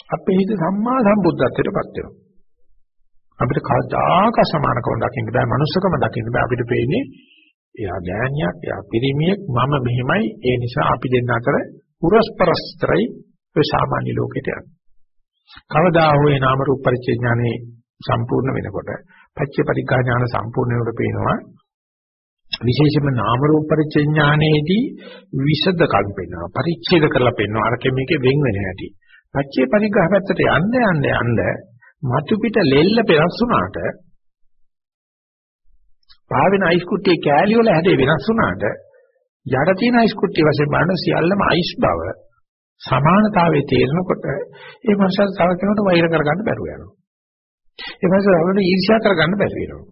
අපේ හිත සම්මා සම්බුද්ධත්වයටපත් වෙනවා. අපිට කවදාක සමානකම දකින්න බෑ, මනුස්සකම දකින්න බෑ. අපිට පේන්නේ එයා ගෑණියක්, එයා පිරිමියෙක්, මම මෙහෙමයි. ඒ නිසා අපි දෙන්න අතර පුරස්පරස්තරයි ඔය සාමාන්‍ය ලෝකෙට යන්නේ. කවදා හෝ ඒ නාම රූප පරිච්ඡේ ඥානෙ සම්පූර්ණ වෙනකොට, පච්චේ පරිග්ගා ඥාන සම්පූර්ණ වෙනකොට පේනවා විශේෂයෙන්ම නාම රූප පරිච්ඡේ ඥානයේදී විසද කල් පෙන්වනවා. පරිච්ඡේද කරලා පෙන්වනවා. අර කෙමේකේ වෙන් වෙන හැටි. පච්චේ පරිග්‍රහ පැත්තට යන්න යන්න යන්න මතු පිට ලෙල්ල පෙරස් වුණාට පාවෙන අයිස් කුට්ටියේ කෑලි වල හැඩේ වෙනස් වුණාට යට තියෙන අයිස් කුට්ටිය වශයෙන් බලන සියල්ලම අයිස් බව සමානතාවයේ තේරෙනකොට ඒ මනසට තව කෙනෙකුට වෛර කරගන්න බැරුව යනවා. ඒ මනසට අවුල ඊර්ෂ්‍යා කරගන්න බැරි වෙනවා.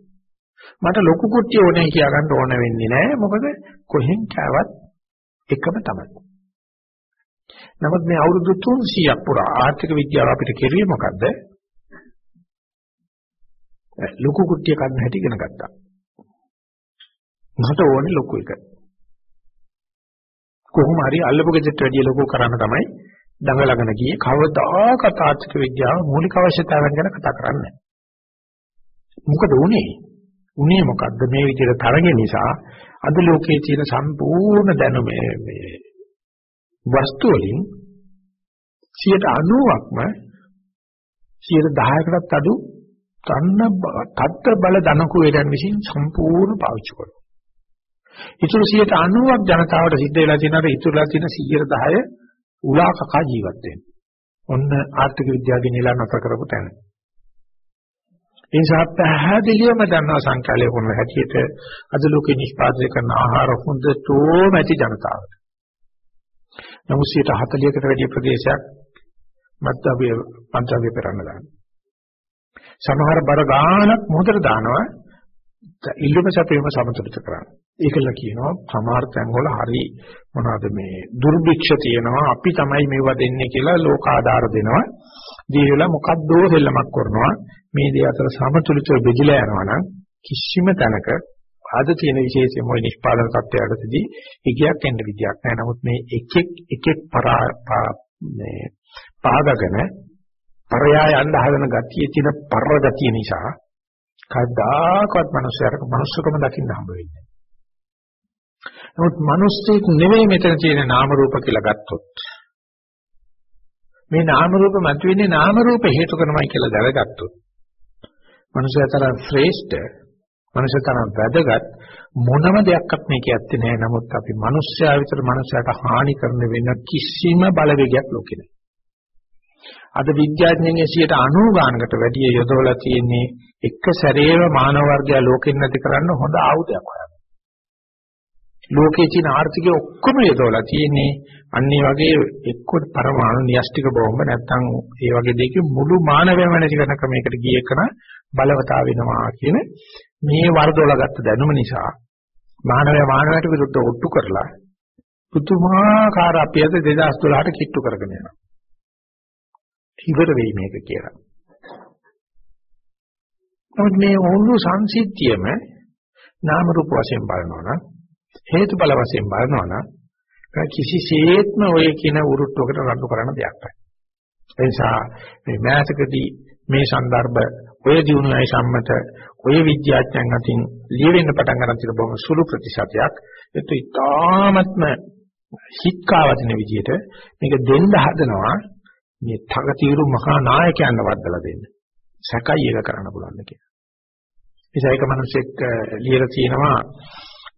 මට ලොකු කුට්ටිය ඕනේ කියා ගන්න ඕන වෙන්නේ නැහැ. මොකද කොහෙන් කෑවත් එකම තමයි. නමුත් මේ අවුරුදු 300ක් පුරා ආර්ථික විද්‍යාව අපිට කෙරුවේ මොකද්ද? ලොකු කුට්ටිය කන්න හැටි ඉගෙන ගත්තා. මට ඕනේ ලොකු එක. කොහොම හරි අල්ලපු ගෙදරට වැඩිය ලොකු කරන්න තමයි දඟලගෙන ගියේ. කවදාකවත් ආර්ථික විද්‍යාව මූලික අවශ්‍යතාවයන් ගැන කතා කරන්නේ නැහැ. මොකද උනේ? උනේ මොකද්ද මේ විදිහට තරගෙ නිසා අද ලෝකයේ තියෙන සම්පූර්ණ දැනුම මේ වස්තු වලින් 90%ක්ම 10%කටත් අඩු තන්න තත්ත බල ධනකු වේදන් විසින් සම්පූර්ණ පාවිච්චි කරනවා. ඉතුරු 90%ක් ජනතාවට සිද්ධ වෙලා තියෙනවා ඉතුරුලා තියෙන 110 උලාකකා ජීවත් වෙන්නේ. ඔන්න ආර්ථික විද්‍යාවේ නිලා නතර කරපු තැන. ඒ නිසා පැහැදිලිවම දන්නවා සංකල්පය වුණ හැටියට අද ලෝකේ නිෂ්පාදනය කරන ආහාර හොඳටම ඇති ජනතාවට. නමුත් 140කට වැඩි ප්‍රදේශයක් මත්ද්‍රව්‍ය මත්ද්‍රව්‍ය පෙරන්න දානවා. සමහර බර ගානක් මොහොතට දානවා ඉල්ලුම සැපේම සමතුලිත කරන්න. ඒකල කියනවා සමහර තැන්වල හරි මොනවද මේ දුර්භික්ෂ තියෙනවා අපි තමයි මේවා දෙන්නේ කියලා ලෝකාදාර දෙනවා. දීලා මොකද්දෝ දෙල්ලමක් කරනවා. මේ දේ අතර සමතුලිතව බෙදිලා යනවා නම් කිසිම තැනක අද තියෙන විශේෂයෙන්ම ওই නිෂ්පාදන තත්ත්වයටදී ඉගයක් එන්න විදියක් නැහැ. නමුත් මේ එකෙක් එකෙක් පරා මේ පාදගෙන පරයා යන්න හදන ගතියේ තියෙන පර ගතිය නිසා කවදාකවත් මිනිස්සුන්ට මනුස්සකම දකින්න හම්බ වෙන්නේ නැහැ. නමුත් මිනිස්සෙක් නෙවෙයි මෙතන තියෙන නාම රූප කියලා ගත්තොත් මේ නාම රූප මතුවෙන්නේ නාම රූප හේතු කරනමයි කියලා දැනගත්තොත් මනුස්සයතර ශ්‍රේෂ්ඨ මනුෂ්‍යතරම් වැදගත් මොනම දෙයක්වත් මේක ඇත්තේ නැහැ. නමුත් අපි මනුෂ්‍යයා විතර මනුෂ්‍යයට හානි කරන වෙන කිසිම බලවේගයක් ලෝකේ නැහැ. අද විද්‍යාඥයන්ගේ 90 ගානකට වැඩි යොදවලා තියෙන්නේ එක සැරේම මානව වර්ගය ලෝකෙන් නැති කරන්න හොඳ ආයුධයක් හොයන්න. ලෝකයේ තියෙන ආර්ථිකය ඔක්කොම යොදවලා තියෙන්නේ අන්නේ වගේ එක්ක පරමාණු න්‍යෂ්ටික බෝම්බ නැත්තම් ඒ වගේ දෙයක මුළු මානවයම නැති කරන ක්‍රමයකට ගිය එකන බලවතා වෙනවා කියන මේ වර්ධවලගත්ත දැනුම නිසා මානවය මානවයට විරුද්ධව ඔට්ටු කරලා පුදුමාකාර අපි අද 2012ට කිට්ටු කරගෙන යනවා. ඉවර වෙයි මේක කියලා. නමුත් මේ ඕනු සංසිද්ධියම නාම රූප වශයෙන් බලනවා නම් හේතුඵල වශයෙන් බලනවා නම් කිසිසේත්ම ඔය කියන උරුට්ටුවකට රණ්ඩු කරන්න දෙයක් නැහැ. ඒ නිසා මේ මෑතකදී මේ સંદર્ભ ඔය දිනුනයි සම්මත ඔය විද්‍යාඥයන් අතින් ලියවෙන්න පටන් ගන්න තියෙන බොහොම සුළු ප්‍රතිශතයක් ඒත් ඉතාමත්ම හික්කාවදින විදිහට මේක දෙන්න හදනවා මේ තකතිරු මහා නායකයන්ව වදලා දෙන්න. සැකයි එක කරන්න පුළුවන් කියලා. නිසා එක මිනිසෙක් ලියලා තියෙනවා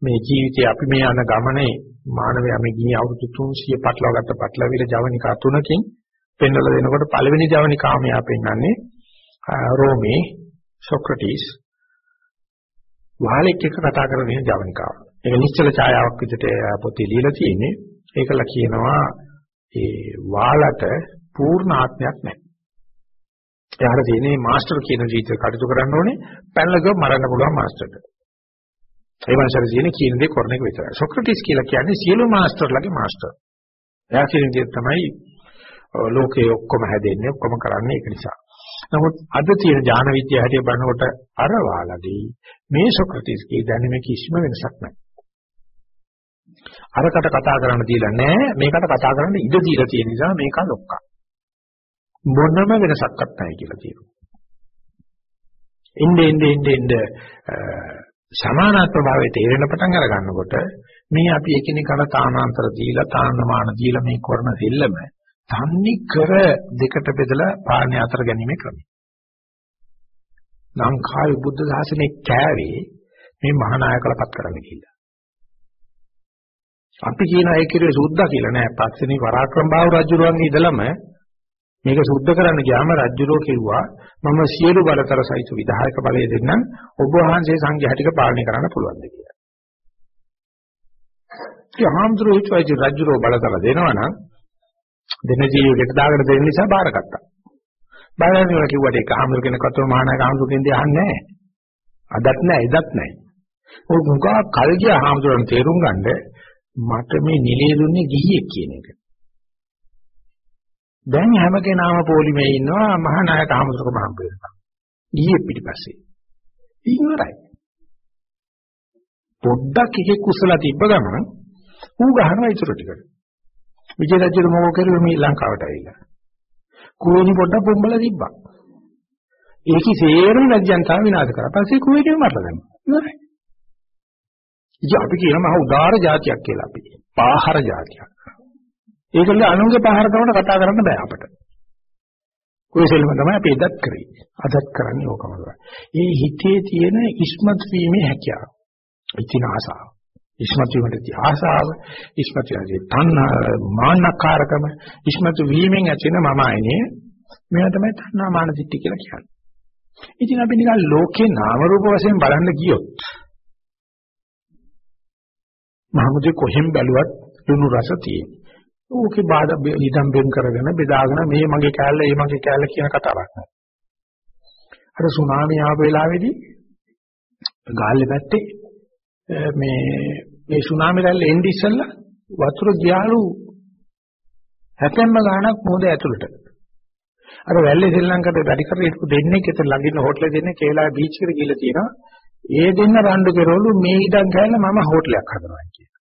මේ ජීවිතේ අපි මේ යන ගමනේ මානවයා මේ ගිනි අවුරුදු 300 පටලවා ගත්ත පටලවිල ජවනිකා තුනකින් පෙන්වලා දෙනකොට පළවෙනි ජවනිකාව මෙයා පෙන්වන්නේ රෝමේ සොක්‍රටිස් වහලෙක් එක්ක කතා කරන මේ ජවනිකාව. ඒක නිශ්චල ඡායාවක් විදිහට පොතේ ලියලා තියෙන්නේ. ඒකලා කියනවා ඒ වාලට පූර්ණ ආත්මයක් නැහැ. එයාට තියෙන්නේ මාස්ටර් කියන විදිහට කටයුතු කරන්න ඕනේ. පැනලා ගියොත් මරන්න පුළුවන් මාස්ටර්ට. ඒ වන්සර තියෙන කියන දේ කරන එක විතරයි. සොක්‍රටිස් කියලා කියන්නේ සියලු මාස්ටර්ලගේ මාස්ටර්. එයා කියන දේ තමයි ලෝකේ ඔක්කොම හැදෙන්නේ ඔක්කොම කරන්නේ ඒක නිසා. නමුත් අද තියෙන ඥාන විද්‍යාව හැටිය බලනකොට අර වාලදී මේ සොක්‍රටිස්ගේ දැනුමේ කිසිම වෙනසක් නැහැ. අරකට කතා කරන්න දීලා නැහැ මේකට කතා කරන්න ඉඩ දීලා තියෙන නිසා මේක ලොක්කා. මොනම වෙනසක්වත් නැහැ කියලා කියනවා. එnde ende ende ende සමානාත්ම භාවයේ තේරෙන පටන් අර ගන්නකොට මේ අපි එකිනෙකට තානාන්තර දීලා තාන්නමාන දීලා මේ කරන දෙල්ලම තන්නේ කර දෙකට බෙදලා පාණ්‍ය අතර ගැනීමේ ක්‍රමය. ලංකාවේ බුද්ධ ශාසනයේ කෑවේ මේ මහානායකලපත් කරන්න කියලා. අපි කියන අය කිරුවේ සුද්ධා කියලා නෑ. පස්වෙනි පරාක්‍රම බාහු රජුරුවන්ගේ ඉඳලම මේක සුද්ධ කරන්න ගියාම රජුරෝ කිව්වා මම සියලු බලතර සහිත විධායක බලය දෙන්නම් ඔබ වහන්සේ සංඝයා ටික පාලනය කරන්න පුළුවන්ද කියලා. ඒ හාමුදුරුවෝ හිතුවා රජුරෝ බලතර දෙනවනම් දෙන ජීවිතයට දාගෙන දෙන්න නිසා බාරගත්තා. බාරගෙන කිව්වට ඒක හාමුදුරු කෙනෙක්වත් මහානායක හාමුදුරු කෙනෙක් අහන්නේ නැහැ. අදත් නැහැ එදත් නැහැ. ඔය මුගා කල් ගියා හාමුදුරන් තේරුම් ගන්න මට මේ නිලයේ දුන්නේ ගිහියෙක් කියන එක. දැන් හැම කෙනාම පොලිමේ ඉන්නවා මහානායක හාමුදුරුවෝ හම්බ වෙනවා. ගිහියෙක් පිටිපස්සේ. ඉන්නරයි. පොඩ්ඩක් එකේ කුසල තිබ්බ ගමන් ඌ ගහනවා ඉතුරු ටිකට. විජය රජු මොකෝ කරුවේ මේ ලංකාවට ඇවිල්ලා. කුවේණි පොඩ්ඩක් පොම්බලා තිබ්බා. ඒකි සේරම රජයන්තාව විනාශ කරා. පස්සේ කුවේණිම මරලා දැම්මා. ඉවරයි. ඉතින් අපි කියන මහ උදාර જાතියක් කියලා අපි. පාහර જાතියක්. ඒකල අනුන්ගේ පාහර කරනකොට කතා කරන්න බෑ අපට. කුවේසෙල්ම තමයි අපි එදත් කරේ. අදත් කරන්නේ ඕකම තමයි. මේ හිතේ තියෙන ඉස්මත් වීමේ හැකියාව. ඉතින ආසාව. ඉස්මතු වීමට ආසාව, ඉස්මතු වීමේ තණ්හා මාන්නකාරකම, ඉස්මතු වීමෙන් ඇති වෙන මම අයිනේ මේවා තමයි තණ්හා මාන දිට්ඨි කියලා කියන්නේ. ඉතින් අපි නිකන් ලෝකේ නාම රූප වශයෙන් බලන්න ගියොත් මහමුදේ කොහෙන් බැලුවත් ලුණු රස තියෙන. ඕකේ බාධා ඉදම් බෙන් කරගෙන බෙදාගෙන මේ මගේ කෑල්ල, ඒ මගේ කෑල්ල කියන කතාවක් නෑ. අර සුනාමි ආව වෙලාවේදී ගාල්ලේ පැත්තේ මේ මේ සුනාමි රැල්ල එන්නේ ඉස්සෙල්ලා වතුර ගියාලු හැතැම්ම ගාණක් මොහොත ඇතුළට. අර වැල්ලේ ශ්‍රී ලංකාවේ වැඩි කරේ හිටපු දෙන්නේ කෙත ළඟින් හෝටලේ දෙන්නේ කේලා බීච් එකට ගිහලා තියෙනවා. ඒ දෙන්න රණ්ඩු කරවලු මේ ඉඩම් ගෑල්ල මම හෝටලයක් හදනවා කියන.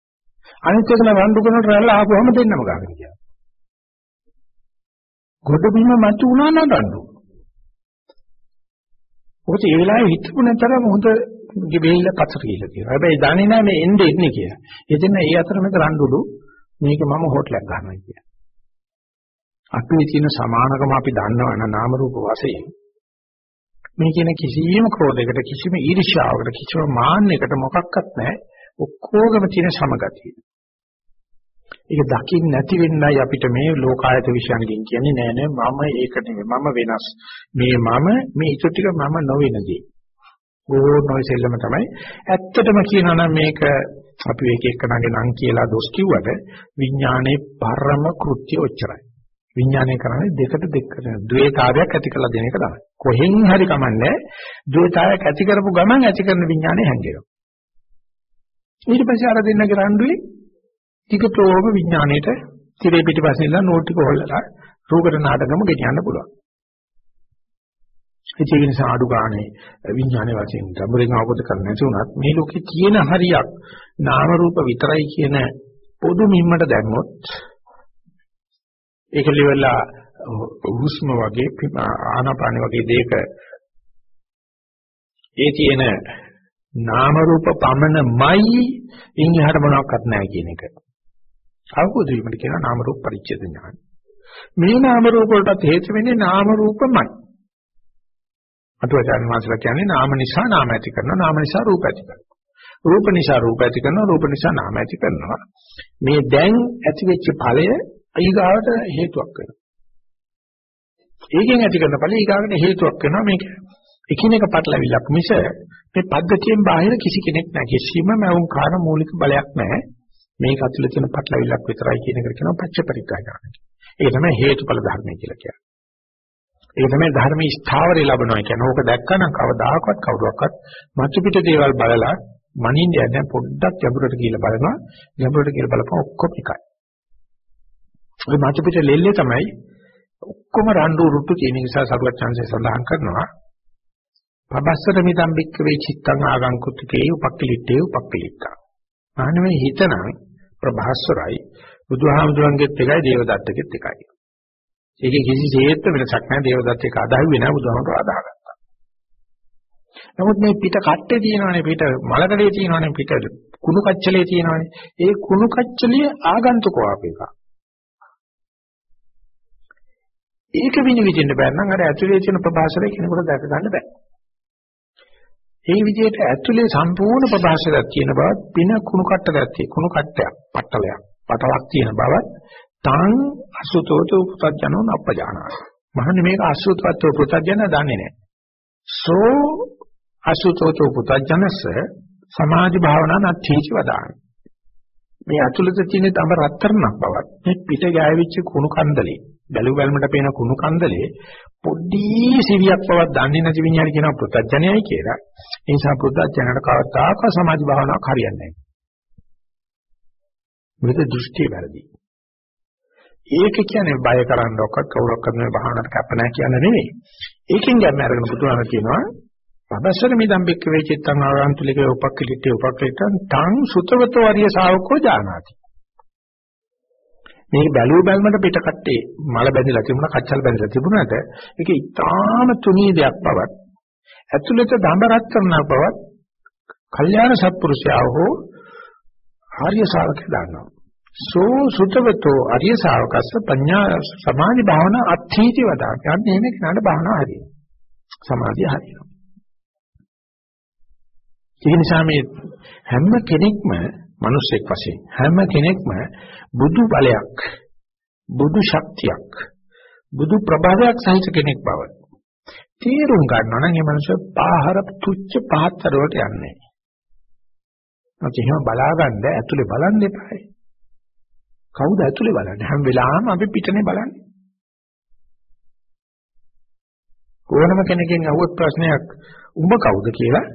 අනිත් එකන රණ්ඩු කරනට රැල්ල ආපුවම දෙන්නම ගාගෙන ගියා. ගොඩ බිම මතු වුණා නම් රණ්ඩු. ඔක ඒ වෙලාවේ හිතපු නැතරම හොඳ ගෙබෙල්ල පතර කියලා කියනවා. හැබැයි දන්නේ නැහැ මේ එන්නේ එන්නේ කියලා. ඒ දෙන්න ඒ අතරමැද රණ්ඩුඩු මේක මම හෝටලයක් ගන්නවා කියලා. අපේ තියෙන සමානකම අපි දන්නවනම් නාම රූප වශයෙන් මේ කියන කිසියම් ක්‍රෝධයකට කිසිම ඊර්ෂ්‍යාවකට කිසිම මාන්නයකට මොකක්වත් නැහැ. ඔක්කොගම තියෙන සමගතිය. ඒක දකින්න නැති වෙන්නයි අපිට මේ ලෝකායත විශ්යන්ගෙන් කියන්නේ නෑ නෑ මම ඒක නෙමෙයි මම වෙනස්. මේ මම මේ ඊට ටික මම නොවෙනදී. ඕනෝයි සෙල්ලම තමයි. ඇත්තටම කියනවා නම් මේක අපි එක එකනගේ නම් කියලා දොස් කිව්වට විඥානයේ පරම කෘත්‍ය ඔච්චරයි. විඥානය කරන්නේ දෙකට දෙක ද්වේතාවයක් ඇති කරලා දෙන එක තමයි. කොහෙන් හරි කමන්නේ ද්වේතාවයක් ඇති කරපු ගමන් ඇති කරන විඥානය හැංගෙනවා. ඊට පස්සේ අර දෙන්නගේ රණ්ඩුවේ ටිකටෝම විඥාණයට තිරේ පිටිපස්සේ ඉඳලා නෝට් ටික හොල්ලලා රූපක නාටකම ගෙනියන්න පුළුවන්. ඒක නිසා අඩු ගානේ විඥානයේ වශයෙන් ගැඹුරින් අවබෝධ කරගන්න නැති වුණත් මේ ලෝකේ තියෙන හරියක් නාම රූප විතරයි කියන පොදු මිම්මට දැම්මොත් ඒක liverලා හුස්ම වගේ ආනාපාන වගේ දෙයක ඒ තියෙන නාම රූප පමණමයි ඉන් එහාට මොනවත් නැහැ කියන එක. අවබෝධ වීමට කියන නාම රූප පරිච්ඡේද ඥාන. මේ නාම රූප වලට හේතු වෙන්නේ නාම රූපමයි. අටුවචාන් වහන්සේලා කියන්නේ නාම නිසා නාම ඇති කරනවා නාම නිසා රූප ඇති කරනවා. රූප නිසා රූප ඇති කරනවා රූප නිසා නාම ඇති කරනවා. මේ දැන් ඇති වෙච්ච ඵලය ඊගාවට හේතුවක් වෙනවා. ඒකෙන් ඇති කරන ඵලය ඊගාවට හේතුවක් වෙනවා මේක. එකිනෙක පටලවිලක් මිස මේ පද්ධතියෙන් බාහිර කිසි කෙනෙක් නැහැ. කිසිම මවුන් කාර මූලික බලයක් නැහැ. මේක ඇතුළේ තියෙන පටලවිලක් විතරයි කියන එක කියනවා පච්චපරික්ඛා ඒක තමයි හේතුඵල ධර්මය කියලා කියන්නේ. ඒක තමයි ධර්මයේ ස්ථාවරය ලැබනවා කියන්නේ. ඕක දැක්කනම් කවදාකවත් කවුරුවක්වත් මතු පිට දේවල් බලලා මනින්න යන්නේ පොඩ්ඩක් ගැඹුරට ගිහිල්ලා බලනවා. ගැඹුරට ගිහිල්ලා බලපුවා ඔක්කොම එකයි. ඔය මතු පිට ලෙල්ලේ තමයි ඔක්කොම රණ්ඩු රුට්ටු තියෙන නිසා සරුවත් chance සඳහන් කරනවා. පබස්සර මිදම් බික්ක වේ චිත්තං ආගංකුත්කේ උපක්ඛලිටේ උපක්ඛලිට්ඨා. ආනමේ හිතනම් ප්‍රභාස්වරයි බුදුහාමුදුරන්ගෙත් එකයි දේවදත්තගෙත් එකයි. ඒකේ කිසිසේත් වෙනසක් නැහැ දේවදත්ත එක අදාහුවේ නැහැ බුදුහාමුදුර අදාහගත්තා. නමුත් මේ පිට කට්ටේ තියෙනවනේ පිට මලකඩේ තියෙනවනේ පිට කුණු කච්චලේ තියෙනවනේ. ඒ කුණු කච්චලිය ආගන්තුකෝ අපේක. ඒක විනිවිදින්න බෑ නම් අර ඇතුලේ තියෙන ප්‍රභාසරය කෙනෙකුට දැක ගන්න බෑ. ඒ විදිහට ඇතුලේ සම්පූර්ණ ප්‍රභාසරයක් තියෙන බව පින කුණු කට්ටයක් තියෙන කුණු කට්ටයක් පටලයක් පටලක් තියෙන බව තං අසුතෝතෝ පුතඥෝ නප්පජානාති. මහන්නේ මේක අසුතවත්ව පුතඥය දන්නේ නැහැ. සෝ අසුතෝතෝ පුතඥස්ස සමාධි භාවනා නැතිච වදාන. මේ අතුලත තියෙන තම රත්තරණක් බවත් මේ පිට ගෑවිච්ච කුණු කන්දලේ බැලු බැලමට පේන කුණු කන්දලේ පොඩි සිවියක් බවක් දන්නේ නැති විඤ්ඤාණ කියන පුතඥයයි කියලා. ඒ නිසා පුතඥයට කවදාක සමාධි භාවනාවක් හරියන්නේ නැහැ. මොකද දෘෂ්ටි වැරදි. ඒක කියන්නේ බය කරන්නවක්වත් කවුරක්වත් මේ භාවනාවට කැප නැහැ කියන්නේ නෙමෙයි. ඒකෙන් ගැම්ම අරගෙන බුදුහාම කියනවා පබස්සර මිදම් බික්ක වේචිත්තං ආරන්තුලික උපක්ඛලිටේ උපක්ඛලිටං තං සුතවතෝ අරිය ශාවකෝ ජානාති. මේක බැලුව බැලමට පිට කට්ටේ මල බැඳලා තිබුණා කච්චල් බැඳලා තිබුණාට ඒක ඊටාම තුනී දෙයක් බවත් ඇතුළත දඹ රත් කරන බවත් කල්යාණ සත්පුරුෂයා හෝ ආර්ය ශාවකයා දන්නවා. සෝ සුතවතෝ අරිය ශාවකස්ස පඤ්ඤා සමාධි භාවනා අත්ථීති වදා. කියන්නේ මේ කෙනාට භාවනා හරියනවා. සමාධිය හරියනවා. ඒ නිසා මේ හැම කෙනෙක්ම මිනිසෙක් වශයෙන් හැම කෙනෙක්ම බුදු බලයක් බුදු ශක්තියක් බුදු ප්‍රභාවයක් සහිත කෙනෙක් බව තේරුම් ගන්නවා නම් මේ මනුස්සය පාහර තුච්ච පහතර වලට යන්නේ. නැත්නම් එහෙම බලාගන්න ඇතුලේ බලන්න එපායි. කවුද ඇතුලේ බලන්නේ? හැම වෙලාවෙම අපි පිටනේ බලන්නේ. ඕනම කෙනකින් අහුවත් ප්‍රශ්නයක් උඹ කවුද කියලා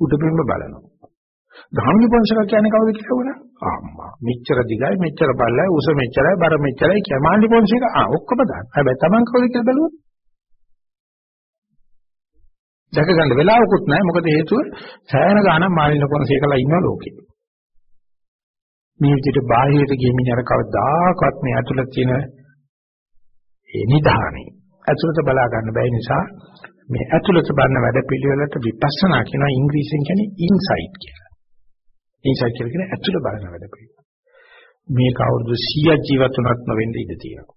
උඩපින්ම බලනවා. ධම්මි පංශක කියන්නේ කවුද කියලා වුණා? අම්මා. මෙච්චර දිගයි, මෙච්චර බල්ලයි, උස මෙච්චරයි, බර මෙච්චරයි, කැමාලි පංශක ආ ඔක්කොම දාන්න. හැබැයි Taman කවුද කියලා බලුවොත් දැක ගන්න වෙලාවකුත් නැහැ. මොකද හේතුව සෑහෙන ගාණක් මාළින පංශකලා ඉන්න ලෝකේ. මේ විදිහට බාහිරට ගියමින් අර කවදාකවත් මේ ඇතුළත තියෙන ඒ නිධානයි ඇතුළත බලා ගන්න බැයි නිසා මේ ඇතුළත බලන වැඩ පිළිවෙලට විපස්සනා කියනවා ඉංග්‍රීසියෙන් කියන්නේ ඉන්සයිට් කියලා. ඉන්සයිට් කියලා කියන්නේ ඇතුළත බලන වැඩ පිළිවෙල. මේක අවුරුදු 100ක් ජීවත් වුණත් නොවෙන්න ඉඩ තියෙනවා.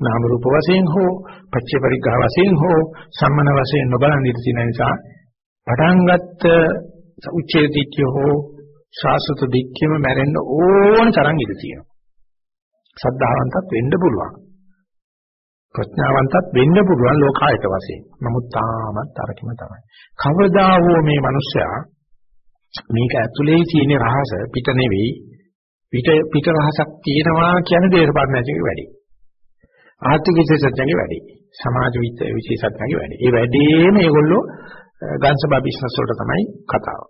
නාම රූප වශයෙන් හෝ පච්චේ පරිග්‍රහ වශයෙන් හෝ සම්මන වශයෙන් නොබලන් ඉඳ තියෙන නිසා පටන් ගත්ත උච්චේදිත්‍ය හෝ ශාස්ත්‍ර දික්කෙම මැරෙන්න ඕන තරම් ඉඩ තියෙනවා. සද්ධාවන්තත් වෙන්න පුළුවන්. ප්‍රඥාවන්තත් වෙන්න පුළුවන් ලෝකායත වශයෙන්. නමුත් තාමත් අරකිම තමයි. කවදා හෝ මේ මිනිස්සයා මේක ඇතුලේ තියෙන රහස පිට නෙවෙයි පිට පිට රහසක් තියෙනවා කියන දේශපාලනයේ වැඩි. ආර්ථික විශේෂඥයන්ගේ වැඩි. සමාජ විශේෂඥයන්ගේ වැඩි. ඒ වැඩේම ඒගොල්ලෝ ගන්සබා බිස්නස් වලට තමයි කතාව.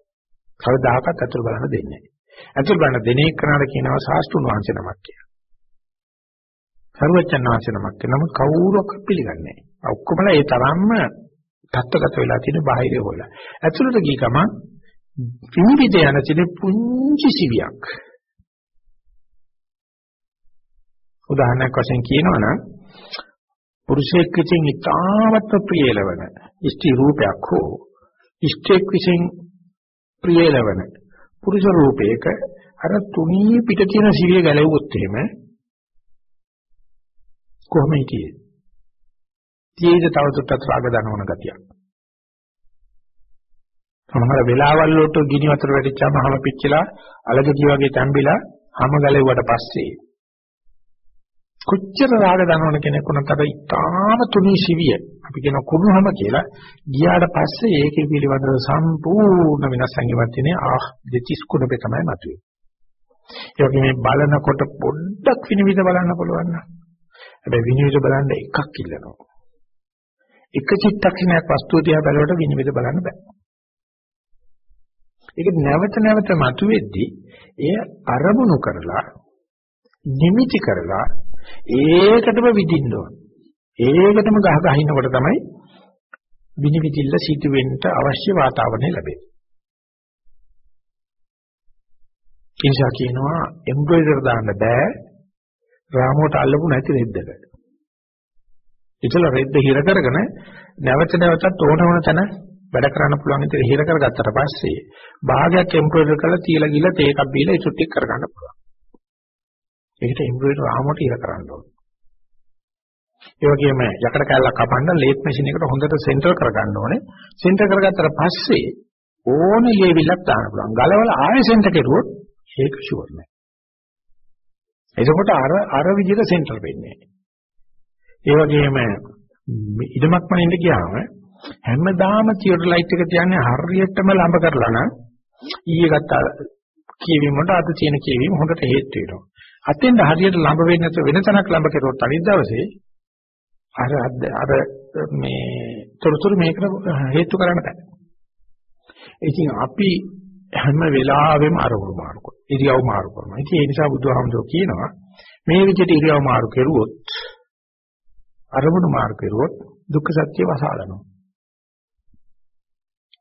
කවදාකවත් අතුරු බලන්න දෙන්නේ නැහැ. අතුරු බලන්න දෙන එකනට කියනවා ශාස්ත්‍රුන් වහන්සේ නමක් කියලා. සර්වචන් වහන්සේ නමක් කියලා. නමුත් කවුරක්වත් පිළිගන්නේ නැහැ. ඔක්කොමලා ඒ තරම්ම තත්ත්වගත වෙලා තියෙන බාහිරේ හොයලා. ඇතුළට ගිය ගමන් විනිවිද යන තියෙන පුංචි සිවියක්. උදාහරණයක් වශයෙන් කියනවනම් පුරුෂයෙක් විසින් ඉතාමත් ප්‍රියලවන ඉෂ්ටි රූපයක් හෝ ඉෂ්ටෙක් විසින් ප්‍රියලවන පුරුෂ රූපයක අර තුනී පිට තියෙන සිවිය ගැලවුවොත් එහෙම කොහොම හිටියේ? තීජ තවදුරටත් රාග දනවන ගතියක්. සමහර වෙලාවල් වලට ගිනි වතුර වැටිච්චාම හැම පිච්චිලා අලගදී වගේ තැම්බිලා හැම ගලෙව්වට පස්සේ කොච්චර රාග දනවන කෙනෙක් වුණත් අර ඊටාම තුනී සිවිය අපි කියන කුණුහම කියලා ගියාට පස්සේ ඒකේ පිළිබඳව සම්පූර්ණ වෙනස් සංගීතයක් තියෙන ආ දෙතිස් කුණපේ තමයි මතුවේ. ඒ වගේ මේ බලනකොට පොඩ්ඩක් විනිවිද බලන්න පුළුවන් නම් හැබැයි විනිවිද බලන්න එකක් ඉල්ලනවා. එක චිත්තක්ෂණයක් වස්තුව දිහා බලනකොට විනිවිද බලන්න බෑ. ඒක නැවත නැවත මතුවෙද්දී එය අරමුණු කරලා නිමිති කරලා ඒකටම විදින්න ඕන. ඒකටම ගහ ගහ ඉන්නකොට තමයි විනිවිදිල්ල සිටු වෙන්න අවශ්‍ය වාතාවරණය ලැබෙන්නේ. කිංසා කියනවා එම්බ්‍රොයිඩර් දාන්න බෑ රාමුවට අල්ලපු නැති රෙද්දක. ඉතල රෙද්ද හිර කරගෙන නැවත නැවතත් ඕන ඕන තැන වැඩ කරන්න පුළුවන් විදිහට හිර කරගත්තට පස්සේ භාගයක් එම්බ්‍රොයිඩර් කරලා තියලා ගිහලා තේකක් බීලා ඉතුරු ටික කරගන්න පුළුවන්. ඒකට එම්බ්‍රොයිඩර් රාමුවට හිර කරන්න ඕන. ඒ වගේම යකඩ කැල්ලක් කපන්න ලේත් මැෂින් එකට හොඳට සෙන්ටර් කරගන්න ඕනේ. සෙන්ටර් කරගත්තට පස්සේ ඕනේ ලේවිලක් දාන්න පුළුවන්. ගලවල ආයෙ සෙන්ටර් කෙරුවොත් ඒක ෂුවර් නෑ. එතකොට අර අර විදිහට සෙන්ටර් වෙන්නේ. ඒ වගේම ඉදමක් මනින්න ගියාම හැමදාම තියටර් ලයිට් එක තියන්නේ හරියටම ළඹ කරලා නම් ඊයේ ගත්ත කියවීම වලට අද තියෙන කියවීම හොඳට හේතු වෙනවා. අතෙන්ද හරියට ළඹ වෙන්නේ නැතුව වෙන තැනක් ළඹ කරුවොත් අනිත් දවසේ අර අර මේ තොරතුරු මේකට හේතු කරන්න බෑ. ඉතින් අපි හැම වෙලාවෙම අරමුණු මාරු කරනවා. ඉරියව් මාරු කරනවා. ඉතින් ඒ නිසා බුදුහාමුදුරුවෝ කියනවා මේ විදිහට ඉරියව් මාරු කරුවොත් අරමුණු මාරු කරුවොත් දුක්ඛ සත්‍ය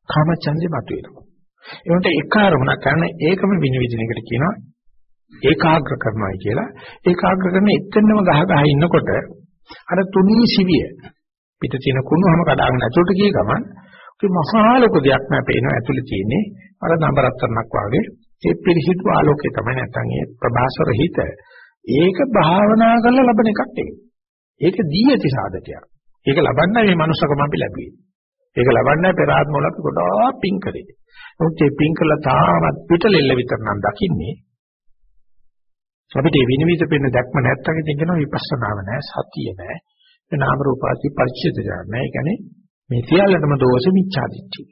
වසහලනවා. කාමචන්දේ මතුවෙනවා. ඒකට එක අරමුණක් කරන ඒකම විනිවිදින එකට කියනවා ඒකාග්‍ර කරනවායි කියලා. ඒකාග්‍ර කරන එතනම ගහ ගහ ඉන්නකොට අර තුනී සිවිය පිට තියෙන කුණුහම කඩාගෙන ඇතුළට ගිය ගමන් ඒ මහා ලොකු දෙයක් නෑ පේනවා ඇතුළේ තියෙන්නේ අර නඹරත්තරණක් වාගේ ඒ පිරිසිදු ආලෝකය තමයි නැත්තම් ඒ ප්‍රභාසර හිත ඒක භාවනා කරලා ලබන එකක් නෙවෙයි ඒක දී ඇති සාධකයක් ඒක ලබන්නයි මේ මනුස්සකම අපි ලැබුවේ ඒක ලබන්නයි පෙර ආත්ම වල අපි ගොඩාක් පිං කරේ නමුත් මේ පිං කළා තාමත් පිටලෙල්ල විතර නම් දකින්නේ අපිට විනිවිද පෙන්න දැක්ම නැත්තම් ඉතින් කියනවා විපස්සනාව නෑ සතිය නෑ නාම රූපාදී පරිච්ඡේද නෑ ඒ කියන්නේ මේ සියල්ලටම දෝෂ මිච්ඡාදිට්ඨිය.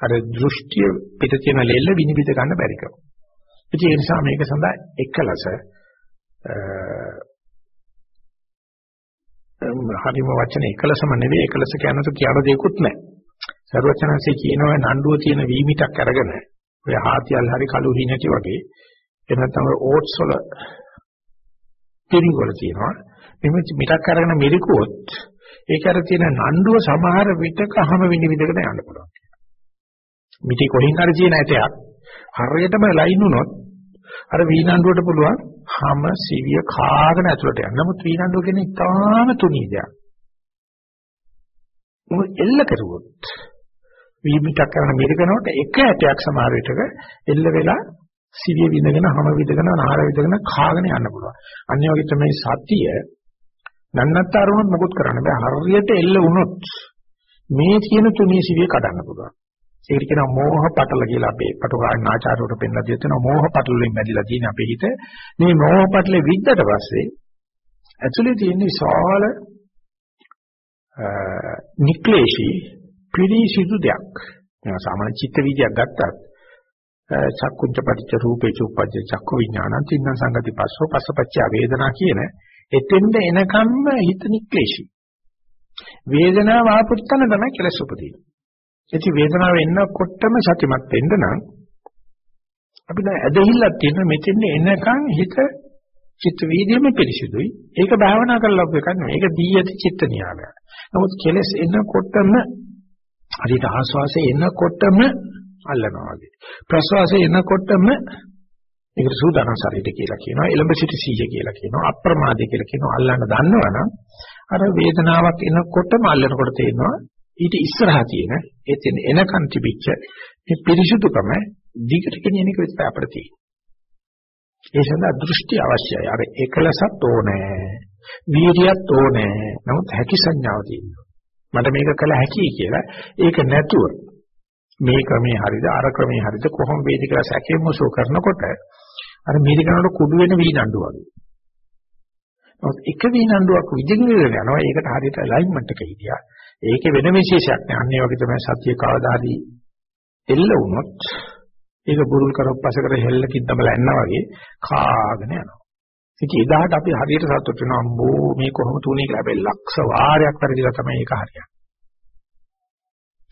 අර දෘෂ්ටිය පිට තියෙන ලෙල්ල විනිවිද ගන්න බැරි කම. ඉතින් ඒ නිසා මේක සඳහා එකලස හරිම වචන එකලසම නෙවෙයි එකලස කියනතු කියන දෙයක්වත් නැහැ. සර්වචනන්සේ කියනවා නණ්ඩුව තියෙන වීමිටක් අරගෙන ඔය හාතියල් හරි කළු හිණටි වගේ එහෙම තමයි ඕට්ස් වල පිරිවල තියෙනවා. මෙහෙම මිටක් අරගෙන මිරිකුවොත් ඒක අර තියෙන නණ්ඩුව සමහර විටක හැම විනිවිදකට යන්න පුළුවන්. මිටි කොහෙන් හරි තියෙන ඇටයක් හරියටම ලයින් වුණොත් අර වීනණ්ඩුවට පුළුවන් හැම සිවිය කාගෙන ඇතුළට යන්න. නමුත් වීනණ්ඩුව කියන්නේ ඉතාම තුනී දෙයක්. මොකද එල්ල කරුවොත් වීමිටක් කරන මිරිකනකොට එක ඇටයක් සමහර විටක එල්ල වෙලා සිවිය විඳගෙන හැම විඳගෙන නහර විඳගෙන කාගෙන යන්න පුළුවන්. අනිත් වගේ තමයි සතිය නන්නත්තර වුණොත් මොකුත් කරන්න බෑ. හරියට එල්ල වුණොත් මේ තියෙන තුනී සිවිය කඩන්න පුළුවන්. ඒකට කියනවා මෝහ පටල කියලා අපේ පටුකාණ ආචාර්යවරු පෙන්නලා දෙනවා මෝහ පටල වලින් බැඳිලා තියෙන අපේ හිත. මේ මෝහ පටලේ විද්දට පස්සේ ඇතුලේ තියෙන විශාල නික්ලේශී පිරිසිදු දෙයක්. සාමාන්‍ය චිත්ත වීදියක් ගත්තත් චක්කුච්ච පටිච්ච රූපේ චුප්පජ්ජ චක්කු විඥානං තින්න සංගති පස්සෝ පස්සපච්ච වේදනා කියන එතෙන්ද එනකම්ම හිත නික්ලේශී. වේදනාව ආපුත්තන තමයි කෙලස් උපදින්නේ. ඉති වේදනාව එන්නකොටම සතිමත් වෙන්න නම් අපිට ඇදහිල්ලක් තියෙන මෙතෙන් එනකන් හිත චිත්ත වීදියේම පිරිසිදුයි. ඒක භාවනා කරලා ඔබ එකක් නෙවෙයි. ඒක දී ඇති චිත්ත නියාමයක්. නමුත් කෙලස් එනකොටම හරියට ආස්වාසේ එනකොටම අල්ලනවා වගේ. ප්‍රසවාසයේ එනකොටම ඒකට සූදානම් ශරීරය කියලා කියනවා. එළඹ සිටි සීය කියලා කියනවා. අප්‍රමාදය කියලා කියනවා. අල්ලන්න දන්නවනම් අර වේදනාවක් එනකොටම අල්ලනකොට තේරෙනවා ඊට ඉස්සරහා තියෙන එතන එනකන් තිබිච්ච මේ පිරිසුදුකම දිගට ගෙනියන එක විතරයි අපිට තියෙන්නේ. ඒ සඳහා දෘෂ්ටි අවශ්‍යයි. අර එකලසත් ඕනේ. වීර්යයත් ඕනේ. නමුත් හැකි සංඥාව තියෙනවා. මට මේක කළ හැකියි කියලා ඒක නැතුව මේ ක්‍රමේ හරිද අර ක්‍රමේ හරිද කොහොම වේද කියලා සැකේ මොසෝ කරනකොට අර මිරිකනට කුඩු වෙන වීනණ්ඩු වගේ. නමුත් එක වීනණ්ඩුවක් විදිහකින් යනවා ඒකට හරියට ඇලයින්මන්ට් එක හිටියා. ඒකේ වෙන විශේෂයක් නෑ. අන්න ඒ වගේ තමයි සත්‍ය කවදාදී එල්ල වුණොත් ඒක බුරුල් කරපස්සකට හෙල්ලකින් තමලා යනවා වගේ කාගෙන යනවා. ඉතින් එදාට අපි හරියට සතුට වෙනවා අම්බෝ මේ කොහොමද උනේ කියලා හැබැයි ලක්ෂ වාරයක් පරිදිලා තමයි ඒක හරියන්නේ.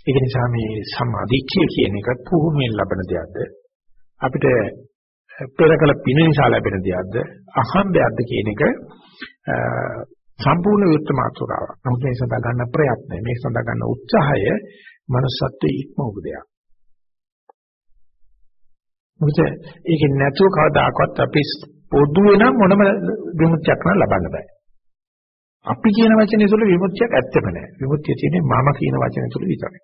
ඒක නිසා මේ සම්මාදිට්ඨිය කියන එක පුහුණුවෙන් ලබන දෙයක්ද අපිට පෙරකල පින නිසා ලැබෙන දෙයක්ද අහම්බයක්ද කියන එක සම්පූර්ණ විරුද්ධ මාතෘකාවක්. නමුත් මේ සඳහා ගන්න ප්‍රයත්නය, මේ සඳහා ගන්න උත්සාහය manussත්වයේ ඉක්ම වූ දෙයක්. මොකද ඒක නැතුව කවදාකවත් අපි පොදු වෙන මොනම විමුක්තියක් නම් ලබන්න බෑ. අපි කියන වචනේ තුළ විමුක්තියක් ඇත්තම නෑ. විමුක්තිය තියෙන්නේ මම කියන වචනේ තුළ විතරයි.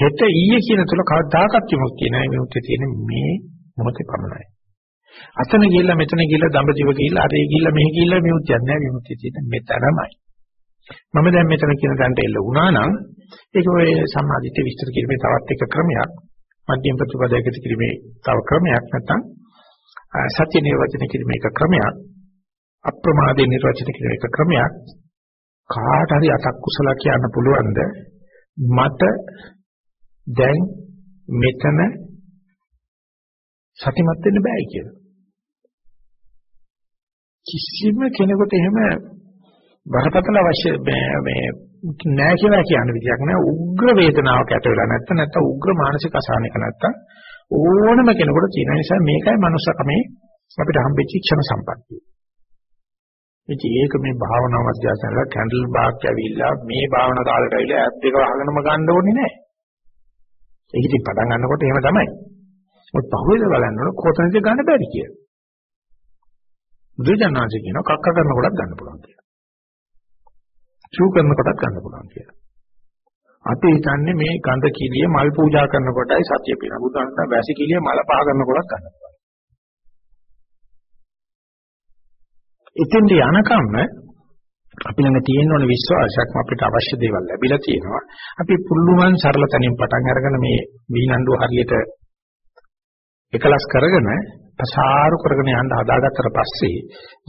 හෙට ඊයේ කියන තුළ කවදාකවත් විමුක්තිය නෑ. විමුක්තිය තියෙන්නේ මේ මොහොතේ පමණයි. අතන ගිහිල්ලා මෙතන ගිහිල්ලා දඹදිව ගිහිල්ලා අරේ ගිහිල්ලා මෙහි ගිහිල්ලා විමුක්තියක් නෑ. විමුක්තිය තියෙන්නේ මෙතනමයි. මම දැන් මෙතන කියන තැනට එල්ල වුණා නම් ඒක ඔය සම්මාදිට විස්තර කිරීමේ තවත් එක ක්‍රමයක්. මධ්‍යම ප්‍රතිපදායකට කිරීමේ තව ක්‍රමයක් නැත්නම් සත්‍ය නිර්වචන කිරීමේ එක ක්‍රමයක්. අප්‍රමාදේ නිර්වචන කිරීමේ එක ක්‍රමයක්. කාට හරි අතක් කුසල කියන්න පුළුවන්ද මට දැන් මෙතන සතිමත් වෙන්න බෑ කියලා. කිසිම කෙනෙකුට එහෙම බරපතල අවශ්‍ය මේ නෑ කියලා කියන විදියක් නෑ උග්‍ර වේදනාවක් ඇති වෙලා නැත්නම් නැත්නම් උග්‍ර මානසික අසහනයක නැත්නම් ඕනම කෙනෙකුට තියෙන නිසා මේකයි මනුස්සකමේ අපිට හම්බෙච්ච ක්ෂණ සම්පත්තිය. ඉතින් ඒක මේ භාවනා මධ්‍යස්ථානල කැන්ඩල් බාක් ඇවිල්ලා මේ භාවනා කාලයට ඇවිල්ලා ඇප් එක වහගෙනම ගන්න ඕනේ නෑ. ඒක ඉතින් පටන් ගන්නකොට එහෙම තමයි. මොකද පහුවෙද බලනකොට කොතනද ගන්න බැරි කියලා. බුදුජානනාංශ කියනවා කක්ක කරන කොටත් ගන්න පුළුවන් කියලා. චූ කරන කොටත් ගන්න පුළුවන් කියලා. අපි හිතන්නේ මේ ගඳ කිලිය මල් පූජා කරන කොටයි සත්‍ය පින. බුදුන්ට වැසි කිලිය මල පහ කරන කොටත් ගන්න පුළුවන්. ඉතින්ද යනකම් අපි ළඟ තියෙන ඕන විශ්වාසයක් අපිට අවශ්‍ය දේවල් ලැබිලා තියෙනවා. අපි පුළුවන් සරල තැනින් පටන් අරගෙන මේ වීනණ්ඩු හරියට එකලස් කරගෙන පසාරු කරගෙන යන්න හදාගත්තට පස්සේ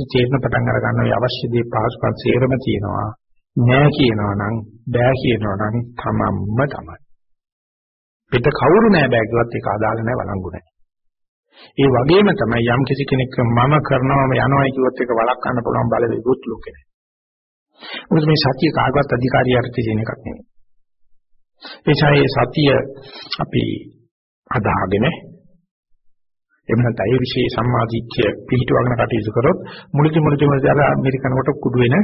තේරෙන පටන් අර ගන්න අවශ්‍ය දේ පහසුකම් සේරම තියෙනවා. නෑ කියනවා නම් බෑ කියනවා නම් තමන්ම තමයි. පිට කවුරු නෑ බෑ කිව්වත් ඒක අදාළ නෑ වළංගු නෑ. ඒ වගේම තමයි යම් කිසි කෙනෙක් මම කරනවම යනවායි කිව්වොත් ඒක වළක්වන්න පුළුවන් බලවේගුත් ලෝකේ නෑ. මොකද මේ සතිය කාගවත් අධිකාරියට තියෙන එකක් නෙමෙයි. ඒ සතිය අපි අදාගෙන එහෙම නැත්නම් ඒ વિશે සම්මාදිට්ඨිය පිළිටවගෙන කටයුතු කරොත් මුලින්ම මුලින්ම අර ඇමරිකනකට කුඩු වෙන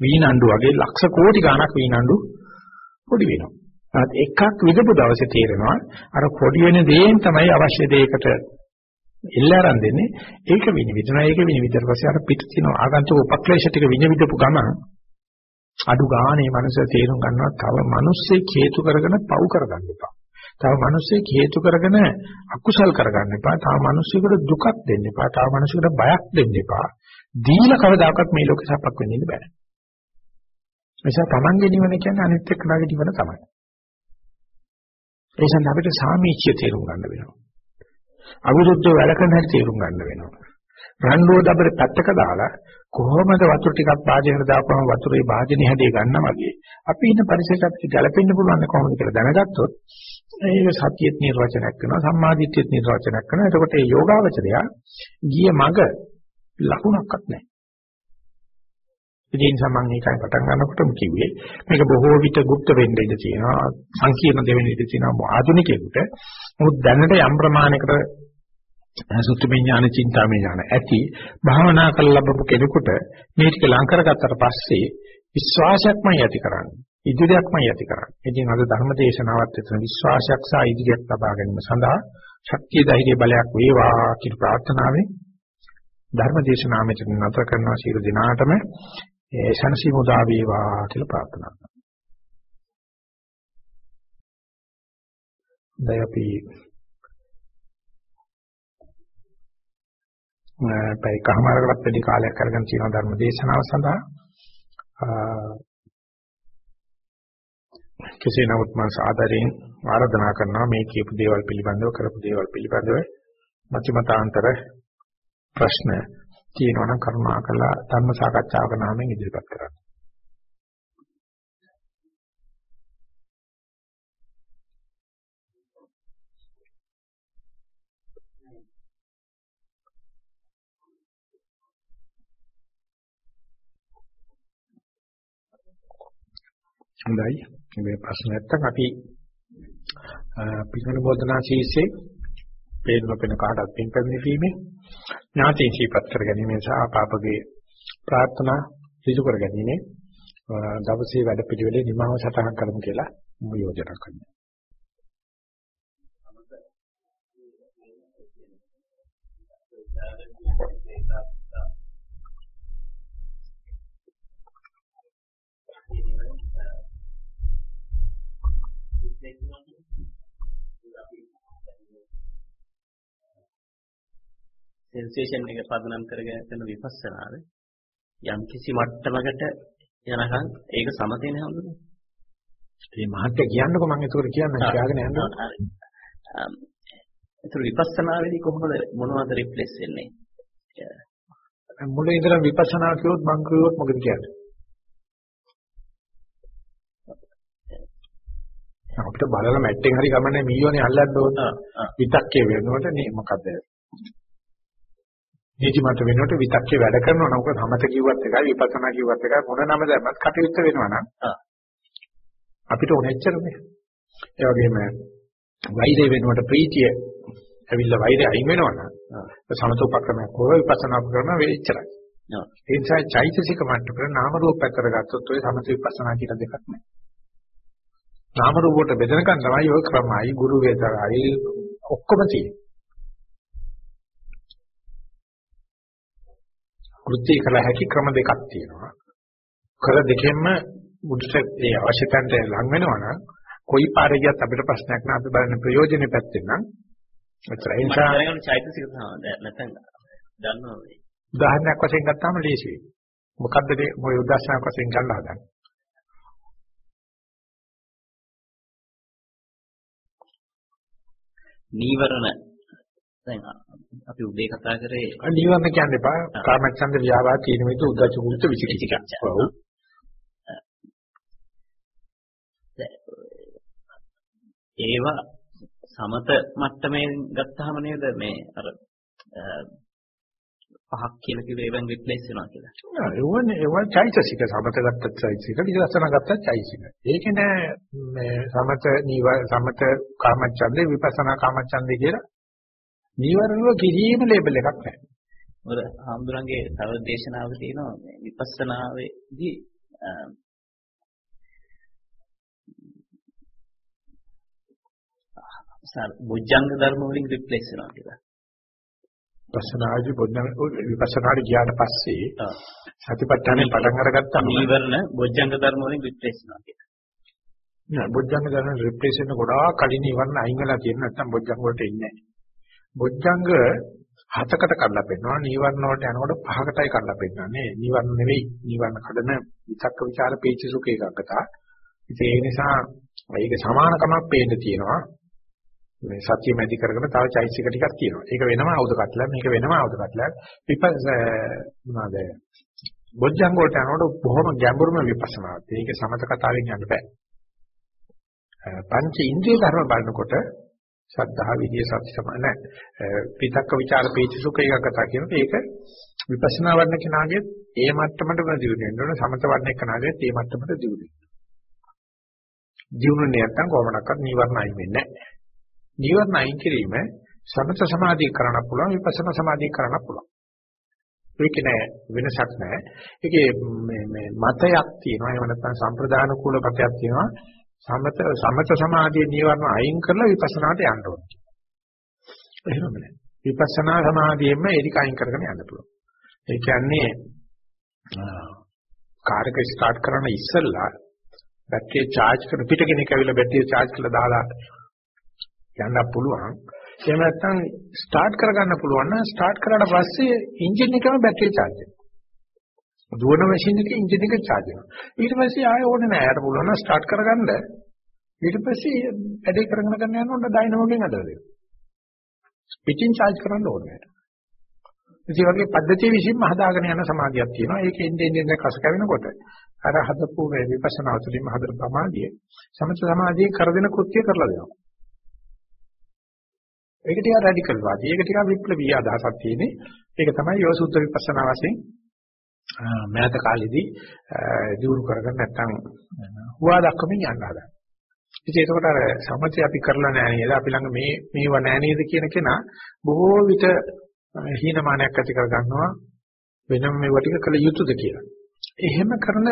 වීනණ්ඩු වගේ ලක්ෂ කෝටි ගණක් වීනණ්ඩු පොඩි වෙනවා. එකක් විදපු දවසේ තේරෙනවා අර පොඩි වෙන දේෙන් තමයි අවශ්‍ය දෙයකට එල්ල ආරම්භ දෙන්නේ ඒක විනිවිදනවා ඒක විනිවිදලා පස්සේ අර පිට තියෙන ආගන්තුක උපක්ලේශ ටික විනිවිදපු ගමන් අඩු ගානේ මනස තේරුම් ගන්නවා තව මිනිස්සෙක් හේතු කරගෙන පව් කරගන්න එපා. තව මිනිස්සෙක් හේතු කරගෙන අකුසල් කරගන්න එපා. තව මිනිස්සෙකුට දුකක් දෙන්න එපා. තව මිනිස්සෙකුට බයක් දෙන්න එපා. දීලා කවදාකවත් මේ ලෝකේ සපක් වෙන්නේ බෑ. නිසා Tamange නිවන කියන්නේ අනිත් එක්කලාගේ නිවන තමයි. ඒ සඳහා අපිට සාමීච්‍ය තේරුම් ගන්න වෙනවා. අවිරුද්ධ වැඩකන හැටි තේරුම් ගන්න වෙනවා. රණ්ඩුව දබරේ පැත්තක දාලා කොහොමද වතුර ටිකක් භාජනයට දාපුවම වතුරේ භාජනය හැදී ගන්නා වගේ අපි ඉන්න පරිසරයට අපිට ගැලපෙන්න පුළුවන් කොහොමද කියලා දැනගත්තොත් ඒක සතියෙත් නිර්වචනයක් කරනවා සම්මාදිට්ඨියෙත් නිර්වචනයක් කරනවා එතකොට මේ යෝගාවචරය ගිය මග ලකුණක්වත් නැහැ ඉතින් සමන් මේකයි පටන් ගන්නකොටම කිව්වේ මේක බොහෝ විට গুপ্ত වෙන්න ඉඩ තියෙනවා සංකීර්ණ දෙවෙනි ඉඩ තියෙනවා ආධුනිකයෙකුට මොකද දැනට යම් ප්‍රමාණයකට සුත්තිමේ ඥාන චින්තාමේ ඥාන ඇති භාවනා කළ ලැබපු කෙනෙකුට මේ ටික ලං කරගත්තට පස්සේ විශ්වාසයක්මයි ඇති කරන්නේ ඉදිරියක්මයි ඇති කරන්නේ. ඉතින් අද ධර්ම දේශනාවත් එතන විශ්වාසයක් සහ ඉදිරියක් ලබා ගැනීම සඳහා ශක්තිය ධෛර්ය බලයක් වේවා කියන ප්‍රාර්ථනාවෙන් ධර්ම දේශනාව මෙතන නතර කරනවා සියලු දිනාටම ඒ ශනසි මුදා වේවා කියලා ප්‍රාර්ථනා කරනවා. දැන් අපි පැය කමාරකටත් වැඩි කාලයක් අරගෙන තියෙන ධර්ම දේශනාව සඳහා කෙසේ නමුත් මම සාදරයෙන් ආරාධනා කරනවා මේ කියපු දේවල් පිළිබඳව කරපු දේවල් පිළිබඳව මතිමතාන්තර ප්‍රශ්න තියෙනවා නම් කරුණාකරලා ධර්ම සාකච්ඡාවක නාමයෙන් ඉදිරිපත් කරන්න. හොඳයි. මේ ප්‍රශ්න නැත්තම් අපි පිළිවෙල බෝධනා ශීර්ෂයේ පේන වෙන කාටත් පින් පැමිණීමේ ඥාතීන් සිපත් කර ගැනීම සහ පාපගේ ප්‍රාර්ථනා සිදු කර ගැනීම දවසේ වැඩ පිළිවෙලේ නිමාව සටහන් කරමු කියලා යෝජනා කරනවා. සෙන්සේෂන් එක පදනම් කරගෙන කරන විපස්සනාද යම් කිසි මට්ටමකට යනකම් ඒක සමතේ නේ හඳුනන්නේ. මේ මහත්ය කියන්නකො මම ඒක කියන්න කියාගෙන යනවා. ඒතර විපස්සනාවේදී කොහොමද මොනවද රිප්ලේස් වෙන්නේ? මුලින් ඉඳලා විපස්සනා කිව්වොත් මං කිව්වොත් මොකද කියන්නේ? අපිට බලලා මැට්ටෙන් හරි ගමන්නේ මීයෝනේ අල්ලන්න ඕන. විතක්කේ වෙනකොට නේ මොකද? නිදිමත වෙනකොට විතක්කේ වැඩ කරනවා නම් මොකද සමත කිව්වත් එකයි විපස්සනා කිව්වත් එකයි මොන නම දැම්මත් කටයුත්ත වෙනවා නම් අපිට ඕනෙච්චරනේ. ඒ වගේම වෛරය වෙනකොට ප්‍රීතිය ඇවිල්ලා වෛරය අයින් වෙනවා නම් සමත උපක්‍රමයක් හෝ විපස්සනා උපක්‍රම වෙච්චරයි. ඒ නිසා චෛතසික මට්ටමේ නාම රූප පැත්තට ගත්තොත් ඔය සමත විපස්සනා කියලා දෙකක් නැහැ. නාම රූප වලට බෙදනකන් තමයි ඔය ක්‍රමයි ගුරු වේදරයි ඔක්කොම තියෙන්නේ. කෘත්‍ය කළ හැකි ක්‍රම දෙකක් තියෙනවා. කර දෙකෙන්ම මුදුට ඒ අවශ්‍යතන්ට ලං වෙනවා නම් කොයි පාරේ ගියත් අපිට ප්‍රශ්නයක් නෑ අපි බලන ප්‍රයෝජනෙ පැත්තෙන් නම් එතන ඒ නිසා චෛතසික නැත්නම් දන්නවා. උදාහරණයක් වශයෙන් ගත්තාම ලේසියි. මොකද්ද මේ උදාහරණයක් වශයෙන් ගන්න හදන්නේ? නීවරණ දැන් අපි උදේ කතා කරේ නීවරණ කියන්න එපා. කාමච්ඡන්ද ව්‍යාපාද තීන මිද උද්දච්ච කුච්ච විචිකිච්ඡා. ඔව්. ඒවා සමත මට්ටමෙන් ගත්තාම නේද මේ අර පහක් කියලා කිව්වේ ඒවෙන් රිප්ලේස් වෙනවා කියලා. ඒවනේ ඒවා චෛතසික සමත ගත්තත් චෛතසික විදර්ශනා ගත්තත් චෛතසික. ඒක නෑ මේ සමත නීව සමත කාමච්ඡන්දේ විපස්සනා කාමච්ඡන්දේ කියලා නීවරණව කිසිම ලේබල් එකක් නැහැ. මොකද හාමුදුරන්ගේ තව දේශනාවක තියෙනවා මේ විපස්සනාවේදී සාර බුද්ධංග ධර්ම වලින් රිප්ලේස් වෙනවා කියලා. විපස්සනාදී බොද්ධංග විපස්සනාදී ගියාට පස්සේ සතිපට්ඨානේ පටන් අරගත්තා නීවරණ බොද්ධංග ධර්ම වලින් රිප්ලේස් වෙනවා කියලා. නෑ බොද්ධංග ධර්ම රිප්ලේස් වෙන ගොඩාක් කලින් ඉවරන අයින් වෙලා තියෙන නැත්නම් බොද්ධංග වලට ඉන්නේ නෑ. බොද්ධංග හතකට කඩලා පෙන්නනවා නීවරණ වලට යනකොට පහකටයි කඩලා පෙන්නන්නේ. නීවරණ නෙවෙයි නීවරණ කඩන විචක්ක ਵਿਚාර පීචි සුඛ එකකට. ඉතින් ඒ නිසා මේක සමානකමක් පේන්න තියෙනවා. මේ සත්‍ය මැදි කරගෙන තව චෛසික ටිකක් තියෙනවා. ඒක වෙනම ආයුධ කටලක් මේක වෙනම ආයුධ කටලක්. විපස් මොනවාද? බොජ්ජංග වලට යනකොට බොහොම ගැඹුරුම විපස්සනාවක්. ඒක සමත කතාවෙන් යන්න බෑ. පංච ඉන්ද්‍රිය ධර්ම බලනකොට සද්ධා විදිය සති සමාන පිටක්ක ਵਿਚාර පීච සුඛ එක කතා කියනකොට ඒක විපස්සනා වර්ණ කෙනාගේ ඒ මට්ටමට දියුණු වෙන්න ඕන සමත වර්ණ කෙනාගේ ඒ මට්ටමට දියුණු වෙන්න. දියුණු නැත්නම් කොහොමඩක්වත් නීවරණ අයින් වෙන්නේ නැහැ. නීවරණ අයින් කිරීම සමත සමාධිය කරන්න පුළුවන් විපස්සනා සමාධිය කරන්න පුළුවන්. ඒක නෑ වෙනසක් නෑ. ඒකේ මේ මේ මතයක් තියෙනවා. එහෙම නැත්නම් සම්ප්‍රදාන කුල මතයක් තියෙනවා. සමත සමත සමාධිය නීවරණ අයින් කරලා විපස්සනාට යන්න ඕනේ. එහෙම නෑ. විපස්සනා සමාධියෙම ඒක අයින් කරගෙන යන්න පුළුවන්. ඒ කියන්නේ කාර් එක ස්ටාර්ට් කරන්න ඉස්සෙල්ලා බැටරිය charge කරන පිට කෙනෙක් ඇවිල්ලා බැටරිය charge කරලා දාලා යන්න පුළුවන්. එහෙම නැත්නම් ස්ටාර්ට් කරගන්න පුළුවන් නම් ස්ටාර්ට් කරාට පස්සේ එන්ජින් එකම බැටරිය charge වෙනවා. දුවන මැෂින් එකේ එන්ජින් එක charge වෙනවා. ඊට පස්සේ ආයෙ ඕනේ නැහැ. යාට පුළුවන් නම් ස්ටාර්ට් කරගන්න. ඊට පස්සේ වැඩේ කරගෙන ගන්න යනකොට ඩයිනමෝගෙන් අදලා දෙනවා. පිටින් charge කරන්න ඕනේ නැහැ. ඉතින් වගේ පද්ධතිය විසින්ම හදාගෙන යන සමාධියක් තියෙනවා. ඒක එන්නේ එන්නේ කස කැවෙනකොට අර හදපු මේ විපස්සනා තුළින්ම හදන සමාධිය සමථ සමාධියේ කරදෙන කෘත්‍ය කරලා දෙනවා. ඒක ටික රැඩිකල් වාදී. ඒක ටික විප්ලවීය අදහසක් තියෙන්නේ. ඒක තමයි යෝසුද්ධ විපස්සනා වශයෙන් මෑත කාලෙදී දියුණු කරගෙන නැත්තම් හුවා දක්වමින් යන්න හදා. ඉතින් ඒකට අර සමථය අපි කරලා නැහැ නේද? අපි ළඟ මේ මේව නැහැ නේද කියන කෙනා බොහෝ විට හීනමානයක් ඇති කර ගන්නවා වෙනම මේවා ටික කළ යුතුද කියලා. එහෙම කරන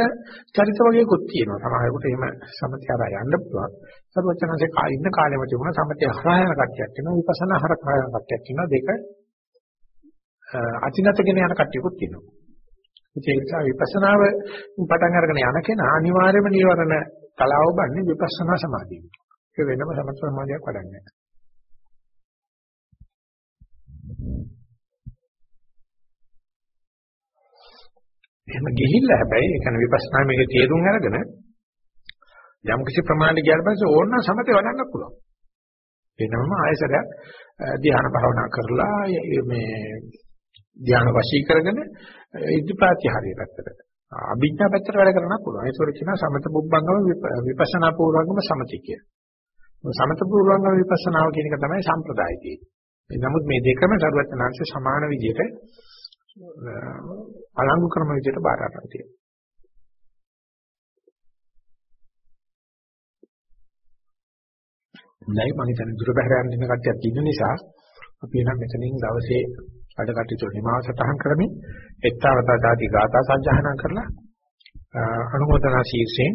චරිත වගේකුත් තියෙනවා. සමහරකට එහෙම සමථය හරහා යන්න පුළුවන්. සර්වචනසේ කා ඉන්න කාලෙම තිබුණා සමථය හරහා යන කට්ටියක් තියෙනවා. විපස්සනා හරහා යන කට්ටියක් තියෙනවා. දෙක අචිනතගෙන යන කට්ටියකුත් තියෙනවා. ඒ නිසා විපස්සනාව පටන් අරගෙන යන කෙනා අනිවාර්යයෙන්ම නිවරණ තලාව බන්නේ විපස්සනා සමාධිය. ඒක වෙනම සමථ සමාධියක් වඩන්නේ නැහැ. එහෙම ගිහිල්ලා හැබැයි ඒ කියන්නේ විපස්සනා මේකේ තේරුම් අරගෙන යම් කිසි ප්‍රමාණයක් ගියාට පස්සේ ඕන නම් සමතේ වඩන්න පුළුවන්. වෙනම ආයසරයක් ධ්‍යාන භාවනා කරලා මේ ධ්‍යාන වශී කරගෙන ඉදිපාති හරිය පැත්තට අභිඥා පැත්තට වැඩ කරන්න පුළුවන්. ඒකෝර කියන සමත බුබ්බංගම විපස්සනා පූර්වංගම සමති කිය. සමත පූර්වංගම විපස්සනාව කියන එක තමයි සම්ප්‍රදාය තියෙන්නේ. නමුත් මේ දෙකම සරුවචනාංශ සමාන විදිහට අලංගු ක්‍රම විදිහට බාර ගන්න තියෙනවා. නැයි මම හිතන්නේ දුර බැහැර යන කට්ටියක් ඉන්න නිසා අපි එනම් මෙතනින් දවසේ වැඩ කටයුතු නිමාව සටහන් කරමින් එක්තාවතා දාති ගාථා සජ්ජහනා කරලා අනුමೋದනා ශීර්ෂයෙන්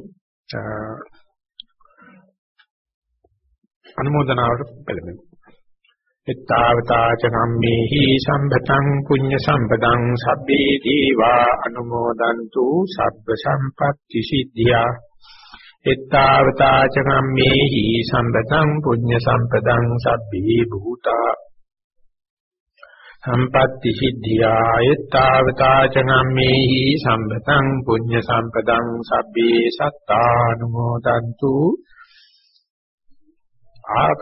අනුමೋದනාවට පෙළඹෙමු. එත්තාවතාච කම්මේහි සම්පතං පුඤ්ඤ සම්පතං සබ්බේ දීවා අනුමෝදන්තු සබ්බ සම්පත්‍ති සිද්ධියා. එත්තාවතාච කම්මේහි සම්පතං පුඤ්ඤ සම්පතං සබ්බේ භූතා. සම්පත්‍ති සිද්ධියා. එත්තාවතාච කම්මේහි සම්පතං පුඤ්ඤ සම්පතං සබ්බේ සත්තානුමෝදන්තු. ආක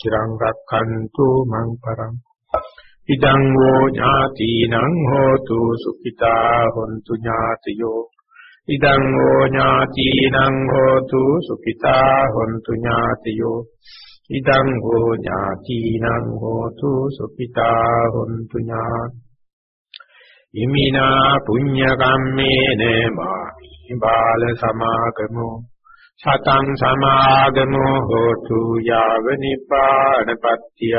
චිරං රක්ඛන්තු මං පරං ඉදං වූ ඥාතිනං හෝතු සුඛිතා හොන්තු ඥාතියෝ ඉදං වූ ඥාතිනං හෝතු සුඛිතා හොන්තු ඥාතියෝ ඉදං වූ ඥාතිනං හෝතු සුඛිතා හොන්තු ඥාති ඉමිනා පුඤ්ඤ කම්මේන මාමි බාල සමාගමෝ සතං සමාගමෝ හෝතු යාව නිපානපත්තිය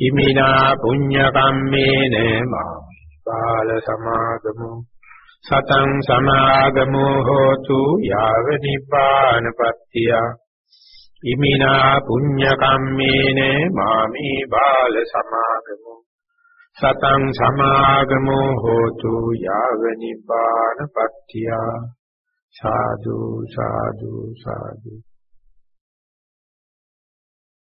ඉමිනා පුඤ්ඤ කම්මේන මාමි බාල සමාගමෝ සතං සමාගමෝ හෝතු යාව නිපානපත්තිය ඉමිනා පුඤ්ඤ කම්මේන මාමි බාල සමාගමෝ සතං සමාගමෝ හෝතු යාව නිපානපත්තිය සාදු සාදු සාදු.